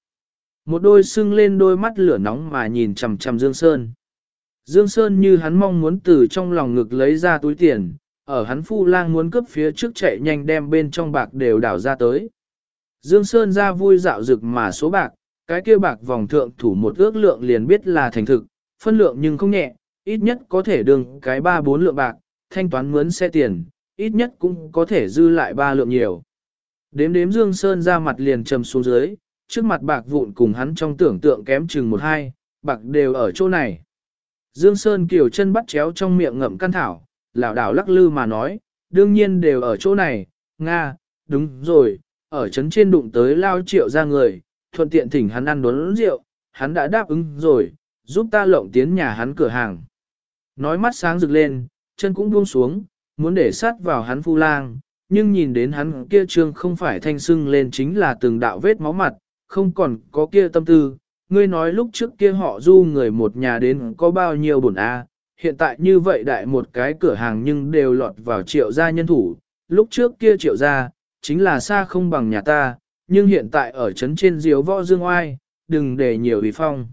Một đôi sưng lên đôi mắt lửa nóng mà nhìn chằm chằm Dương Sơn. Dương Sơn như hắn mong muốn từ trong lòng ngực lấy ra túi tiền, ở hắn phu lang muốn cướp phía trước chạy nhanh đem bên trong bạc đều đảo ra tới. Dương Sơn ra vui dạo rực mà số bạc, cái kia bạc vòng thượng thủ một ước lượng liền biết là thành thực, phân lượng nhưng không nhẹ, ít nhất có thể đương cái ba bốn lượng bạc, thanh toán mướn xe tiền, ít nhất cũng có thể dư lại ba lượng nhiều. Đếm đếm Dương Sơn ra mặt liền trầm xuống dưới, trước mặt bạc vụn cùng hắn trong tưởng tượng kém chừng một hai, bạc đều ở chỗ này. Dương Sơn kiểu chân bắt chéo trong miệng ngậm căn thảo, lảo đảo lắc lư mà nói, đương nhiên đều ở chỗ này, Nga, đúng rồi, ở trấn trên đụng tới lao triệu ra người, thuận tiện thỉnh hắn ăn đốn rượu, hắn đã đáp ứng rồi, giúp ta lộng tiến nhà hắn cửa hàng. Nói mắt sáng rực lên, chân cũng buông xuống, muốn để sát vào hắn phu lang, nhưng nhìn đến hắn kia trương không phải thanh sưng lên chính là từng đạo vết máu mặt, không còn có kia tâm tư. Ngươi nói lúc trước kia họ du người một nhà đến có bao nhiêu bổn a hiện tại như vậy đại một cái cửa hàng nhưng đều lọt vào triệu gia nhân thủ, lúc trước kia triệu gia, chính là xa không bằng nhà ta, nhưng hiện tại ở trấn trên diếu võ dương oai, đừng để nhiều ý phong.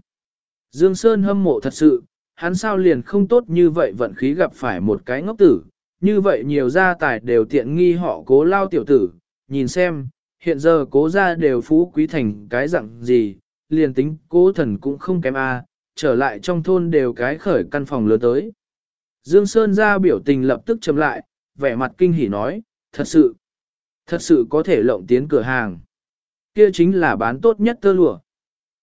Dương Sơn hâm mộ thật sự, hắn sao liền không tốt như vậy vận khí gặp phải một cái ngốc tử, như vậy nhiều gia tài đều tiện nghi họ cố lao tiểu tử, nhìn xem, hiện giờ cố gia đều phú quý thành cái dạng gì, liền tính cố thần cũng không kém a, trở lại trong thôn đều cái khởi căn phòng lớn tới. Dương Sơn ra biểu tình lập tức chậm lại, vẻ mặt kinh hỉ nói, thật sự, thật sự có thể lộng tiến cửa hàng. Kia chính là bán tốt nhất tơ lụa.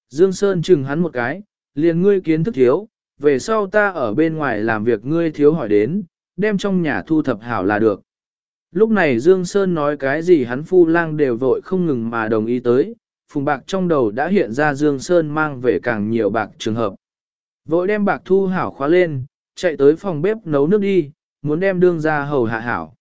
Dương Sơn chừng hắn một cái, liền ngươi kiến thức thiếu, về sau ta ở bên ngoài làm việc ngươi thiếu hỏi đến, đem trong nhà thu thập hảo là được. Lúc này Dương Sơn nói cái gì hắn phu lang đều vội không ngừng mà đồng ý tới, phùng bạc trong đầu đã hiện ra Dương Sơn mang về càng nhiều bạc trường hợp. Vội đem bạc thu hảo khóa lên, chạy tới phòng bếp nấu nước đi, muốn đem đương ra hầu hạ hảo.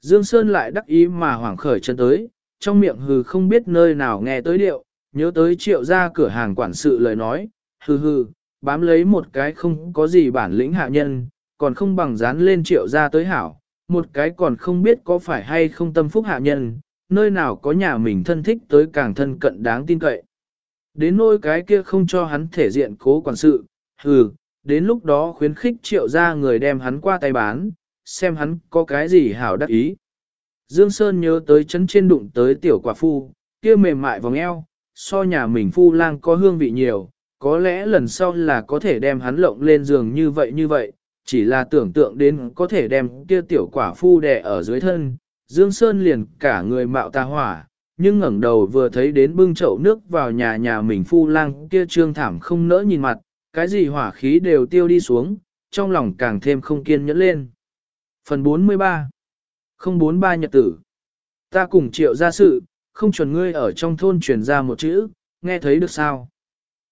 Dương Sơn lại đắc ý mà hoảng khởi chân tới, trong miệng hừ không biết nơi nào nghe tới điệu, nhớ tới triệu ra cửa hàng quản sự lời nói, hừ hừ, bám lấy một cái không có gì bản lĩnh hạ nhân, còn không bằng dán lên triệu ra tới hảo, một cái còn không biết có phải hay không tâm phúc hạ nhân, nơi nào có nhà mình thân thích tới càng thân cận đáng tin cậy. Đến nôi cái kia không cho hắn thể diện cố quản sự, hừ, đến lúc đó khuyến khích triệu ra người đem hắn qua tay bán, xem hắn có cái gì hảo đắc ý. Dương Sơn nhớ tới chấn trên đụng tới tiểu quả phu, kia mềm mại vòng eo, so nhà mình phu lang có hương vị nhiều, có lẽ lần sau là có thể đem hắn lộng lên giường như vậy như vậy, chỉ là tưởng tượng đến có thể đem kia tiểu quả phu đè ở dưới thân, Dương Sơn liền cả người mạo tà hỏa, nhưng ngẩng đầu vừa thấy đến bưng chậu nước vào nhà nhà mình phu lang kia trương thảm không nỡ nhìn mặt, cái gì hỏa khí đều tiêu đi xuống, trong lòng càng thêm không kiên nhẫn lên. Phần 43 043 Nhật tử Ta cùng triệu ra sự, không chuẩn ngươi ở trong thôn truyền ra một chữ, nghe thấy được sao?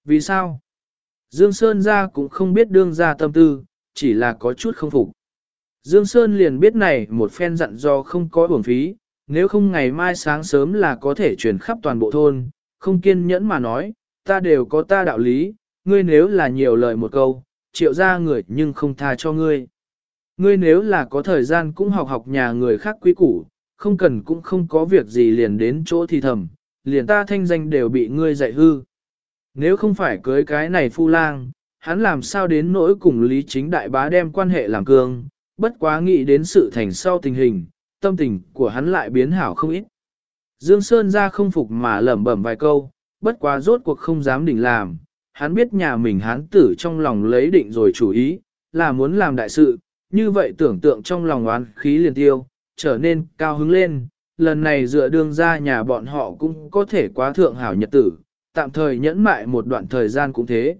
Vì sao? Dương Sơn ra cũng không biết đương ra tâm tư, chỉ là có chút không phục. Dương Sơn liền biết này một phen dặn do không có uổng phí, nếu không ngày mai sáng sớm là có thể truyền khắp toàn bộ thôn, không kiên nhẫn mà nói, ta đều có ta đạo lý, ngươi nếu là nhiều lời một câu, triệu ra người nhưng không tha cho ngươi. Ngươi nếu là có thời gian cũng học học nhà người khác quý củ, không cần cũng không có việc gì liền đến chỗ thì thầm, liền ta thanh danh đều bị ngươi dạy hư. Nếu không phải cưới cái này phu lang, hắn làm sao đến nỗi cùng lý chính đại bá đem quan hệ làm cương, bất quá nghĩ đến sự thành sau tình hình, tâm tình của hắn lại biến hảo không ít. Dương Sơn ra không phục mà lẩm bẩm vài câu, bất quá rốt cuộc không dám định làm, hắn biết nhà mình hắn tử trong lòng lấy định rồi chủ ý, là muốn làm đại sự, như vậy tưởng tượng trong lòng oán khí liền tiêu, trở nên cao hứng lên, lần này dựa đường ra nhà bọn họ cũng có thể quá thượng hảo nhật tử, tạm thời nhẫn mại một đoạn thời gian cũng thế.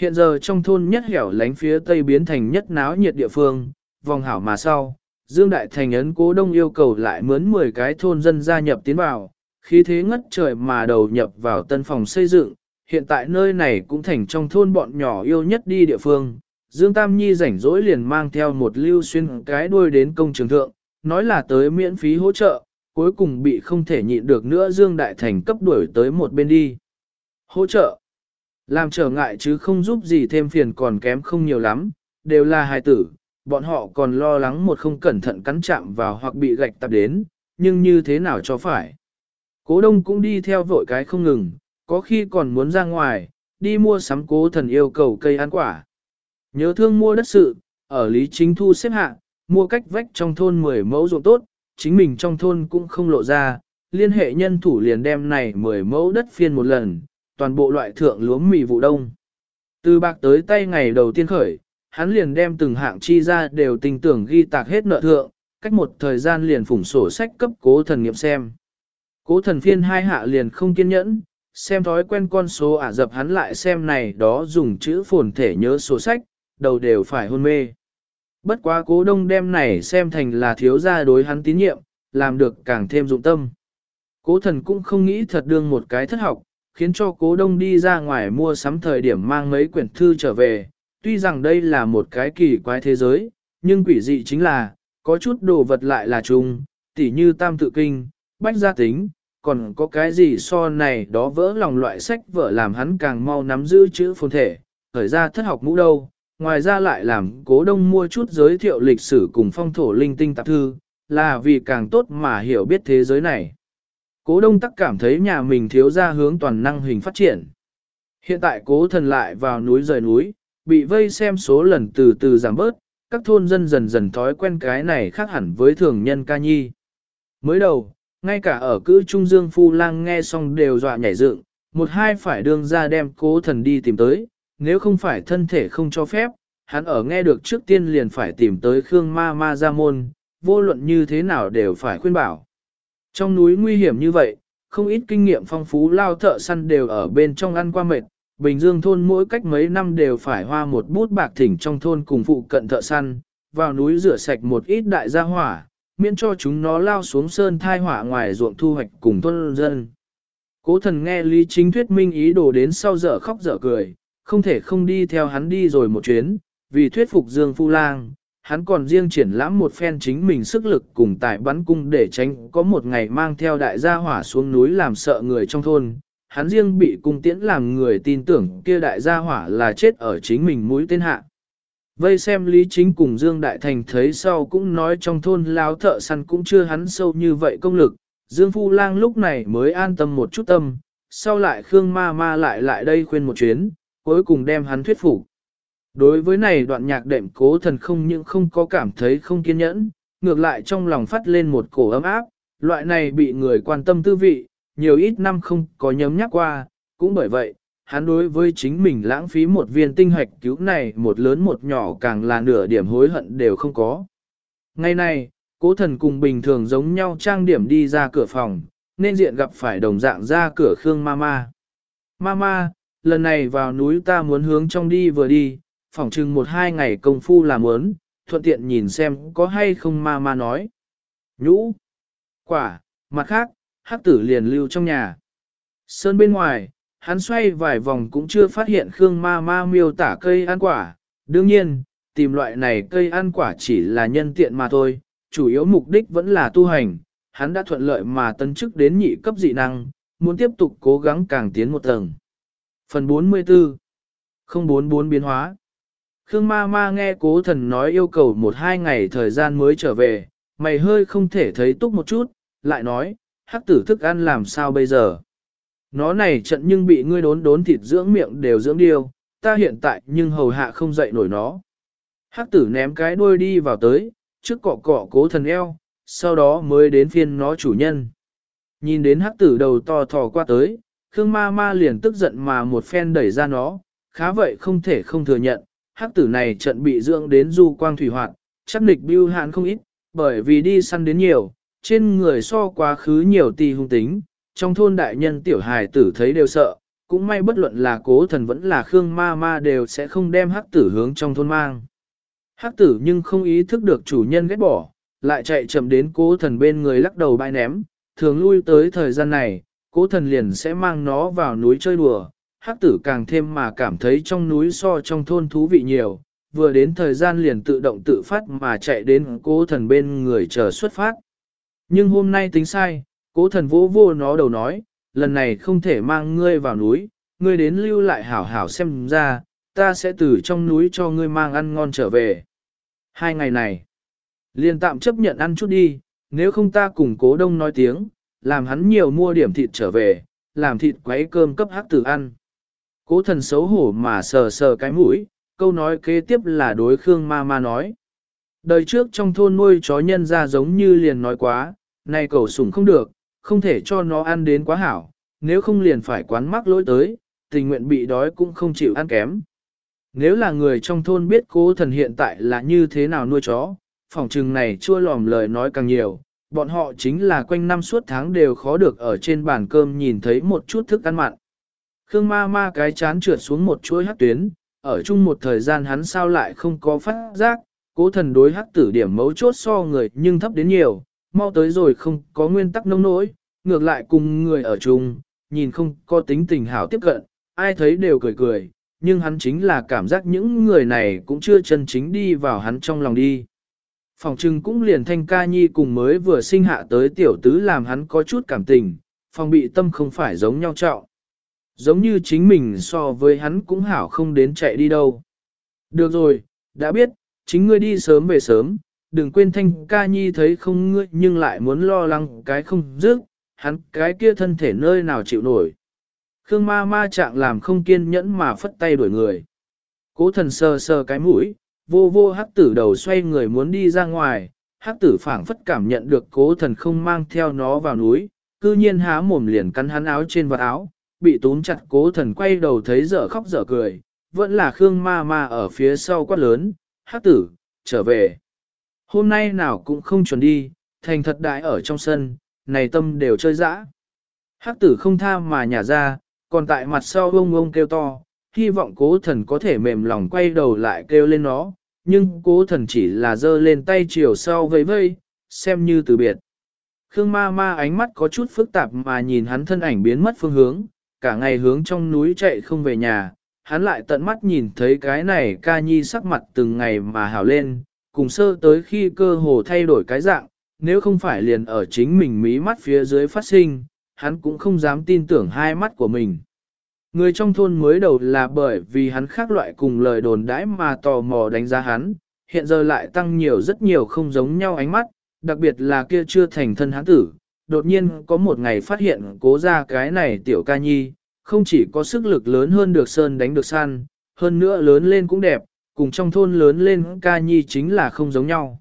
Hiện giờ trong thôn nhất hẻo lánh phía tây biến thành nhất náo nhiệt địa phương, vòng hảo mà sau, Dương Đại Thành ấn cố đông yêu cầu lại mướn 10 cái thôn dân gia nhập tiến vào, khí thế ngất trời mà đầu nhập vào tân phòng xây dựng, hiện tại nơi này cũng thành trong thôn bọn nhỏ yêu nhất đi địa phương. Dương Tam Nhi rảnh rỗi liền mang theo một lưu xuyên cái đuôi đến công trường thượng, nói là tới miễn phí hỗ trợ, cuối cùng bị không thể nhịn được nữa Dương Đại Thành cấp đuổi tới một bên đi. Hỗ trợ. Làm trở ngại chứ không giúp gì thêm phiền còn kém không nhiều lắm, đều là hài tử, bọn họ còn lo lắng một không cẩn thận cắn chạm vào hoặc bị gạch tạp đến, nhưng như thế nào cho phải. Cố đông cũng đi theo vội cái không ngừng, có khi còn muốn ra ngoài, đi mua sắm cố thần yêu cầu cây ăn quả. Nhớ thương mua đất sự, ở Lý Chính Thu xếp hạng, mua cách vách trong thôn 10 mẫu ruộng tốt, chính mình trong thôn cũng không lộ ra, liên hệ nhân thủ liền đem này 10 mẫu đất phiên một lần, toàn bộ loại thượng lúa mì vụ đông. Từ bạc tới tay ngày đầu tiên khởi, hắn liền đem từng hạng chi ra đều tình tưởng ghi tạc hết nợ thượng, cách một thời gian liền phủng sổ sách cấp cố thần nghiệm xem. Cố thần phiên hai hạ liền không kiên nhẫn, xem thói quen con số ả dập hắn lại xem này đó dùng chữ phồn thể nhớ sổ sách, đầu đều phải hôn mê. Bất quá cố đông đem này xem thành là thiếu gia đối hắn tín nhiệm, làm được càng thêm dụng tâm. Cố thần cũng không nghĩ thật đương một cái thất học, khiến cho cố đông đi ra ngoài mua sắm thời điểm mang mấy quyển thư trở về. Tuy rằng đây là một cái kỳ quái thế giới, nhưng quỷ dị chính là, có chút đồ vật lại là chung, tỉ như tam tự kinh, bách gia tính, còn có cái gì so này đó vỡ lòng loại sách vở làm hắn càng mau nắm giữ chữ phồn thể, thời ra thất học mũ đâu, ngoài ra lại làm cố đông mua chút giới thiệu lịch sử cùng phong thổ linh tinh tạp thư, là vì càng tốt mà hiểu biết thế giới này. Cố đông tắc cảm thấy nhà mình thiếu ra hướng toàn năng hình phát triển. Hiện tại cố thần lại vào núi rời núi, bị vây xem số lần từ từ giảm bớt, các thôn dân dần dần thói quen cái này khác hẳn với thường nhân ca nhi. Mới đầu, ngay cả ở cữ Trung Dương Phu Lang nghe xong đều dọa nhảy dựng, một hai phải đương ra đem cố thần đi tìm tới, nếu không phải thân thể không cho phép, hắn ở nghe được trước tiên liền phải tìm tới Khương Ma Ma Gia Môn, vô luận như thế nào đều phải khuyên bảo. Trong núi nguy hiểm như vậy, không ít kinh nghiệm phong phú lao thợ săn đều ở bên trong ăn qua mệt, Bình Dương thôn mỗi cách mấy năm đều phải hoa một bút bạc thỉnh trong thôn cùng phụ cận thợ săn, vào núi rửa sạch một ít đại gia hỏa, miễn cho chúng nó lao xuống sơn thai hỏa ngoài ruộng thu hoạch cùng thôn dân. Cố thần nghe Lý Chính thuyết minh ý đồ đến sau dở khóc dở cười, không thể không đi theo hắn đi rồi một chuyến, vì thuyết phục Dương Phu Lang, hắn còn riêng triển lãm một phen chính mình sức lực cùng tại bắn cung để tránh có một ngày mang theo đại gia hỏa xuống núi làm sợ người trong thôn. Hắn riêng bị cung tiễn làm người tin tưởng kia đại gia hỏa là chết ở chính mình mũi tên hạ. Vây xem Lý Chính cùng Dương Đại Thành thấy sau cũng nói trong thôn láo thợ săn cũng chưa hắn sâu như vậy công lực. Dương Phu Lang lúc này mới an tâm một chút tâm, sau lại Khương Ma Ma lại lại đây khuyên một chuyến, cuối cùng đem hắn thuyết phục. Đối với này đoạn nhạc đệm cố thần không những không có cảm thấy không kiên nhẫn, ngược lại trong lòng phát lên một cổ ấm áp, loại này bị người quan tâm tư vị, nhiều ít năm không có nhấm nhắc qua, cũng bởi vậy, hắn đối với chính mình lãng phí một viên tinh hoạch cứu này một lớn một nhỏ càng là nửa điểm hối hận đều không có. Ngày nay, cố thần cùng bình thường giống nhau trang điểm đi ra cửa phòng, nên diện gặp phải đồng dạng ra cửa Khương Mama. Mama, lần này vào núi ta muốn hướng trong đi vừa đi, phỏng chừng một hai ngày công phu làm muốn, thuận tiện nhìn xem có hay không ma ma nói. Nhũ, quả, mặt khác, hắc tử liền lưu trong nhà. Sơn bên ngoài, hắn xoay vài vòng cũng chưa phát hiện Khương ma ma miêu tả cây ăn quả. Đương nhiên, tìm loại này cây ăn quả chỉ là nhân tiện mà thôi, chủ yếu mục đích vẫn là tu hành. Hắn đã thuận lợi mà tấn chức đến nhị cấp dị năng, muốn tiếp tục cố gắng càng tiến một tầng. Phần 44 044 biến hóa Khương ma ma nghe cố thần nói yêu cầu một hai ngày thời gian mới trở về, mày hơi không thể thấy túc một chút, lại nói, hắc tử thức ăn làm sao bây giờ. Nó này trận nhưng bị ngươi đốn đốn thịt dưỡng miệng đều dưỡng điêu, ta hiện tại nhưng hầu hạ không dậy nổi nó. Hắc tử ném cái đuôi đi vào tới, trước cọ cọ cố thần eo, sau đó mới đến phiên nó chủ nhân. Nhìn đến hắc tử đầu to thò qua tới, Khương ma ma liền tức giận mà một phen đẩy ra nó, khá vậy không thể không thừa nhận, hắc tử này trận bị dưỡng đến du quang thủy hoạt, chắc nịch bưu hạn không ít, bởi vì đi săn đến nhiều, trên người so quá khứ nhiều tì hung tính, trong thôn đại nhân tiểu hài tử thấy đều sợ, cũng may bất luận là cố thần vẫn là Khương ma ma đều sẽ không đem hắc tử hướng trong thôn mang. Hắc tử nhưng không ý thức được chủ nhân ghét bỏ, lại chạy chậm đến cố thần bên người lắc đầu bãi ném, thường lui tới thời gian này, cố thần liền sẽ mang nó vào núi chơi đùa, hắc tử càng thêm mà cảm thấy trong núi so trong thôn thú vị nhiều, vừa đến thời gian liền tự động tự phát mà chạy đến cố thần bên người chờ xuất phát. Nhưng hôm nay tính sai, cố thần vỗ vô nó đầu nói, lần này không thể mang ngươi vào núi, ngươi đến lưu lại hảo hảo xem ra, ta sẽ từ trong núi cho ngươi mang ăn ngon trở về. Hai ngày này, liền tạm chấp nhận ăn chút đi, nếu không ta cùng cố đông nói tiếng, làm hắn nhiều mua điểm thịt trở về, làm thịt quấy cơm cấp hắc tử ăn. Cố thần xấu hổ mà sờ sờ cái mũi, câu nói kế tiếp là đối Khương ma ma nói. Đời trước trong thôn nuôi chó nhân ra giống như liền nói quá, này cẩu sủng không được, không thể cho nó ăn đến quá hảo, nếu không liền phải quán mắc lỗi tới, tình nguyện bị đói cũng không chịu ăn kém. Nếu là người trong thôn biết cố thần hiện tại là như thế nào nuôi chó, phòng trừng này chua lòm lời nói càng nhiều, bọn họ chính là quanh năm suốt tháng đều khó được ở trên bàn cơm nhìn thấy một chút thức ăn mặn. Khương ma ma cái chán trượt xuống một chuỗi hắc tuyến, ở chung một thời gian hắn sao lại không có phát giác, cố thần đối hắc tử điểm mấu chốt so người nhưng thấp đến nhiều, mau tới rồi không có nguyên tắc nông nỗi, ngược lại cùng người ở chung, nhìn không có tính tình hảo tiếp cận, ai thấy đều cười cười, nhưng hắn chính là cảm giác những người này cũng chưa chân chính đi vào hắn trong lòng đi. Phòng trưng cũng liền thanh ca nhi cùng mới vừa sinh hạ tới tiểu tứ làm hắn có chút cảm tình, phòng bị tâm không phải giống nhau trọng. Giống như chính mình so với hắn cũng hảo không đến chạy đi đâu. Được rồi, đã biết, chính ngươi đi sớm về sớm, đừng quên thanh ca nhi thấy không ngươi nhưng lại muốn lo lắng cái không dứt, hắn cái kia thân thể nơi nào chịu nổi. Khương ma ma trạng làm không kiên nhẫn mà phất tay đuổi người. Cố thần sờ sờ cái mũi, vô vô hắc tử đầu xoay người muốn đi ra ngoài, hắc tử phảng phất cảm nhận được cố thần không mang theo nó vào núi, cư nhiên há mồm liền cắn hắn áo trên vật áo, bị túm chặt cố thần quay đầu thấy dở khóc dở cười, vẫn là Khương ma ma ở phía sau quát lớn, hắc tử, trở về. Hôm nay nào cũng không chuẩn đi, thành thật đại ở trong sân, này tâm đều chơi dã. Hắc tử không tha mà nhả ra, còn tại mặt sau ông ông kêu to, hy vọng cố thần có thể mềm lòng quay đầu lại kêu lên nó, nhưng cố thần chỉ là giơ lên tay chiều sau vẫy vây, xem như từ biệt. Khương ma ma ánh mắt có chút phức tạp mà nhìn hắn thân ảnh biến mất phương hướng, cả ngày hướng trong núi chạy không về nhà, hắn lại tận mắt nhìn thấy cái này ca nhi sắc mặt từng ngày mà hào lên, cùng sơ tới khi cơ hồ thay đổi cái dạng, nếu không phải liền ở chính mình mí mắt phía dưới phát sinh, hắn cũng không dám tin tưởng hai mắt của mình. Người trong thôn mới đầu là bởi vì hắn khác loại cùng lời đồn đãi mà tò mò đánh giá hắn, hiện giờ lại tăng nhiều rất nhiều không giống nhau ánh mắt, đặc biệt là kia chưa thành thân hắn tử. Đột nhiên có một ngày phát hiện cố ra cái này tiểu ca nhi, không chỉ có sức lực lớn hơn được sơn đánh được san, hơn nữa lớn lên cũng đẹp, cùng trong thôn lớn lên ca nhi chính là không giống nhau.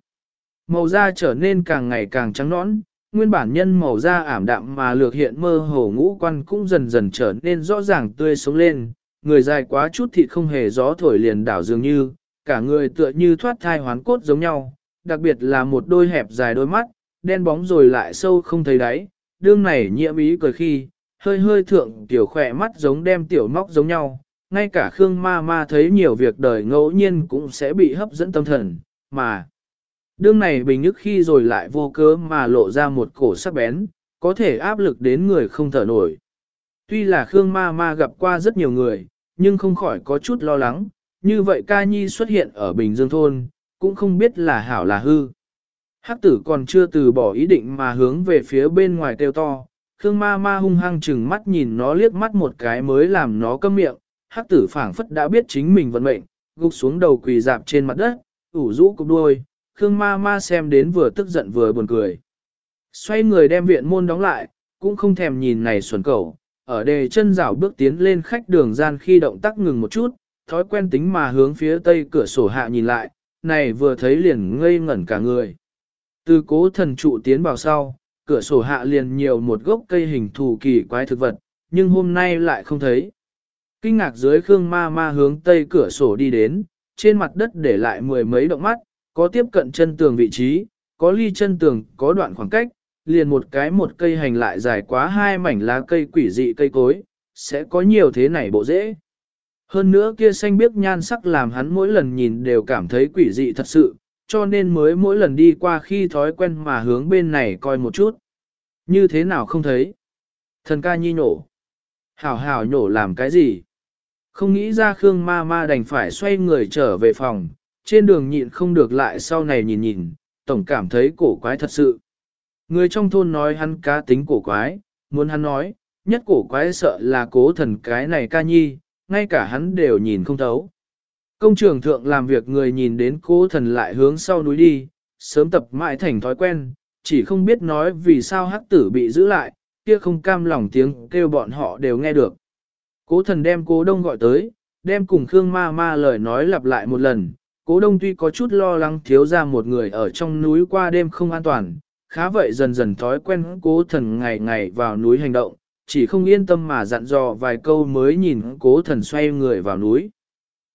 Màu da trở nên càng ngày càng trắng nõn, nguyên bản nhân màu da ảm đạm mà lược hiện mơ hồ ngũ quan cũng dần dần trở nên rõ ràng tươi sống lên, người dài quá chút thịt không hề gió thổi liền đảo dường như, cả người tựa như thoát thai hoán cốt giống nhau, đặc biệt là một đôi hẹp dài đôi mắt, đen bóng rồi lại sâu không thấy đáy, đương này nhiễm ý cười khi, hơi hơi thượng tiểu khỏe mắt giống đem tiểu móc giống nhau, ngay cả Khương ma ma thấy nhiều việc đời ngẫu nhiên cũng sẽ bị hấp dẫn tâm thần, mà Đương này bình nhức khi rồi lại vô cớ mà lộ ra một cổ sắc bén, có thể áp lực đến người không thở nổi. Tuy là Khương ma ma gặp qua rất nhiều người, nhưng không khỏi có chút lo lắng, như vậy ca nhi xuất hiện ở Bình Dương Thôn, cũng không biết là hảo là hư. Hắc tử còn chưa từ bỏ ý định mà hướng về phía bên ngoài kêu to, Khương ma ma hung hăng chừng mắt nhìn nó liếc mắt một cái mới làm nó câm miệng, hắc tử phảng phất đã biết chính mình vận mệnh, gục xuống đầu quỳ dạp trên mặt đất, ủ rũ cục đuôi, Khương ma ma xem đến vừa tức giận vừa buồn cười. Xoay người đem viện môn đóng lại, cũng không thèm nhìn này xuẩn cầu, ở đề chân rảo bước tiến lên khách đường gian khi động tác ngừng một chút, thói quen tính mà hướng phía tây cửa sổ hạ nhìn lại, này vừa thấy liền ngây ngẩn cả người. Từ cố thần trụ tiến vào sau, cửa sổ hạ liền nhiều một gốc cây hình thù kỳ quái thực vật, nhưng hôm nay lại không thấy. Kinh ngạc dưới Khương ma ma hướng tây cửa sổ đi đến, trên mặt đất để lại mười mấy động mắt, có tiếp cận chân tường vị trí, có ly chân tường, có đoạn khoảng cách, liền một cái một cây hành lại dài quá hai mảnh lá cây quỷ dị cây cối, sẽ có nhiều thế này bộ dễ. Hơn nữa kia xanh biếc nhan sắc làm hắn mỗi lần nhìn đều cảm thấy quỷ dị thật sự, cho nên mới mỗi lần đi qua khi thói quen mà hướng bên này coi một chút. Như thế nào không thấy? Thần ca nhi nổ. Hảo hảo nhổ làm cái gì? Không nghĩ ra Khương ma ma đành phải xoay người trở về phòng, trên đường nhịn không được lại sau này nhìn nhìn, tổng cảm thấy cổ quái thật sự. Người trong thôn nói hắn cá tính cổ quái, muốn hắn nói, nhất cổ quái sợ là cố thần cái này ca nhi, ngay cả hắn đều nhìn không thấu. Công trường thượng làm việc người nhìn đến cố thần lại hướng sau núi đi, sớm tập mãi thành thói quen, chỉ không biết nói vì sao hắc tử bị giữ lại, kia không cam lòng tiếng kêu bọn họ đều nghe được. Cố thần đem cố đông gọi tới, đem cùng Khương ma ma lời nói lặp lại một lần, cố đông tuy có chút lo lắng thiếu ra một người ở trong núi qua đêm không an toàn, khá vậy dần dần thói quen cố thần ngày ngày vào núi hành động, chỉ không yên tâm mà dặn dò vài câu mới nhìn cố thần xoay người vào núi.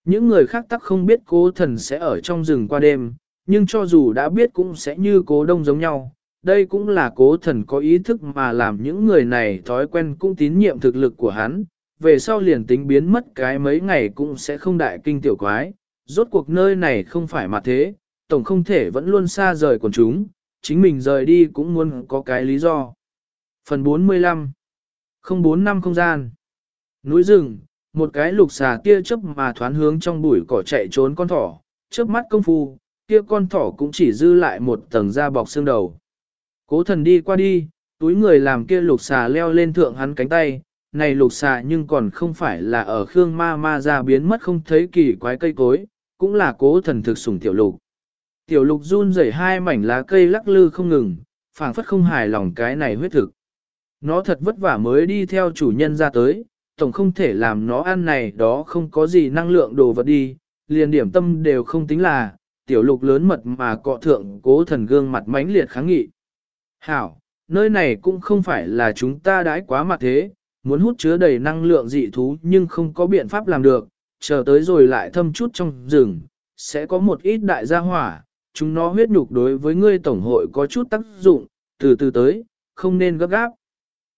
Những người khác tắc không biết cố thần sẽ ở trong rừng qua đêm, nhưng cho dù đã biết cũng sẽ như cố đông giống nhau. Đây cũng là cố thần có ý thức mà làm những người này thói quen cũng tín nhiệm thực lực của hắn, về sau liền tính biến mất cái mấy ngày cũng sẽ không đại kinh tiểu quái. Rốt cuộc nơi này không phải mà thế, tổng không thể vẫn luôn xa rời quần chúng, chính mình rời đi cũng muốn có cái lý do. Phần 45 045 không gian Núi rừng, một cái lục xà tia chớp mà thoán hướng trong bụi cỏ chạy trốn con thỏ, chớp mắt công phu, kia con thỏ cũng chỉ dư lại một tầng da bọc xương đầu. Cố thần đi qua đi, túi người làm kia lục xà leo lên thượng hắn cánh tay, này lục xà nhưng còn không phải là ở khương ma ma ra biến mất không thấy kỳ quái cây cối, cũng là cố thần thực sủng tiểu lục. Tiểu lục run rẩy hai mảnh lá cây lắc lư không ngừng, phảng phất không hài lòng cái này huyết thực. Nó thật vất vả mới đi theo chủ nhân ra tới, tổng không thể làm nó ăn này đó không có gì năng lượng đồ vật đi, liền điểm tâm đều không tính là, tiểu lục lớn mật mà cọ thượng cố thần gương mặt mãnh liệt kháng nghị. Hảo, nơi này cũng không phải là chúng ta đãi quá mặt thế, muốn hút chứa đầy năng lượng dị thú nhưng không có biện pháp làm được, chờ tới rồi lại thâm chút trong rừng, sẽ có một ít đại gia hỏa, chúng nó huyết nhục đối với ngươi tổng hội có chút tác dụng, từ từ tới, không nên gấp gáp.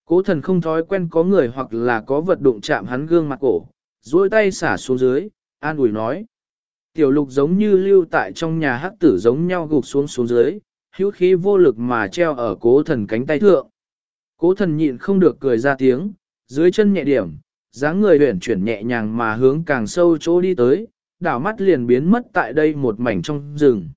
Cố thần không thói quen có người hoặc là có vật đụng chạm hắn gương mặt cổ, duỗi tay xả xuống dưới, an ủi nói. Tiểu lục giống như lưu tại trong nhà hắc tử giống nhau gục xuống xuống dưới, hữu khí vô lực mà treo ở cố thần cánh tay thượng. Cố thần nhịn không được cười ra tiếng, dưới chân nhẹ điểm, dáng người huyển chuyển nhẹ nhàng mà hướng càng sâu chỗ đi tới, đảo mắt liền biến mất tại đây một mảnh trong rừng.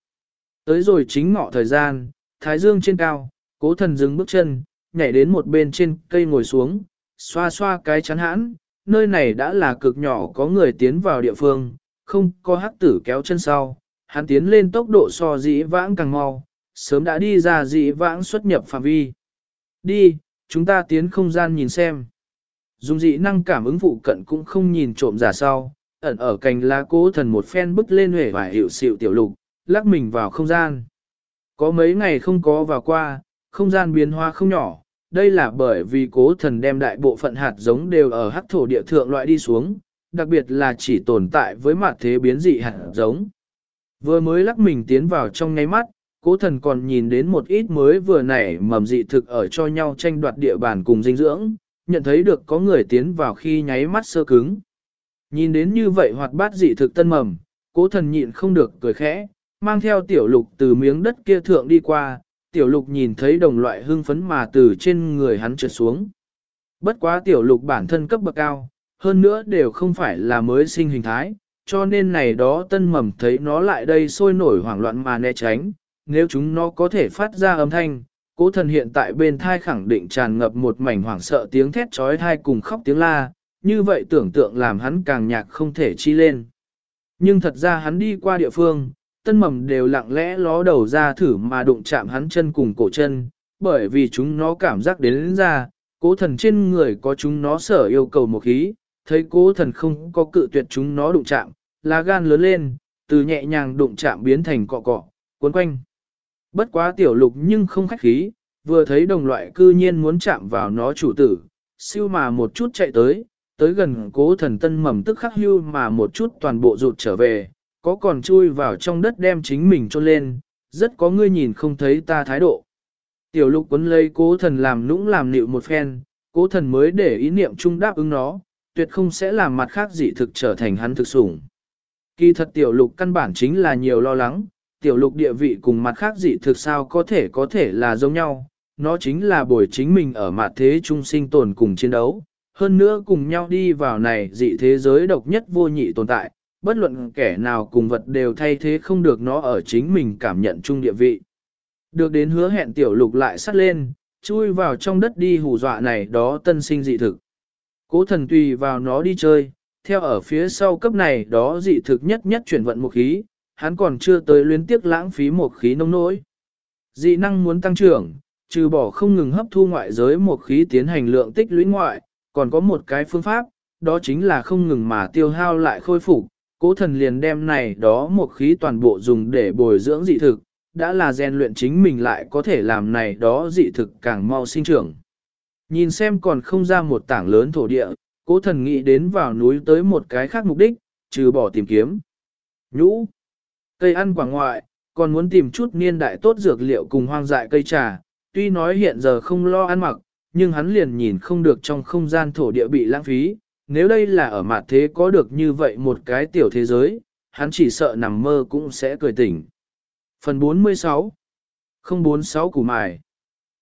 Tới rồi chính ngọ thời gian, thái dương trên cao, cố thần dừng bước chân, nhảy đến một bên trên cây ngồi xuống, xoa xoa cái chắn hãn, nơi này đã là cực nhỏ có người tiến vào địa phương, không có hắc tử kéo chân sau, hắn tiến lên tốc độ so dĩ vãng càng mau, sớm đã đi ra dĩ vãng xuất nhập phạm vi. Đi, chúng ta tiến không gian nhìn xem. Dùng dị năng cảm ứng phụ cận cũng không nhìn trộm giả sau, ẩn ở cành lá cố thần một phen bức lên huệ và hiệu xịu tiểu lục, lắc mình vào không gian. Có mấy ngày không có vào qua, không gian biến hóa không nhỏ, đây là bởi vì cố thần đem đại bộ phận hạt giống đều ở hắc thổ địa thượng loại đi xuống, đặc biệt là chỉ tồn tại với mặt thế biến dị hạt giống. Vừa mới lắc mình tiến vào trong ngay mắt, cố thần còn nhìn đến một ít mới vừa nảy mầm dị thực ở cho nhau tranh đoạt địa bàn cùng dinh dưỡng, nhận thấy được có người tiến vào khi nháy mắt sơ cứng. Nhìn đến như vậy hoạt bát dị thực tân mầm, cố thần nhịn không được cười khẽ, mang theo tiểu lục từ miếng đất kia thượng đi qua, tiểu lục nhìn thấy đồng loại hưng phấn mà từ trên người hắn trượt xuống. Bất quá tiểu lục bản thân cấp bậc cao, hơn nữa đều không phải là mới sinh hình thái, cho nên này đó tân mầm thấy nó lại đây sôi nổi hoảng loạn mà né tránh, nếu chúng nó có thể phát ra âm thanh, cố thần hiện tại bên thai khẳng định tràn ngập một mảnh hoảng sợ tiếng thét trói thai cùng khóc tiếng la, như vậy tưởng tượng làm hắn càng nhạc không thể chi lên. Nhưng thật ra hắn đi qua địa phương, tân mầm đều lặng lẽ ló đầu ra thử mà đụng chạm hắn chân cùng cổ chân, bởi vì chúng nó cảm giác đến, đến ra, cố thần trên người có chúng nó sở yêu cầu một khí, thấy cố thần không có cự tuyệt chúng nó đụng chạm, lá gan lớn lên, từ nhẹ nhàng đụng chạm biến thành cọ cọ, cuốn quanh. Bất quá tiểu lục nhưng không khách khí, vừa thấy đồng loại cư nhiên muốn chạm vào nó chủ tử, siêu mà một chút chạy tới, tới gần cố thần tân mầm tức khắc hưu mà một chút toàn bộ rụt trở về, có còn chui vào trong đất đem chính mình trôn lên, rất có ngươi nhìn không thấy ta thái độ. Tiểu lục quấn lấy cố thần làm nũng làm nịu một phen, cố thần mới để ý niệm chung đáp ứng nó, tuyệt không sẽ làm mặt khác dị thực trở thành hắn thực sủng. Kỳ thật tiểu lục căn bản chính là nhiều lo lắng, tiểu lục địa vị cùng mặt khác dị thực sao có thể có thể là giống nhau, nó chính là bồi chính mình ở mặt thế trung sinh tồn cùng chiến đấu, hơn nữa cùng nhau đi vào này dị thế giới độc nhất vô nhị tồn tại, bất luận kẻ nào cùng vật đều thay thế không được nó ở chính mình cảm nhận chung địa vị. Được đến hứa hẹn tiểu lục lại sắt lên, chui vào trong đất đi hù dọa này đó tân sinh dị thực. Cố thần tùy vào nó đi chơi, theo ở phía sau cấp này đó dị thực nhất nhất chuyển vận một khí, hắn còn chưa tới luyến tiếc lãng phí một khí nông nỗi. Dị năng muốn tăng trưởng, trừ bỏ không ngừng hấp thu ngoại giới một khí tiến hành lượng tích lũy ngoại, còn có một cái phương pháp, đó chính là không ngừng mà tiêu hao lại khôi phục. Cố thần liền đem này đó một khí toàn bộ dùng để bồi dưỡng dị thực, đã là rèn luyện chính mình lại có thể làm này đó dị thực càng mau sinh trưởng. Nhìn xem còn không ra một tảng lớn thổ địa, cố thần nghĩ đến vào núi tới một cái khác mục đích, trừ bỏ tìm kiếm. Nhũ, cây ăn quả ngoại, còn muốn tìm chút niên đại tốt dược liệu cùng hoang dại cây trà, tuy nói hiện giờ không lo ăn mặc, nhưng hắn liền nhìn không được trong không gian thổ địa bị lãng phí, nếu đây là ở mặt thế có được như vậy một cái tiểu thế giới, hắn chỉ sợ nằm mơ cũng sẽ cười tỉnh. Phần 46 046 củ mài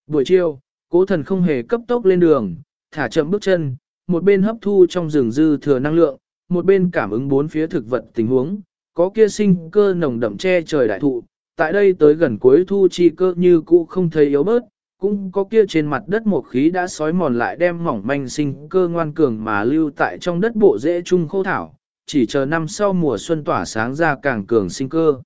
Buổi chiều, cố thần không hề cấp tốc lên đường, thả chậm bước chân, một bên hấp thu trong rừng dư thừa năng lượng, một bên cảm ứng bốn phía thực vật tình huống, có kia sinh cơ nồng đậm che trời đại thụ, tại đây tới gần cuối thu chi cơ như cũ không thấy yếu bớt, cũng có kia trên mặt đất một khí đã sói mòn lại đem mỏng manh sinh cơ ngoan cường mà lưu tại trong đất bộ dễ chung khô thảo, chỉ chờ năm sau mùa xuân tỏa sáng ra càng cường sinh cơ.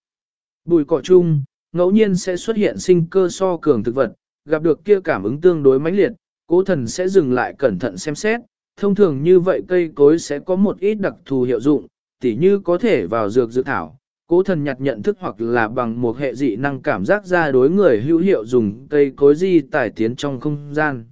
Bùi cỏ chung, ngẫu nhiên sẽ xuất hiện sinh cơ so cường thực vật, gặp được kia cảm ứng tương đối mãnh liệt, cố thần sẽ dừng lại cẩn thận xem xét, thông thường như vậy cây cối sẽ có một ít đặc thù hiệu dụng, tỉ như có thể vào dược dự thảo, cố thần nhặt nhận thức hoặc là bằng một hệ dị năng cảm giác ra đối người hữu hiệu dùng cây cối di tải tiến trong không gian.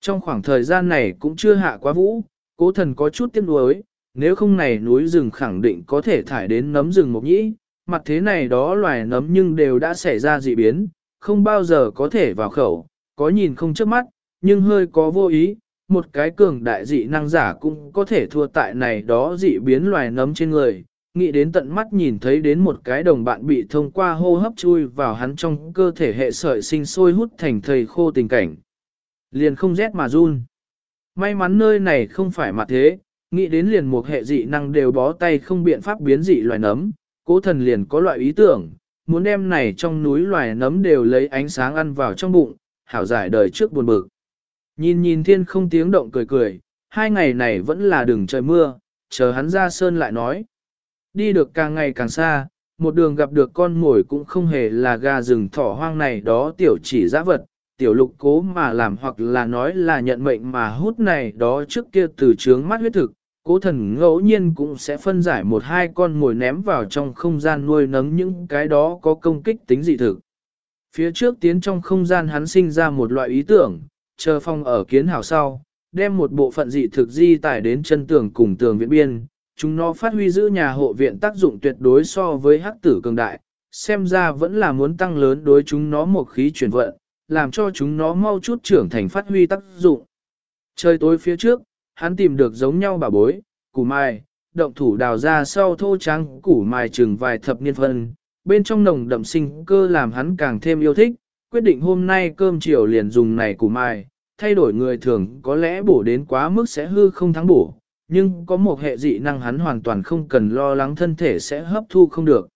Trong khoảng thời gian này cũng chưa hạ quá vũ, cố thần có chút tiếc nuối, nếu không này núi rừng khẳng định có thể thải đến nấm rừng một nhĩ, mặt thế này đó loài nấm nhưng đều đã xảy ra dị biến, không bao giờ có thể vào khẩu, có nhìn không trước mắt, nhưng hơi có vô ý, một cái cường đại dị năng giả cũng có thể thua tại này đó dị biến loài nấm trên người, nghĩ đến tận mắt nhìn thấy đến một cái đồng bạn bị thông qua hô hấp chui vào hắn trong cơ thể hệ sợi sinh sôi hút thành thầy khô tình cảnh. Liền không rét mà run. May mắn nơi này không phải mặt thế, nghĩ đến liền một hệ dị năng đều bó tay không biện pháp biến dị loài nấm, cố thần liền có loại ý tưởng, muốn đem này trong núi loài nấm đều lấy ánh sáng ăn vào trong bụng, hảo giải đời trước buồn bực. Nhìn nhìn thiên không tiếng động cười cười, hai ngày này vẫn là đừng trời mưa, chờ hắn ra sơn lại nói. Đi được càng ngày càng xa, một đường gặp được con mồi cũng không hề là gà rừng thỏ hoang này đó tiểu chỉ giã vật, tiểu lục cố mà làm hoặc là nói là nhận mệnh mà hút này đó trước kia từ trướng mắt huyết thực, cố thần ngẫu nhiên cũng sẽ phân giải một hai con mồi ném vào trong không gian nuôi nấng những cái đó có công kích tính dị thực. Phía trước tiến trong không gian hắn sinh ra một loại ý tưởng, chờ phong ở kiến hảo sau, đem một bộ phận dị thực di tải đến chân tường cùng tường viện biên, chúng nó phát huy giữ nhà hộ viện tác dụng tuyệt đối so với hắc tử cường đại, xem ra vẫn là muốn tăng lớn đối chúng nó một khí chuyển vận, làm cho chúng nó mau chút trưởng thành phát huy tác dụng. Trời tối phía trước, hắn tìm được giống nhau bà bối, củ mai, động thủ đào ra sau thô trắng củ mai chừng vài thập niên phân, bên trong nồng đậm sinh cơ làm hắn càng thêm yêu thích, quyết định hôm nay cơm chiều liền dùng này củ mai, thay đổi người thường có lẽ bổ đến quá mức sẽ hư không thắng bổ, nhưng có một hệ dị năng hắn hoàn toàn không cần lo lắng thân thể sẽ hấp thu không được.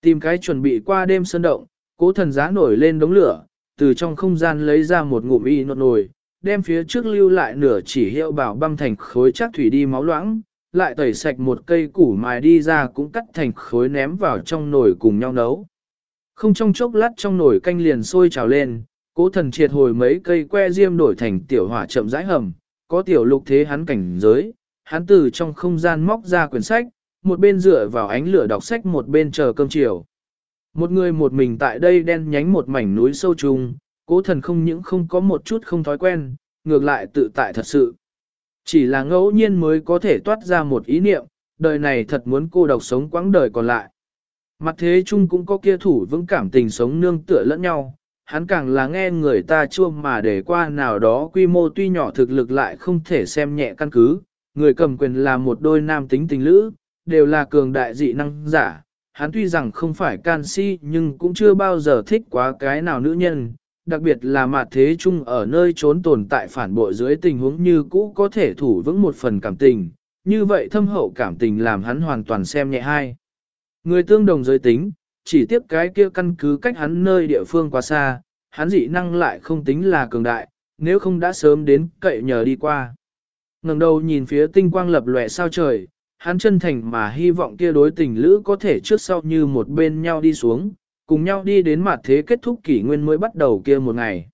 Tìm cái chuẩn bị qua đêm sơn động, cố thần giá nổi lên đống lửa, từ trong không gian lấy ra một ngụm y nột nồi, đem phía trước lưu lại nửa chỉ hiệu bảo băm thành khối chắc thủy đi máu loãng, lại tẩy sạch một cây củ mài đi ra cũng cắt thành khối ném vào trong nồi cùng nhau nấu. Không trong chốc lát trong nồi canh liền sôi trào lên, cố thần triệt hồi mấy cây que diêm đổi thành tiểu hỏa chậm rãi hầm, có tiểu lục thế hắn cảnh giới, hắn từ trong không gian móc ra quyển sách, một bên dựa vào ánh lửa đọc sách một bên chờ cơm chiều. Một người một mình tại đây đen nhánh một mảnh núi sâu trùng, cố thần không những không có một chút không thói quen, ngược lại tự tại thật sự. Chỉ là ngẫu nhiên mới có thể toát ra một ý niệm, đời này thật muốn cô độc sống quãng đời còn lại. Mặt thế chung cũng có kia thủ vững cảm tình sống nương tựa lẫn nhau, hắn càng là nghe người ta chua mà để qua nào đó quy mô tuy nhỏ thực lực lại không thể xem nhẹ căn cứ, người cầm quyền là một đôi nam tính tình lữ, đều là cường đại dị năng giả. Hắn tuy rằng không phải canxi nhưng cũng chưa bao giờ thích quá cái nào nữ nhân, đặc biệt là mặt thế chung ở nơi trốn tồn tại phản bội dưới tình huống như cũ có thể thủ vững một phần cảm tình, như vậy thâm hậu cảm tình làm hắn hoàn toàn xem nhẹ hai. Người tương đồng giới tính, chỉ tiếp cái kia căn cứ cách hắn nơi địa phương quá xa, hắn dị năng lại không tính là cường đại, nếu không đã sớm đến cậy nhờ đi qua ngẩng đầu nhìn phía tinh quang lập lòe sao trời, hắn chân thành mà hy vọng kia đối tình lữ có thể trước sau như một bên nhau đi xuống, cùng nhau đi đến mặt thế kết thúc kỷ nguyên mới bắt đầu kia một ngày.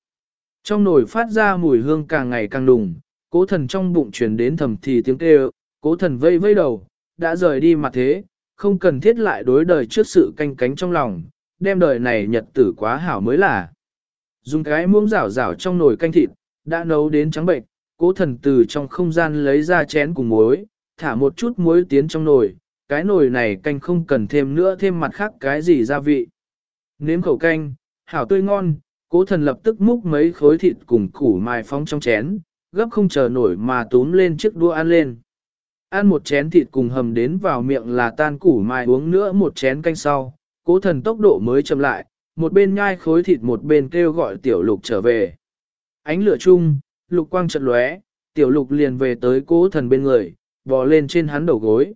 Trong nồi phát ra mùi hương càng ngày càng đùng, cố thần trong bụng truyền đến thầm thì tiếng kêu, cố thần vây vây đầu, đã rời đi mặt thế, không cần thiết lại đối đời trước sự canh cánh trong lòng, đem đời này nhật tử quá hảo mới là. Dùng cái muỗng rảo rảo trong nồi canh thịt, đã nấu đến trắng bệnh, cố thần từ trong không gian lấy ra chén cùng muối, thả một chút muối tiến trong nồi, cái nồi này canh không cần thêm nữa thêm mặt khác cái gì gia vị. Nếm khẩu canh, hảo tươi ngon, cố thần lập tức múc mấy khối thịt cùng củ mài phóng trong chén, gấp không chờ nổi mà túm lên chiếc đũa ăn lên. Ăn một chén thịt cùng hầm đến vào miệng là tan củ mài uống nữa một chén canh sau, cố thần tốc độ mới chậm lại, một bên nhai khối thịt một bên kêu gọi tiểu lục trở về. Ánh lửa chung, lục quang chợt lóe, tiểu lục liền về tới cố thần bên người, bò lên trên hắn đầu gối.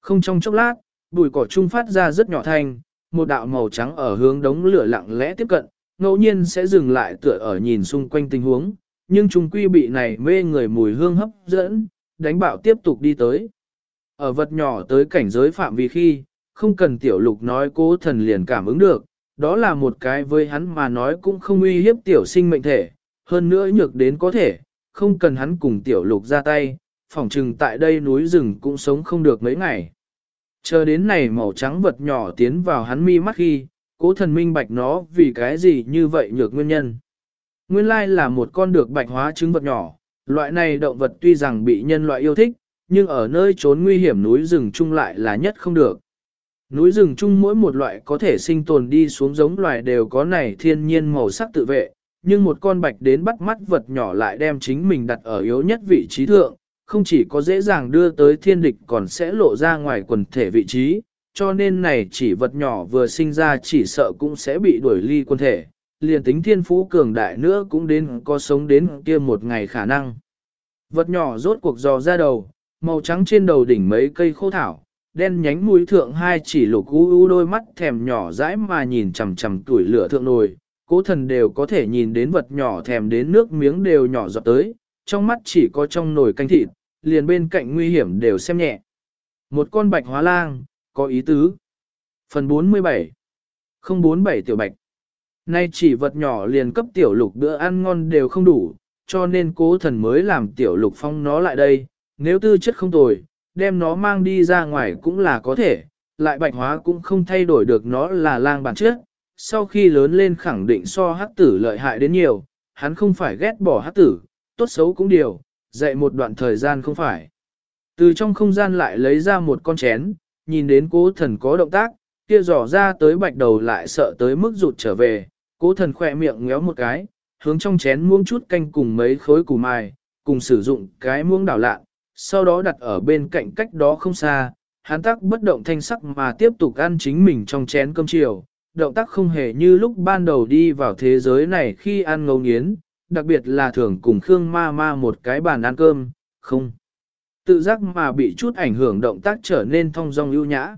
Không trong chốc lát, bụi cỏ trung phát ra rất nhỏ thanh, một đạo màu trắng ở hướng đống lửa lặng lẽ tiếp cận, ngẫu nhiên sẽ dừng lại tựa ở nhìn xung quanh tình huống, nhưng trung quy bị này mê người mùi hương hấp dẫn, đánh bạo tiếp tục đi tới. Ở vật nhỏ tới cảnh giới phạm vi khi, không cần tiểu lục nói cố thần liền cảm ứng được, đó là một cái với hắn mà nói cũng không uy hiếp tiểu sinh mệnh thể, hơn nữa nhược đến có thể, không cần hắn cùng tiểu lục ra tay, phỏng trừng tại đây núi rừng cũng sống không được mấy ngày. Chờ đến này màu trắng vật nhỏ tiến vào hắn mi mắt khi, cố thần minh bạch nó vì cái gì như vậy nhược nguyên nhân. Nguyên lai là một con được bạch hóa trứng vật nhỏ, loại này động vật tuy rằng bị nhân loại yêu thích, nhưng ở nơi trốn nguy hiểm núi rừng chung lại là nhất không được. Núi rừng chung mỗi một loại có thể sinh tồn đi xuống giống loài đều có này thiên nhiên màu sắc tự vệ, nhưng một con bạch đến bắt mắt vật nhỏ lại đem chính mình đặt ở yếu nhất vị trí thượng, không chỉ có dễ dàng đưa tới thiên địch còn sẽ lộ ra ngoài quần thể vị trí, cho nên này chỉ vật nhỏ vừa sinh ra chỉ sợ cũng sẽ bị đuổi ly quân thể, liền tính thiên phú cường đại nữa cũng đến có sống đến kia một ngày khả năng. Vật nhỏ rốt cuộc dò ra đầu, màu trắng trên đầu đỉnh mấy cây khô thảo, đen nhánh mũi thượng hai chỉ lục u u đôi mắt thèm nhỏ dãi mà nhìn chằm chằm tuổi lửa thượng nồi, cố thần đều có thể nhìn đến vật nhỏ thèm đến nước miếng đều nhỏ giọt tới, trong mắt chỉ có trong nồi canh thịt, liền bên cạnh nguy hiểm đều xem nhẹ. Một con bạch hóa lang, có ý tứ. Phần 47 047 tiểu bạch Nay chỉ vật nhỏ liền cấp tiểu lục bữa ăn ngon đều không đủ, cho nên cố thần mới làm tiểu lục phong nó lại đây, nếu tư chất không tồi, đem nó mang đi ra ngoài cũng là có thể, lại bạch hóa cũng không thay đổi được nó là lang bản chất, sau khi lớn lên khẳng định so hắc tử lợi hại đến nhiều, hắn không phải ghét bỏ hắc tử, tốt xấu cũng điều, dạy một đoạn thời gian không phải. Từ trong không gian lại lấy ra một con chén, nhìn đến cố thần có động tác, kia dò ra tới bạch đầu lại sợ tới mức rụt trở về, cố thần khỏe miệng ngéo một cái, hướng trong chén muông chút canh cùng mấy khối củ mài, cùng sử dụng cái muông đảo lạ, sau đó đặt ở bên cạnh cách đó không xa, hắn tác bất động thanh sắc mà tiếp tục ăn chính mình trong chén cơm chiều, động tác không hề như lúc ban đầu đi vào thế giới này khi ăn ngấu nghiến, đặc biệt là thường cùng Khương ma ma một cái bàn ăn cơm, không. Tự giác mà bị chút ảnh hưởng động tác trở nên thong dong ưu nhã.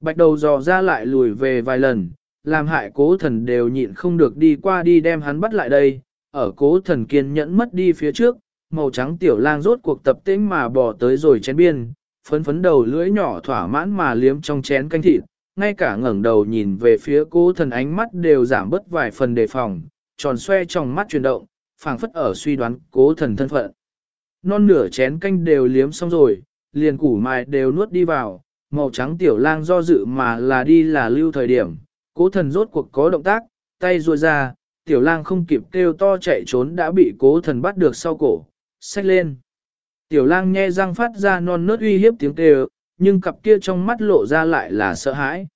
Bạch đầu dò ra lại lùi về vài lần, làm hại cố thần đều nhịn không được đi qua đi đem hắn bắt lại đây, ở cố thần kiên nhẫn mất đi phía trước, màu trắng tiểu lang rốt cuộc tập tĩnh mà bỏ tới rồi chén biên, phấn phấn đầu lưỡi nhỏ thỏa mãn mà liếm trong chén canh thịt, ngay cả ngẩng đầu nhìn về phía cố thần ánh mắt đều giảm bớt vài phần đề phòng, tròn xoe trong mắt chuyển động, phảng phất ở suy đoán cố thần thân phận. Non nửa chén canh đều liếm xong rồi, liền củ mài đều nuốt đi vào, màu trắng tiểu lang do dự mà là đi là lưu thời điểm, cố thần rốt cuộc có động tác, tay ruôi ra, tiểu lang không kịp kêu to chạy trốn đã bị cố thần bắt được sau cổ, xách lên. Tiểu lang nghe răng phát ra non nớt uy hiếp tiếng kêu, nhưng cặp kia trong mắt lộ ra lại là sợ hãi.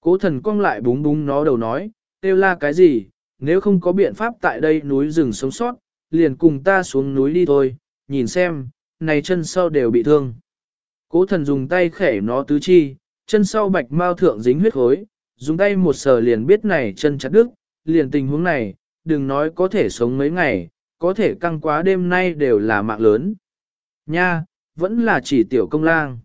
Cố thần cong lại búng búng nó đầu nói, kêu la cái gì, nếu không có biện pháp tại đây núi rừng sống sót, liền cùng ta xuống núi đi thôi, nhìn xem, này chân sau đều bị thương. Cố thần dùng tay khẻ nó tứ chi, chân sau bạch mau thượng dính huyết khối, dùng tay một sờ liền biết này chân chặt đứt, liền tình huống này, đừng nói có thể sống mấy ngày, có thể căng quá đêm nay đều là mạng lớn. Nha, vẫn là chỉ tiểu công lang.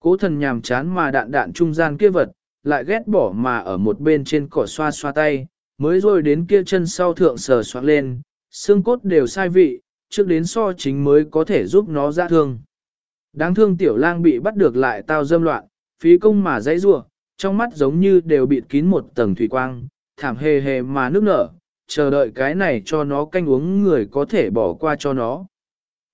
Cố thần nhàm chán mà đạn đạn trung gian kia vật, lại ghét bỏ mà ở một bên trên cỏ xoa xoa tay, mới rồi đến kia chân sau thượng sờ soạn lên, xương cốt đều sai vị, trước đến so chính mới có thể giúp nó ra thương. Đáng thương tiểu lang bị bắt được lại tao dâm loạn, phí công mà dãy rua, trong mắt giống như đều bịt kín một tầng thủy quang, thảm hề hề mà nước nở, chờ đợi cái này cho nó canh uống người có thể bỏ qua cho nó.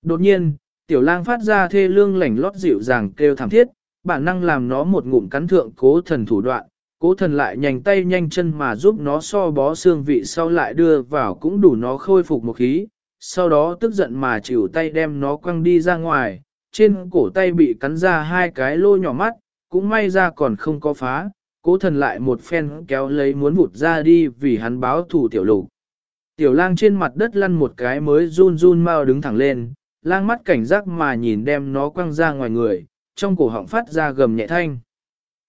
Đột nhiên, tiểu lang phát ra thê lương lảnh lót dịu dàng kêu thảm thiết, bản năng làm nó một ngụm cắn thượng cố thần thủ đoạn, cố thần lại nhanh tay nhanh chân mà giúp nó so bó xương vị sau lại đưa vào cũng đủ nó khôi phục một khí, sau đó tức giận mà chịu tay đem nó quăng đi ra ngoài, trên cổ tay bị cắn ra hai cái lô nhỏ mắt, cũng may ra còn không có phá, cố thần lại một phen kéo lấy muốn vụt ra đi vì hắn báo thủ tiểu lục. Tiểu lang trên mặt đất lăn một cái mới run run mau đứng thẳng lên, lang mắt cảnh giác mà nhìn đem nó quăng ra ngoài người, trong cổ họng phát ra gầm nhẹ thanh.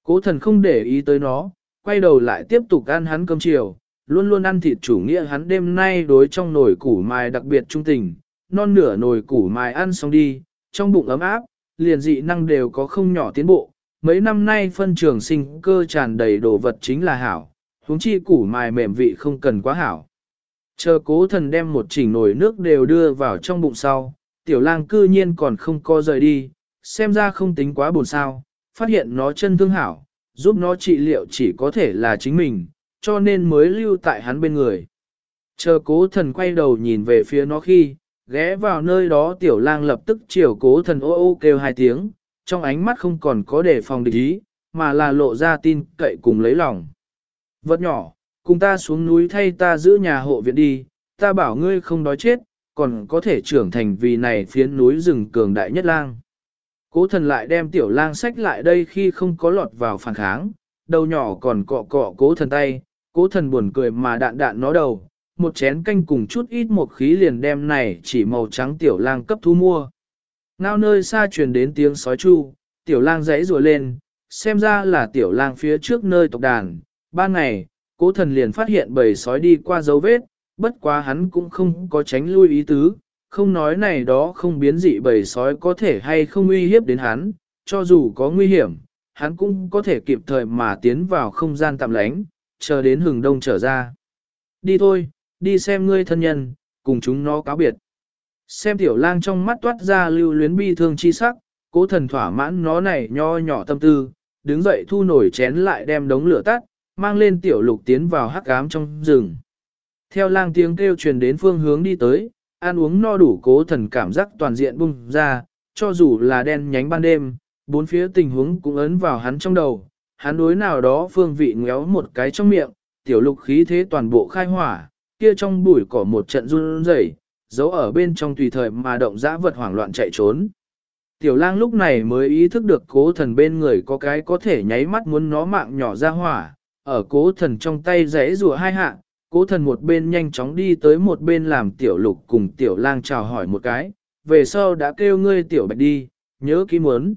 Cố thần không để ý tới nó, quay đầu lại tiếp tục ăn hắn cơm chiều, luôn luôn ăn thịt chủ nghĩa hắn đêm nay đối trong nồi củ mài đặc biệt trung tình, non nửa nồi củ mài ăn xong đi, trong bụng ấm áp, liền dị năng đều có không nhỏ tiến bộ. Mấy năm nay phân trường sinh cơ tràn đầy đồ vật chính là hảo, huống chi củ mài mềm vị không cần quá hảo. Chờ cố thần đem một chỉnh nồi nước đều đưa vào trong bụng sau, tiểu lang cư nhiên còn không co rời đi, xem ra không tính quá buồn sao, phát hiện nó chân thương hảo, giúp nó trị liệu chỉ có thể là chính mình, cho nên mới lưu tại hắn bên người. Chờ cố thần quay đầu nhìn về phía nó khi, ghé vào nơi đó tiểu lang lập tức chiều cố thần ô ô kêu hai tiếng, trong ánh mắt không còn có đề phòng địch ý, mà là lộ ra tin cậy cùng lấy lòng. Vật nhỏ, cùng ta xuống núi thay ta giữ nhà hộ viện đi, ta bảo ngươi không đói chết, còn có thể trưởng thành vì này phiến núi rừng cường đại nhất lang. Cố thần lại đem tiểu lang sách lại đây khi không có lọt vào phản kháng, đầu nhỏ còn cọ cọ cố thần tay, cố thần buồn cười mà đạn đạn nó đầu, một chén canh cùng chút ít một khí liền đem này chỉ màu trắng tiểu lang cấp thu mua. Ngao nơi xa truyền đến tiếng sói chu, tiểu lang dãy rùa lên, xem ra là tiểu lang phía trước nơi tộc đàn. Ba ngày, cố thần liền phát hiện bầy sói đi qua dấu vết, bất quá hắn cũng không có tránh lui ý tứ, không nói này đó không biến dị bầy sói có thể hay không uy hiếp đến hắn, cho dù có nguy hiểm, hắn cũng có thể kịp thời mà tiến vào không gian tạm lánh, chờ đến hừng đông trở ra. Đi thôi, đi xem ngươi thân nhân, cùng chúng nó cáo biệt. Xem tiểu lang trong mắt toát ra lưu luyến bi thương chi sắc, cố thần thỏa mãn nó này nho nhỏ tâm tư, đứng dậy thu nổi chén lại đem đống lửa tắt, mang lên tiểu lục tiến vào hắc ám trong rừng. Theo lang tiếng kêu truyền đến phương hướng đi tới, ăn uống no đủ cố thần cảm giác toàn diện bung ra, cho dù là đen nhánh ban đêm, bốn phía tình huống cũng ấn vào hắn trong đầu, hắn đối nào đó phương vị ngéo một cái trong miệng, tiểu lục khí thế toàn bộ khai hỏa, kia trong bụi cỏ một trận run rẩy, giấu ở bên trong tùy thời mà động dã vật hoảng loạn chạy trốn. Tiểu lang lúc này mới ý thức được cố thần bên người có cái có thể nháy mắt muốn nó mạng nhỏ ra hỏa, ở cố thần trong tay rẽ rùa hai hạ, cố thần một bên nhanh chóng đi tới một bên làm tiểu lục cùng tiểu lang chào hỏi một cái, về sau đã kêu ngươi tiểu bạch đi, nhớ kỹ muốn.